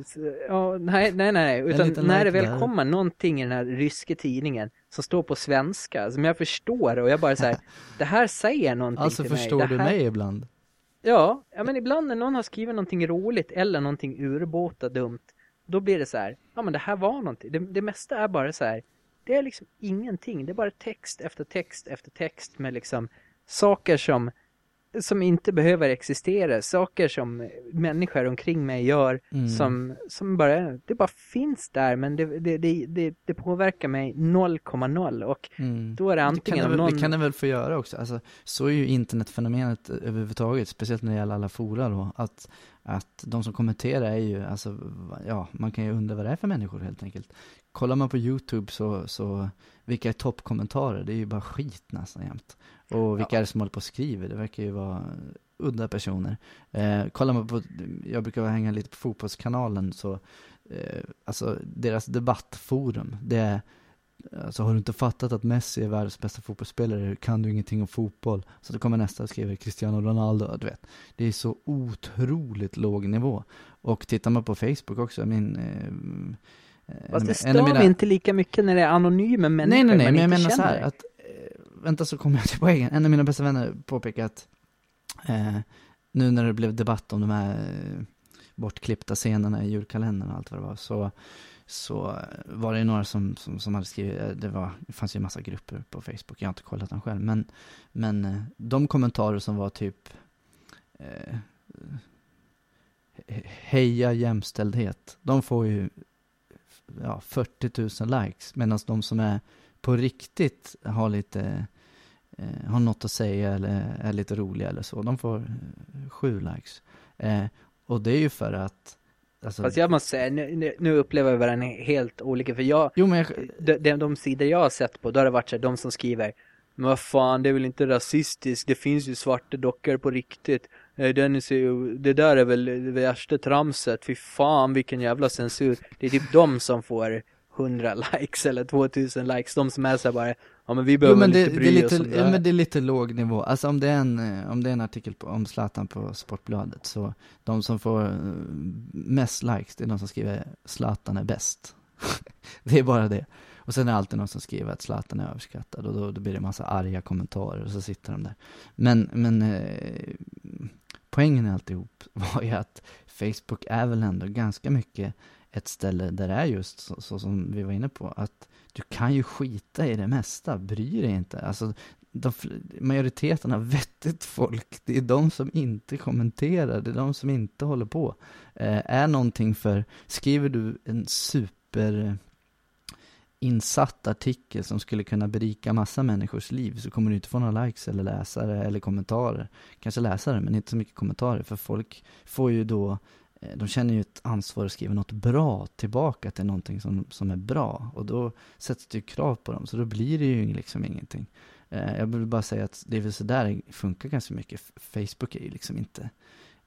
S- ja, nej, nej, nej, utan när det väl kommer någonting i den här ryska tidningen som står på svenska, som jag förstår och jag bara säger det här säger någonting Alltså till förstår mig. du det här, mig ibland? Ja, ja, men ibland när någon har skrivit någonting roligt eller någonting urbåta dumt, då blir det så här, ja men det här var någonting. Det, det mesta är bara så här, det är liksom ingenting. Det är bara text efter text efter text med liksom saker som, som inte behöver existera. Saker som människor omkring mig gör Mm. som, som bara, det bara finns där men det, det, det, det, påverkar mig 0,0 och Mm. då är det antingen det, väl, någon... det kan det väl få göra också. Alltså, så är ju internetfenomenet överhuvudtaget, speciellt när det gäller alla fora då, att, att de som kommenterar är ju, alltså, ja, man kan ju undra vad det är för människor helt enkelt. Kollar man på YouTube så, så vilka är toppkommentarer? Det är ju bara skit nästan jämt. Och vilka Ja. är det som håller på och skriver? Det verkar ju vara udda personer. Eh, kollar man på, jag brukar hänga lite på fotbollskanalen så, eh, alltså deras debattforum, det är Alltså har du inte fattat att Messi är världens bästa fotbollsspelare kan du ingenting om fotboll. Så då kommer nästa och skriver Cristiano Ronaldo, du vet. Det är så otroligt låg nivå. Och tittar man på Facebook också, min... Eh, Fast av det stör mina- mig inte lika mycket när det är anonyma människor Nej, nej, nej, men jag menar så här att, eh, vänta så kommer jag till poängen. En av mina bästa vänner påpekar att, eh, nu när det blev debatt om de här eh, bortklippta scenerna i julkalendern och allt vad det var, så, så var det några som, som, som hade skrivit, eh, det, var, det fanns ju en massa grupper på Facebook, jag har inte kollat den själv, men, men eh, de kommentarer som var typ, eh, heja jämställdhet, de får ju ja, 40 000 likes, medan de som är på riktigt har lite, eh, har något att säga eller är lite roliga eller så, de får eh, sju likes. Eh, och det är ju för att, alltså, Fast jag måste säga, nu, nu- upplever jag varandra helt olika, för jag, jo men jag, de, de, de sidor jag har sett på, då har det varit så här, de som skriver Men vad fan, det är väl inte rasistiskt, det finns ju svarta dockor på riktigt. Eh, Den är så, det där är väl det värsta tramset, fy fan vilken jävla censur. Det är typ de som får 100 likes eller 2000 likes, de som är så bara Ja men vi jo, behöver men väl det, inte det, är bry oss lite, om det här. men det är lite låg nivå. Alltså om det är en, eh, om det är en artikel på, om Zlatan på Sportbladet, så de som får eh, mest likes, det är de som skriver Zlatan är bäst. det är bara det. Och sen är det alltid någon som skriver att Zlatan är överskattad och då, då blir det en massa arga kommentarer och så sitter de där. Men, men eh, poängen i alltihop var ju att Facebook är väl ändå ganska mycket ett ställe där det är just så, så som vi var inne på, att du kan ju skita i det mesta, bry dig inte. Alltså, de, majoriteten av vettigt folk, det är de som inte kommenterar, det är de som inte håller på. Eh, är någonting för, skriver du en super insatt artikel som skulle kunna berika massa människors liv så kommer du inte få några likes eller läsare eller kommentarer. Kanske läsare, men inte så mycket kommentarer för folk får ju då Eh, de känner ju ett ansvar att skriva något bra tillbaka till någonting som, som är bra och då sätts det ju krav på dem så då blir det ju liksom ingenting. Eh, Jag vill bara säga att det är väl så där det funkar ganska mycket. Facebook är ju liksom inte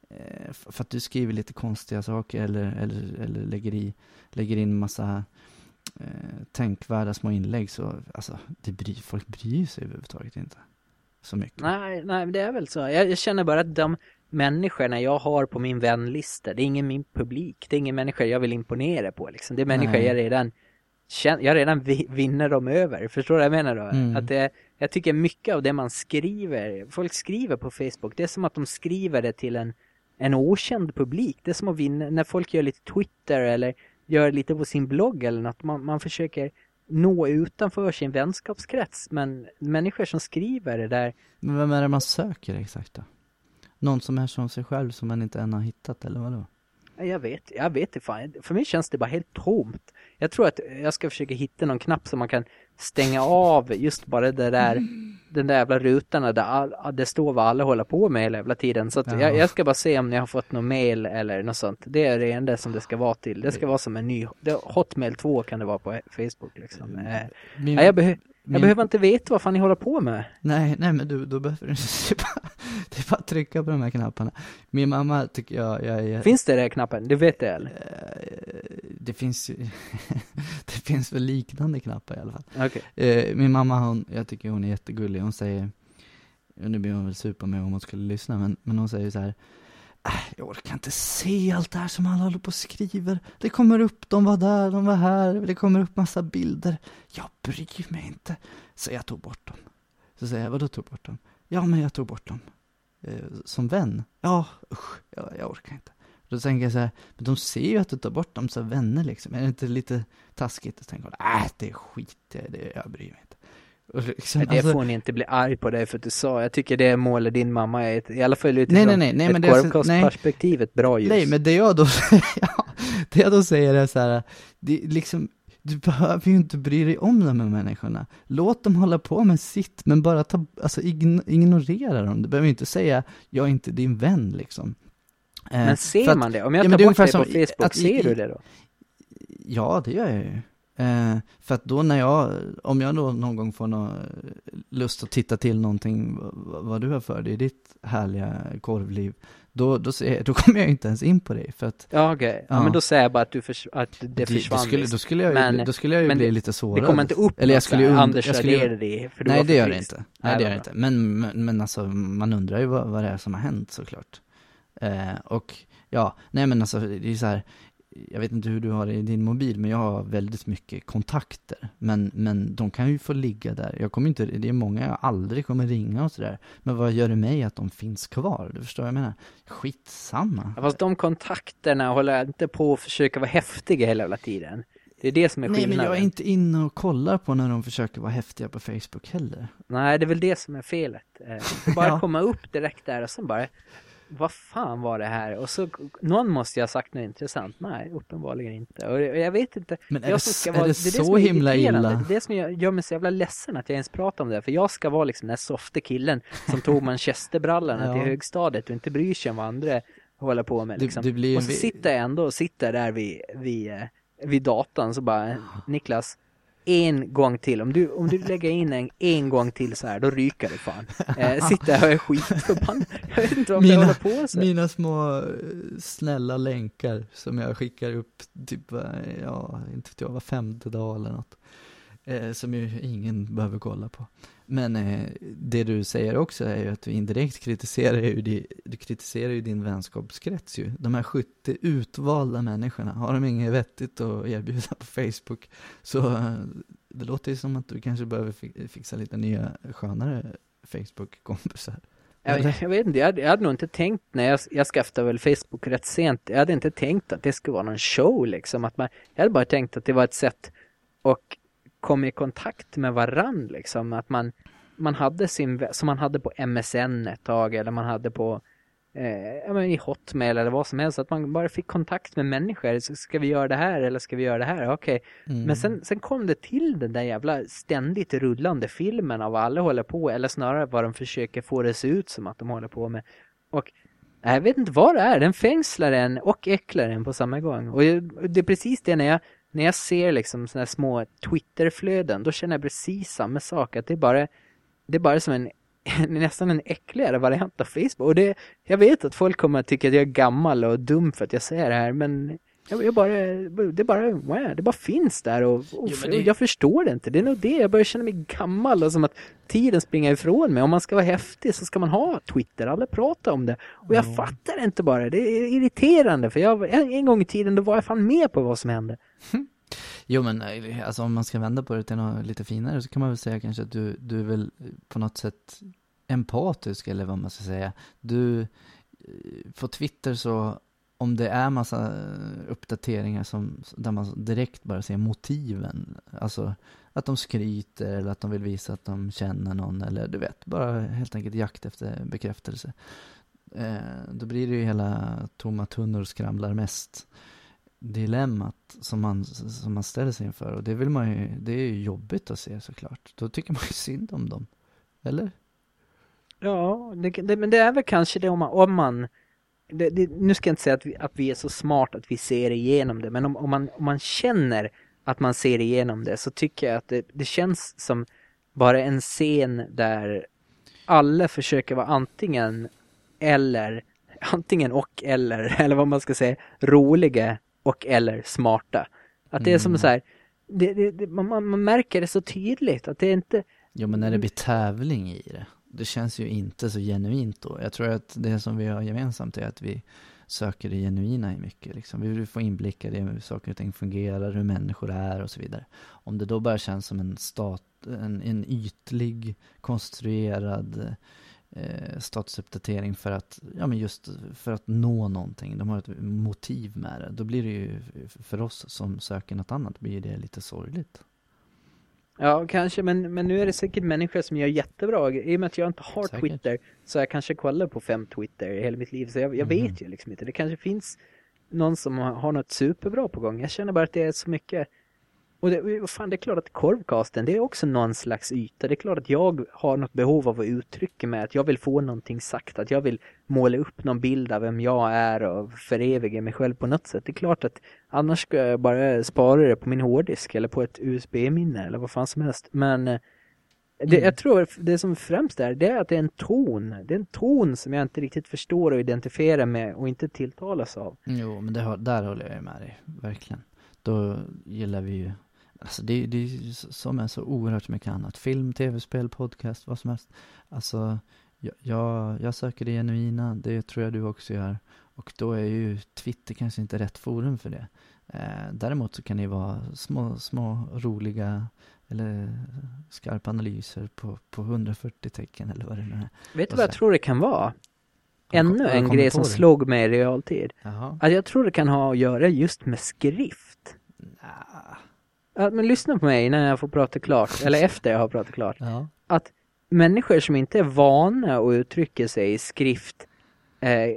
eh, för att du skriver lite konstiga saker eller, eller, eller lägger, i, lägger in massa eh, tänkvärda små inlägg så, alltså, det bryr, folk bryr sig överhuvudtaget inte så mycket. Nej, nej, det är väl så. Jag, jag känner bara att de människorna jag har på min vänlista, det är ingen min publik. Det är ingen människa jag vill imponera på liksom. Det är människor Nej. jag redan känner, jag redan vi, vinner dem över. Förstår du vad jag menar då? Mm. Att det, jag tycker mycket av det man skriver, folk skriver på Facebook, det är som att de skriver det till en, en okänd publik. Det är som att vinna, när folk gör lite Twitter eller gör lite på sin blogg eller något. Man, man försöker nå utanför sin vänskapskrets. Men människor som skriver det där Men vem är det man söker exakt då? Någon som är som sig själv som man inte än har hittat eller vadå? Ja, Jag vet, jag vet inte fan. För mig känns det bara helt tomt. Jag tror att jag ska försöka hitta någon knapp som man kan stänga av just bara det där, den där jävla rutan där all, det står vad alla håller på med hela jävla tiden. Så jag, jag ska bara se om ni har fått någon mail eller något sånt. Det är det enda som det ska vara till. Det ska vara som en ny, Hotmail 2 kan det vara på Facebook liksom. Eh, Min, ja, jag, behö, jag min- behöver inte veta vad fan ni håller på med. Nej, nej men du, då behöver du det är bara, att trycka på de här knapparna. Min mamma tycker jag, jag är... Finns det den knappen? Du vet det eller? Eh, Det finns ju, det finns väl liknande knappar i alla fall. Okej. Eh, min mamma, hon, jag tycker hon är jättegullig, hon säger, nu blir hon väl sur på mig om hon skulle lyssna, men, men hon säger så här, Äh, jag orkar inte se allt det här som alla håller på och skriver. Det kommer upp, de var där, de var här, det kommer upp massa bilder. Jag bryr mig inte. Så jag tog bort dem. Så säger jag, vadå tog bort dem? Ja, men jag tog bort dem. Eh, som vän? Ja, usch, jag, jag orkar inte. Då tänker jag så här, men de ser ju att du tar bort dem som vänner liksom. Är det inte lite taskigt? Och tänker jag, äh, det är skit, det, det, jag bryr mig inte. Liksom, det alltså- får ni inte bli arg på dig för att du sa. Jag tycker det måler din mamma är ett, i alla fall utifrån nej, nej, nej, ett korvkostperspektiv ett bra ljus. Nej, men det jag då säger, ja, det jag då säger är så här, det liksom, du behöver ju inte bry dig om de här människorna. Låt dem hålla på med sitt, men bara ta, alltså ign- ignorera dem. Du behöver inte säga, jag är inte din vän liksom. Eh, Men ser att- man det? Om jag ja, tar är bort dig på Facebook, att ser du det då? Ja, det gör jag ju. Eh, för att då när jag, om jag då någon gång får någon lust att titta till någonting, vad, vad du har för dig i ditt härliga korvliv, då, då, ser, då kommer jag inte ens in på dig. För att Ja, okej. Ja, Ja. men då säger jag bara att, du förs- att det det, försvann. då, skulle, då skulle jag ju, Men- då skulle jag ju men bli det- lite sårad. det kommer inte upp Eller jag skulle ju Anders jag skulle raderade dig för du Nej, det gör det inte. Nej, Nej, det gör det inte. Men, men, men alltså, man undrar ju vad, vad det är som har hänt såklart. Eh, och ja, nej men alltså, det är så här, jag vet inte hur du har det i din mobil, men jag har väldigt mycket kontakter. Men, men de kan ju få ligga där. Jag kommer inte, det är många jag aldrig kommer ringa och sådär. Men vad gör det mig att de finns kvar? Du förstår vad jag menar? Skitsamma. Ja, Fast de kontakterna håller jag inte på att försöka vara häftiga hela jävla tiden. Det är det som är Nej, skillnaden. men jag är inte inne och kollar på när de försöker vara häftiga på Facebook heller. Nej, det är väl det som är felet. Eh, bara Ja. komma upp direkt där och sen bara, vad fan var det här? Och så, någon måste jag ha sagt något intressant. Nej, uppenbarligen inte. Och jag vet inte. Men är jag det, ska är vara- det som så är himla irriterande. illa? Det är det som gör, gör mig så jävla ledsen att jag ens pratar om det. För jag ska vara liksom den här softe killen som tog manchesterbrallorna Ja. till högstadiet och inte bryr sig om vad andra håller på med. Det- Liksom. det blir och så sitter jag ändå och sitter där vid, vid, eh, vid datorn så bara, Niklas, en gång till. Om du, om du lägger in en, en gång till så här, då ryker det fan. Eh, sitter här och är skitförbannad. Jag vet inte vad jag håller på så. Mina små eh, snälla länkar som jag skickar upp typ, eh, ja, inte vet jag, var femte dag eller något. Eh, som ju ingen behöver kolla på. Men eh, det du säger också är ju att du indirekt kritiserar ju, di- du kritiserar ju din vänskapskrets ju. De här 70 utvalda människorna, har de inget vettigt att erbjuda på Facebook så eh, det låter ju som att du kanske behöver fi- fixa lite nya skönare Facebook-kompisar. Jag, jag vet inte, jag hade, jag hade nog inte tänkt när jag, jag skaffade väl Facebook rätt sent. Jag hade inte tänkt att det skulle vara någon show liksom. Att man, jag hade bara tänkt att det var ett sätt och komma i kontakt med varann liksom. Att man, man hade sin, som man hade på MSN ett tag eller man hade på eh, i Hotmail eller vad som helst. Att man bara fick kontakt med människor. Så ska vi göra det här eller ska vi göra det här? Okej. Mm. Men sen, sen kom det till den där jävla ständigt rullande filmen av vad alla håller på eller snarare vad de försöker få det se ut som att de håller på med. Och jag vet inte vad det är, den fängslar en och äcklar en på samma gång. Och det är precis det när jag, när jag ser liksom såna här små Twitterflöden, då känner jag precis samma sak. Att det är bara, det är bara som en nästan en äckligare variant av Facebook. Och det, jag vet att folk kommer att tycka att jag är gammal och dum för att jag säger det här, men jag, jag bara, det bara, wow, det bara finns där och, och Jo, det- jag förstår det inte. Det är nog det, jag börjar känna mig gammal och som att tiden springer ifrån mig. Om man ska vara häftig så ska man ha Twitter, alla pratar om det. Och jag fattar inte bara, det är irriterande för jag, en, en gång i tiden då var jag fan med på vad som hände. Jo men eh, alltså om man ska vända på det till något lite finare så kan man väl säga kanske att du, du är väl på något sätt empatisk eller vad man ska säga. Du, eh, på Twitter så om det är massa uppdateringar som, där man direkt bara ser motiven, alltså att de skryter eller att de vill visa att de känner någon eller du vet, bara helt enkelt jakt efter bekräftelse. Eh, då blir det ju hela tomma tunnor skramlar mest. dilemmat som man, som man ställer sig inför. Och det vill man ju, det är ju jobbigt att se såklart. Då tycker man ju synd om dem. Eller? Ja, det, det, men det är väl kanske det om man, om man det, det, nu ska jag inte säga att vi, att vi är så smart att vi ser igenom det, men om, om, man, om man känner att man ser igenom det så tycker jag att det, det känns som bara en scen där alla försöker vara antingen eller, antingen och eller, eller vad man ska säga, roliga och eller smarta. Att det är som Mm. så här, det, det, man man märker det så tydligt att det är inte, Jo, men när det blir tävling i det, det känns ju inte så genuint då. Jag tror att det som vi har gemensamt är att vi söker det genuina i mycket. Liksom. Vi vill få inblickar i hur saker och ting fungerar, hur människor är och så vidare. Om det då bara känns som en, stat, en, en ytlig, konstruerad eh, statusuppdatering för att, ja men just för att nå någonting, de har ett motiv med det. Då blir det ju, för oss som söker något annat, blir det lite sorgligt. Ja, kanske, men, men nu är det säkert människor som gör jättebra I och med att jag inte har Säkert. Twitter så jag kanske kollat på fem Twitter i hela mitt liv. Så jag, jag Mhm. vet ju liksom inte. Det kanske finns någon som har, har något superbra på gång. Jag känner bara att det är så mycket och det, fan, det är klart att korvcasten, det är också någon slags yta. Det är klart att jag har något behov av att uttrycka mig, att jag vill få någonting sagt, att jag vill måla upp någon bild av vem jag är och föreviga mig själv på något sätt. Det är klart att annars ska jag bara spara det på min hårddisk eller på ett USB-minne eller vad fan som helst. Men eh, det, Mm. jag tror det som främst är, det är att det är en ton. Det är en ton som jag inte riktigt förstår och identifierar med och inte tilltalas av. Jo, men det där håller jag med dig, verkligen. Då gillar vi ju, alltså det, det är som är så oerhört mycket annat. Film, tv-spel, podcast, vad som helst. Alltså, jag, jag, jag söker det genuina, det tror jag du också gör. Och då är ju Twitter kanske inte rätt forum för det. Eh, däremot så kan det ju vara små, små roliga eller skarpa analyser på, på 140 tecken eller vad det nu är. Vet du vad jag tror det kan vara? Ännu en grej som det? slog mig i realtid. Jaha. Att jag tror det kan ha att göra just med skrift. Nja. Ja, men lyssna på mig innan jag får prata klart, eller efter jag har pratat klart. Ja. Att människor som inte är vana att uttrycka sig i skrift, eh,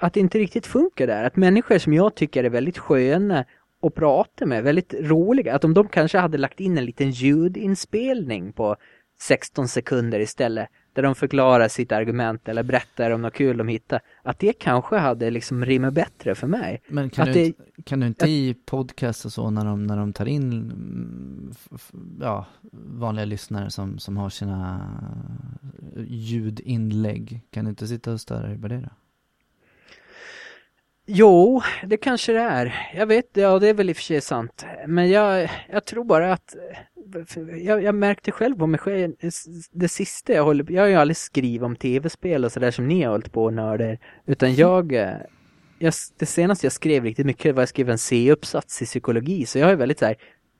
att det inte riktigt funkar där. Att människor som jag tycker är väldigt sköna att prata med, väldigt roliga, att om de kanske hade lagt in en liten ljudinspelning på 16 sekunder istället, där de förklarar sitt argument eller berättar om något kul de hittar, att det kanske hade liksom rimmat bättre för mig. Men kan Att du, det- inte, kan du inte i podcast och så när de, när de tar in mm, ja, vanliga lyssnare som, som har sina ljudinlägg, kan du inte sitta och störa dig på det då? Jo, det kanske det är. Jag vet, ja det är väl i och för sig sant. Men jag, jag tror bara att jag, jag märkte själv på mig själv, det sista jag håller jag har ju aldrig skrivit om tv-spel och sådär som ni har hållit på och nördar. Utan jag, eh, jag, det senaste jag skrev riktigt mycket var jag skrev en C-uppsats i psykologi. Så jag är väldigt så här,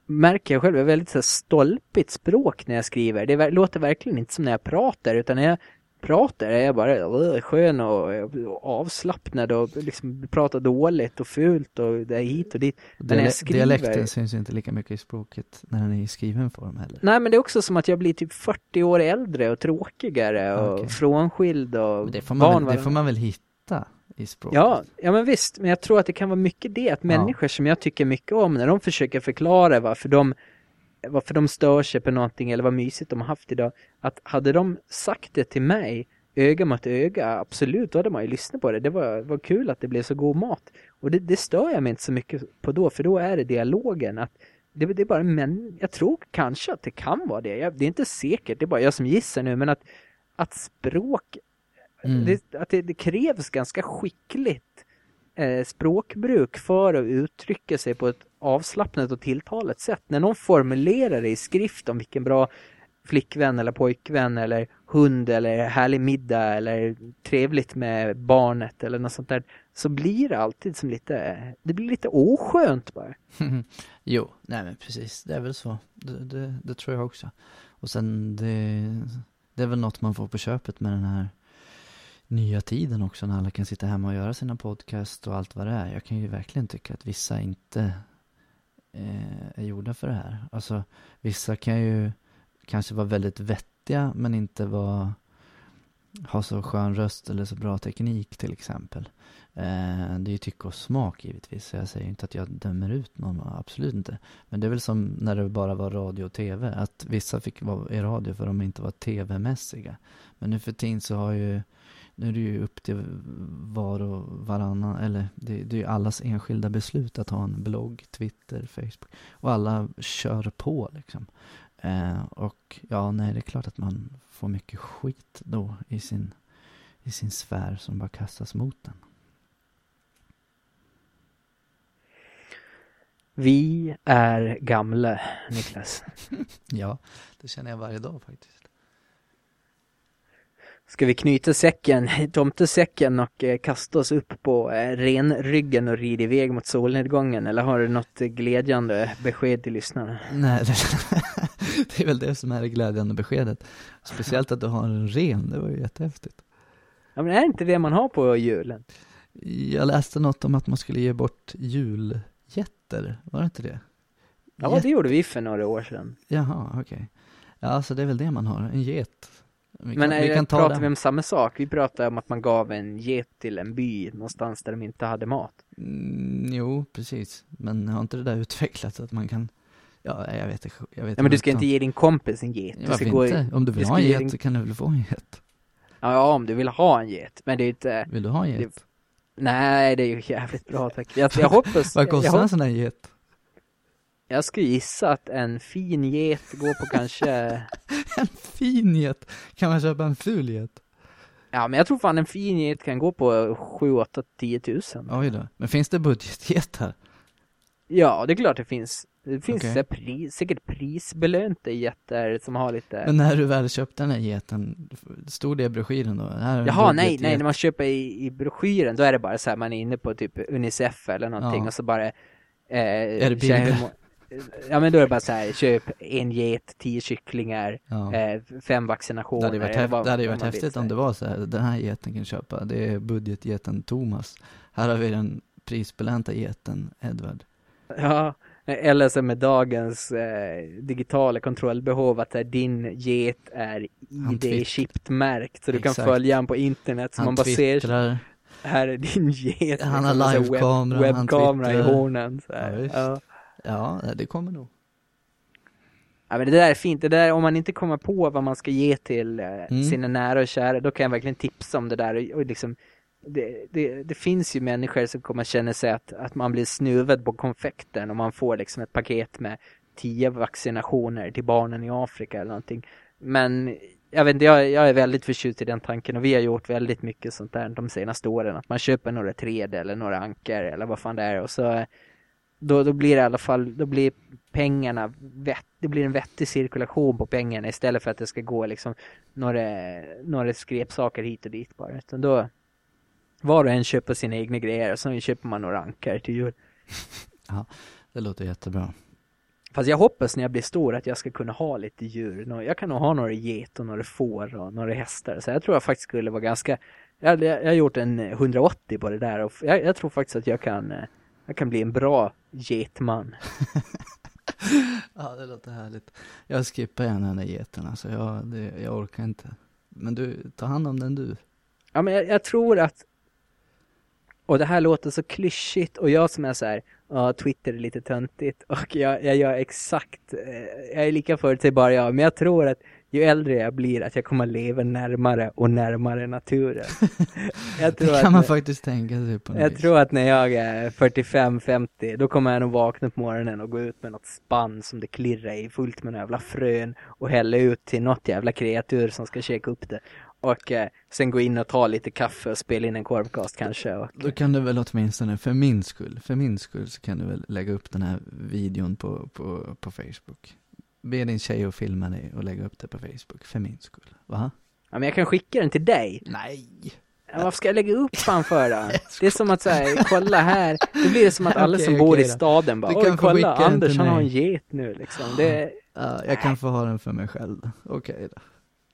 märker jag själv, jag är väldigt så här stolpigt språk när jag skriver. Det låter verkligen inte som när jag pratar utan när jag pratar är jag bara "Åh, skön och, och avslappnad och liksom pratar dåligt och fult och det är hit och dit. Men när jag Diale- skriver- Dialekten syns inte lika mycket i språket när den är i skriven form heller. Nej men det är också som att jag blir typ 40 år äldre och tråkigare och Okej. frånskild och Men det får man, väl, det får man väl hitta i språket? Ja, ja men visst, men jag tror att det kan vara mycket det att människor som jag tycker mycket om när de försöker förklara varför de varför de stör sig på någonting eller vad mysigt de har haft idag. Att hade de sagt det till mig öga mot öga, absolut, då hade man ju lyssnat på det. Det var, var kul att det blev så god mat. Och det, det stör jag mig inte så mycket på då, för då är det dialogen. Att det, det är bara män, jag tror kanske att det kan vara det. Jag, det är inte säkert, det är bara jag som gissar nu, men att, att språk Mm. det, att det, det krävs ganska skickligt eh, språkbruk för att uttrycka sig på ett avslappnat och tilltalat sätt. När någon formulerar det i skrift om vilken bra flickvän eller pojkvän eller hund eller härlig middag eller trevligt med barnet eller något sånt där så blir det alltid som lite, det blir lite oskönt bara. jo, nej men precis, det är väl så. Det, det, det tror jag också. Och sen det, det är väl något man får på köpet med den här nya tiden också när alla kan sitta hemma och göra sina podcast och allt vad det är. Jag kan ju verkligen tycka att vissa inte eh, är gjorda för det här. Alltså vissa kan ju kanske vara väldigt vettiga men inte vara ha så skön röst eller så bra teknik till exempel. Eh, det är ju tycke och smak givetvis, så jag säger inte att jag dömer ut någon, absolut inte. Men det är väl som när det bara var radio och tv, att vissa fick vara i radio för de inte var tv-mässiga. Men nu för tiden så har ju, nu är det ju upp till var och varannan, eller det, det är ju allas enskilda beslut att ha en blogg, Twitter, Facebook. Och alla kör på liksom. Eh, och ja, nej, det är klart att man får mycket skit då i sin, i sin sfär som bara kastas mot den. Vi är gamla, Niklas. Ja, det känner jag varje dag faktiskt. Ska vi knyta säcken, tomtesäcken och eh, kasta oss upp på eh, renryggen och rida iväg mot solnedgången? Eller har du något eh, glädjande besked till lyssnarna? Nej, det, det är väl det som är det glädjande beskedet. Speciellt att du har en ren, det var ju jättehäftigt. Ja, men är inte det man har på julen? Jag läste något om att man skulle ge bort julgetter, var det inte det? Ja, Get- det gjorde vi för några år sedan. Jaha, okej. Ja, så det är väl det man har, en get. Vi Men kan, är, vi kan ta pratar vi om samma sak? Vi pratade om att man gav en get till en by någonstans där de inte hade mat. Mm, jo, precis. Men har inte det där utvecklats att man kan, ja, jag vet inte. Jag vet Ja, men du inte. ska inte ge din kompis en get. Du Varför gå i, inte? Om du vill du ha en ge get din- så kan du väl få en get? ja, om du vill ha en get. Men det är inte, Vill du ha en Det- get? nej det är ju jävligt bra tack. Jag, jag hoppas, Vad jag, kostar jag, en sån här get? Jag skulle gissa att en fin get går på kanske, En fin get! Kan man köpa en ful get? ja men jag tror fan en fin get kan gå på 7, 8, 10 tusen. Oj då. Men finns det budgetgetar? Ja, det är klart det finns. Det finns okay. pris, säkert prisbelönta getter som har lite Men när du väl köpte den här geten, stod det i broschyren då? Här Jaha, nej, nej, när man köper i, i broschyren då är det bara så här, man är inne på typ Unicef eller någonting Ja. och så bara eh, Är det bilder? Ja men då är det bara så här, köp en get, tio kycklingar, Ja. eh, fem Det vaccinationer. hade ju varit, vad- det hade varit vill häftigt om det var så här, den här geten kan köpa, det är budgetgeten Thomas. Här har vi den prisbelönta geten Edward. Ja, eller så med dagens eh, digitala kontrollbehov att här, din get är ID-chipped märkt så du kan Exakt. följa han på internet så Han man bara ser twittrar, här är din get. Han har Liksom, så här livekamera, webbkamera i hornen. Så. Ja. Ja. det kommer nog. Ja men det där är fint, det där om man inte kommer på vad man ska ge till eh, Mm. sina nära och kära, då kan jag verkligen tipsa om det där och, liksom det, det, det finns ju människor som kommer känna sig att, att man blir snuvad på konfekten och man får liksom ett paket med tio vaccinationer till barnen i Afrika eller någonting. Men jag vet inte, jag, jag är väldigt förtjust i den tanken och vi har gjort väldigt mycket sånt där de senaste åren. Att man köper några träd eller några ankar eller vad fan det är och så då, då blir det i alla fall, då blir pengarna vett, det blir en vettig cirkulation på pengarna istället för att det ska gå liksom några, några skräpsaker hit och dit bara. Utan då var och en köper sina egna grejer och så köper man några ankar till jul. Det låter jättebra. Fast jag hoppas när jag blir stor att jag ska kunna ha lite djur. Jag kan nog ha några get och några får och några hästar. Så jag tror jag faktiskt skulle vara ganska... Jag, jag, jag har gjort en 180 på det där och jag, jag tror faktiskt att jag kan, eh, jag kan bli en bra getman. Ja, det låter härligt. Jag skippar gärna den där geten alltså, jag, det, jag orkar inte. Men du, ta hand om den du. Ja men jag, jag tror att och det här låter så klyschigt och jag som är så här, ja Twitter är lite töntigt och jag, jag gör exakt, eh, jag är lika förutsägbar jag, men jag tror att ju äldre jag blir att jag kommer att leva närmare och närmare naturen. Det att kan man när- faktiskt tänka sig på jag vis. tror att när jag är 45-50 då kommer jag nog vakna på morgonen och gå ut med något spann som det klirrar i fullt med jävla frön och hälla ut till något jävla kreatur som ska käka upp det. Och eh, sen gå in och ta lite kaffe och spela in en korvcast kanske. Och, Då kan du väl åtminstone, för min skull, för min skull så kan du väl lägga upp den här videon på, på, på Facebook. Be din tjej att filma dig och lägga upp det på Facebook, för min skull. Va? ja, men jag kan skicka den till dig. Nej! Ja, varför ska jag lägga upp fan för då? Det är som att säga, kolla här. Då blir det som att alla Okej, som bor okej i då. staden bara, oj kolla, den Anders han har en mig." get nu liksom. Det, Ja, jag kan få ha den för mig själv då. Okej då.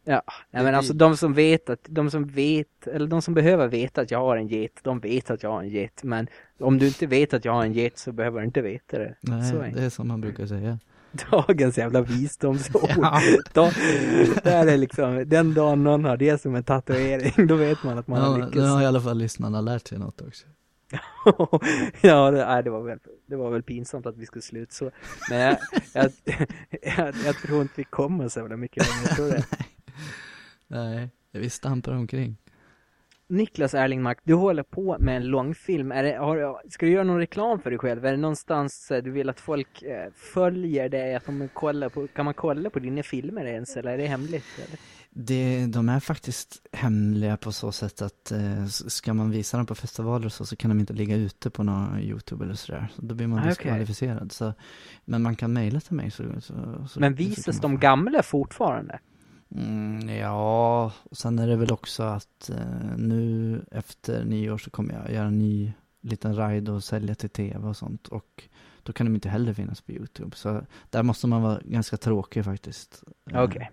Ja, nej men alltså de som vet att, de som vet, eller de som behöver veta att jag har en get, de vet att jag har en get. Men om du inte vet att jag har en get så behöver du inte veta det. Nej, det är som man brukar säga. Dagens jävla visdomsord. Ja. Då, där är liksom, den dagen någon har det som en tatuering, då vet man att man har Ja, nu lyckats. har i alla fall lyssnarna lärt sig något också. ja, det, nej, det, var väl, det var väl pinsamt att vi skulle sluta så. Men jag, jag, jag, jag tror inte vi kommer så jävla mycket längre, tror det. Nej, vi stampar omkring. Niklas Erlingmark, du håller på med en långfilm. Är det, har, ska du göra någon reklam för dig själv? Är det någonstans eh, du vill att folk eh, följer dig? Att de kollar på, kan man kolla på dina filmer ens? Eller är det hemligt? Eller? Det, de är faktiskt hemliga på så sätt att eh, ska man visa dem på festivaler och så, så kan de inte ligga ute på någon YouTube eller sådär. Så då blir man Ah, diskvalificerad. Så, men man kan mejla till mig så, så, Men visas de gamla fortfarande? Mm, ja, och sen är det väl också att eh, nu efter nyår så kommer jag göra en ny liten ride och sälja till tv och sånt. Och då kan de inte heller finnas på YouTube. Så där måste man vara ganska tråkig faktiskt. Eh, Okej.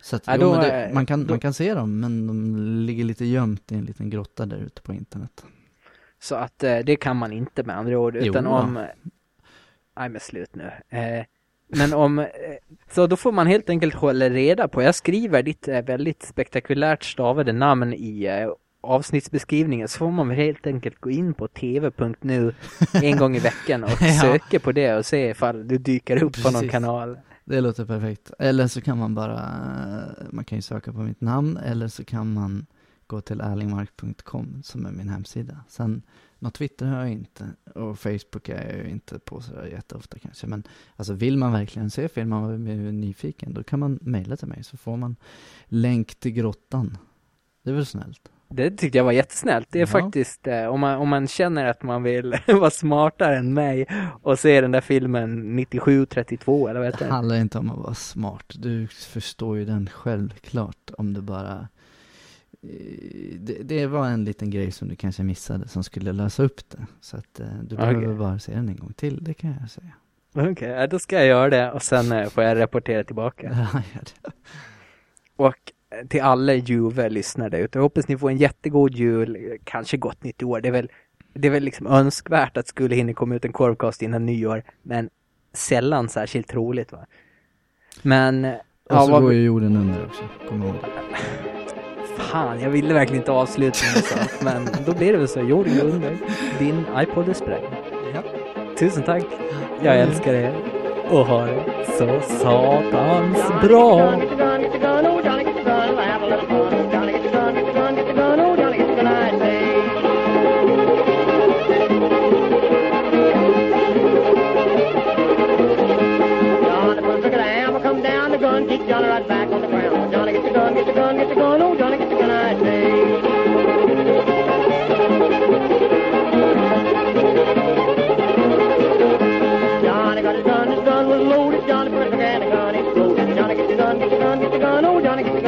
Så att, Ja, jo, då men det, man, kan, då- man kan se dem, men de ligger lite gömt i en liten grotta där ute på internet. Så att eh, det kan man inte med andra ord, Jo utan då. om... Nej men slut nu. Eh, men om... Eh, så då får man helt enkelt hålla reda på, jag skriver ditt eh, väldigt spektakulärt stavade namn i eh, avsnittsbeskrivningen, så får man väl helt enkelt gå in på tv.nu en gång i veckan och Ja. söka på det och se ifall du dyker upp på någon Precis. kanal. Det låter perfekt. Eller så kan man bara, man kan ju söka på mitt namn, eller så kan man gå till erlingmark.com som är min hemsida. Sen, något Twitter har jag inte, och Facebook är jag ju inte på så jätteofta kanske. Men alltså vill man verkligen se filmen och är nyfiken, då kan man mejla till mig så får man länk till grottan. Det är väl snällt? Det tyckte jag var jättesnällt. Det är Ja. faktiskt, eh, om, man, om man känner att man vill vara smartare än mig och se den där filmen 9732 eller vad heter Det den? handlar inte om att vara smart. Du förstår ju den självklart om du bara... eh, Det, det var en liten grej som du kanske missade som skulle lösa upp det. Så att eh, du behöver bara se den en gång till, det kan jag säga. Okej, ja, då ska jag göra det och sen eh, får jag rapportera tillbaka. Ja, gör det. Och till alla Juve-lyssnare där ute, jag hoppas ni får en jättegod jul, kanske gott nytt år. Det är väl, det är väl liksom önskvärt att skulle hinna komma ut en korvcast innan nyår, men sällan särskilt troligt va. Men, Och så vad- går ju jorden under också, kom ihåg det. Fan, jag ville verkligen inte avsluta så, men då blir det väl så. Jorden går under. Din iPod är sprängd. Ja. Tusen tack. Jag älskar er. Och har det så satans bra. Johnny get the gun, get the gun, get the gun, oh Johnny get the gun, I say.